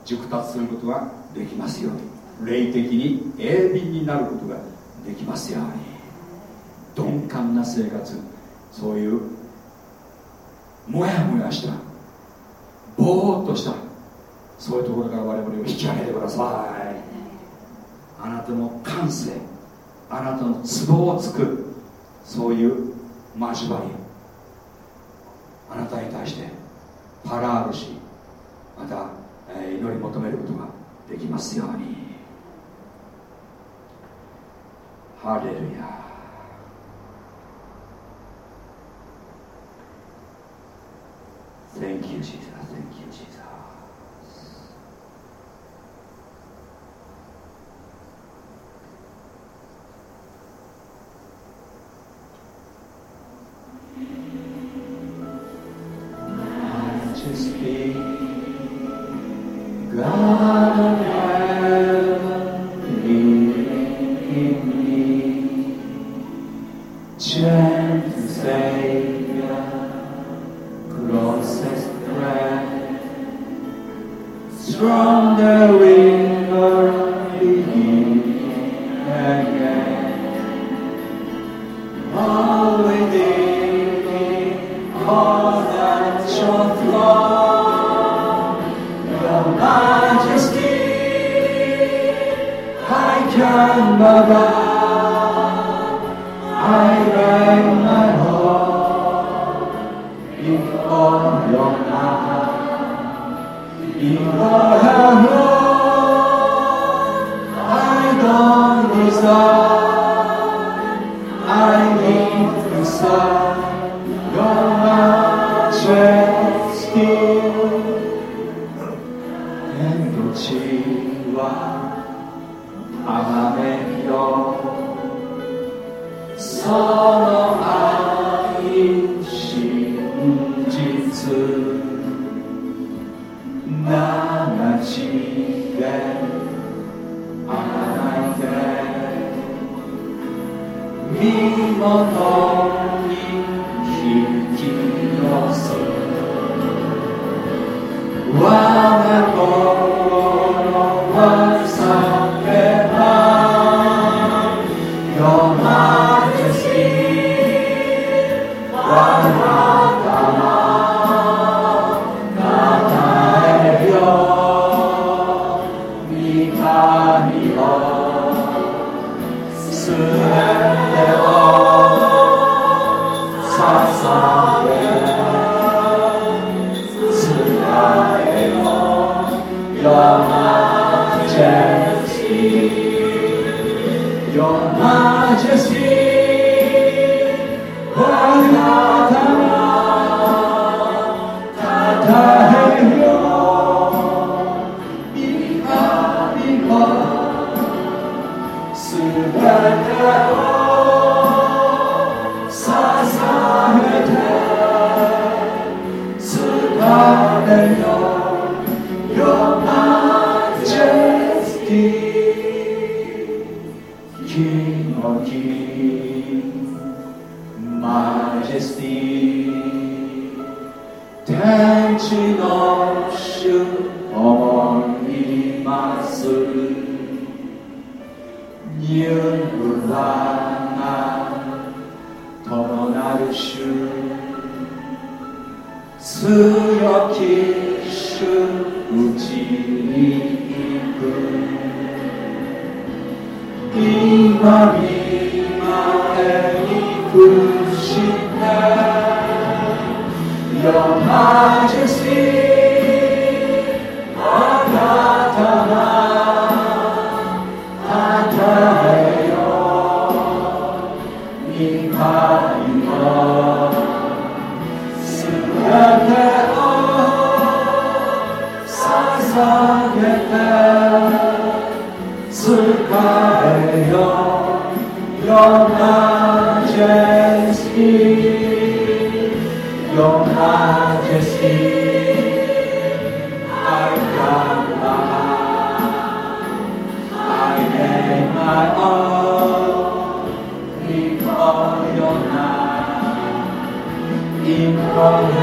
熟達することができますように。霊的に鋭敏になることができますように。鈍感な生活そういうもやもやしたぼーっとしたそういうところから我々を引き上げてください。あなたの感性あなたの都合をつくそういう交わり。あなたに対してパラールシーまた、えー、祈り求めることができますようにハレルヤー Thank you, Jesus. Thank you, Jesus. karşı aman bilinmez ölüm Yıldıranlar tamam erişim Sıra kişi ucini yıkın İmam imam evi kuşinler Your majesty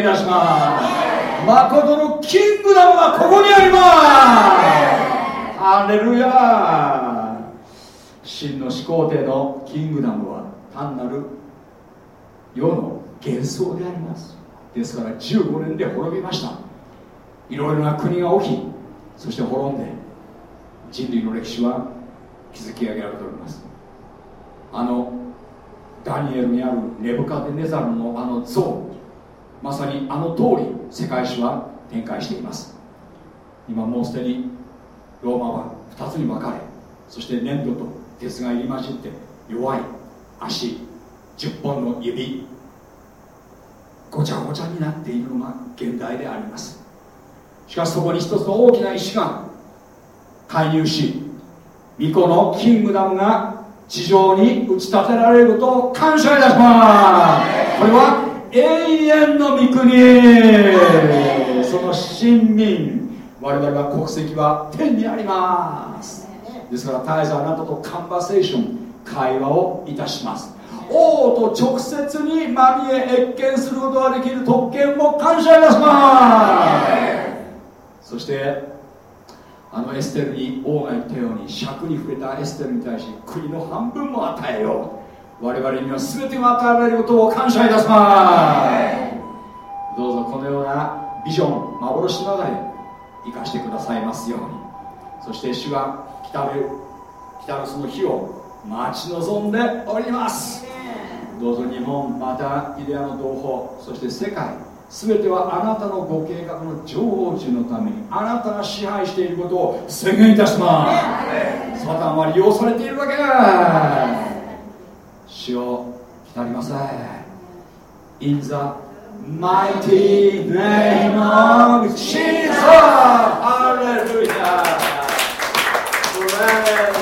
いたします。誠のキングダムはここにあります。ハレルヤ真の始皇帝のキングダムは単なる世の幻想であります。ですから15年で滅びました。いろいろな国が起きそして滅んで人類の歴史は築き上げられております。あのダニエルにあるネブカデネザルのあの像。まさにあの通り世界史は展開しています。今もうすでにローマは2つに分かれそして粘土と鉄が入り混じって弱い足10本の指ごちゃごちゃになっているのが現代であります。しかしそこに一つの大きな石が介入し巫女のキングダムが地上に打ち立てられることを感謝いたします。これは永遠の御国その親民我々は国籍は天にあります。ですから絶えずあなたとカンバセーション会話をいたします。王と直接にまみえ謁見することができる特権も感謝いたします。そしてあのエステルに王が言ったように尺に触れたエステルに対し国の半分も与えよう我々には全てが与えられることを感謝いたします。どうぞこのようなビジョン幻の中で生かしてくださいますように。そして主は来たる来たるその日を待ち望んでおります。どうぞ日本またイデアの同胞そして世界全てはあなたのご計画の成就のためにあなたが支配していることを宣言いたします。サタンは利用されているわけ主を来りません In the mighty name of Jesus! Hallelujah! Amen!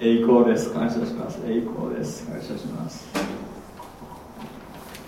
栄光です感謝します栄光です感謝します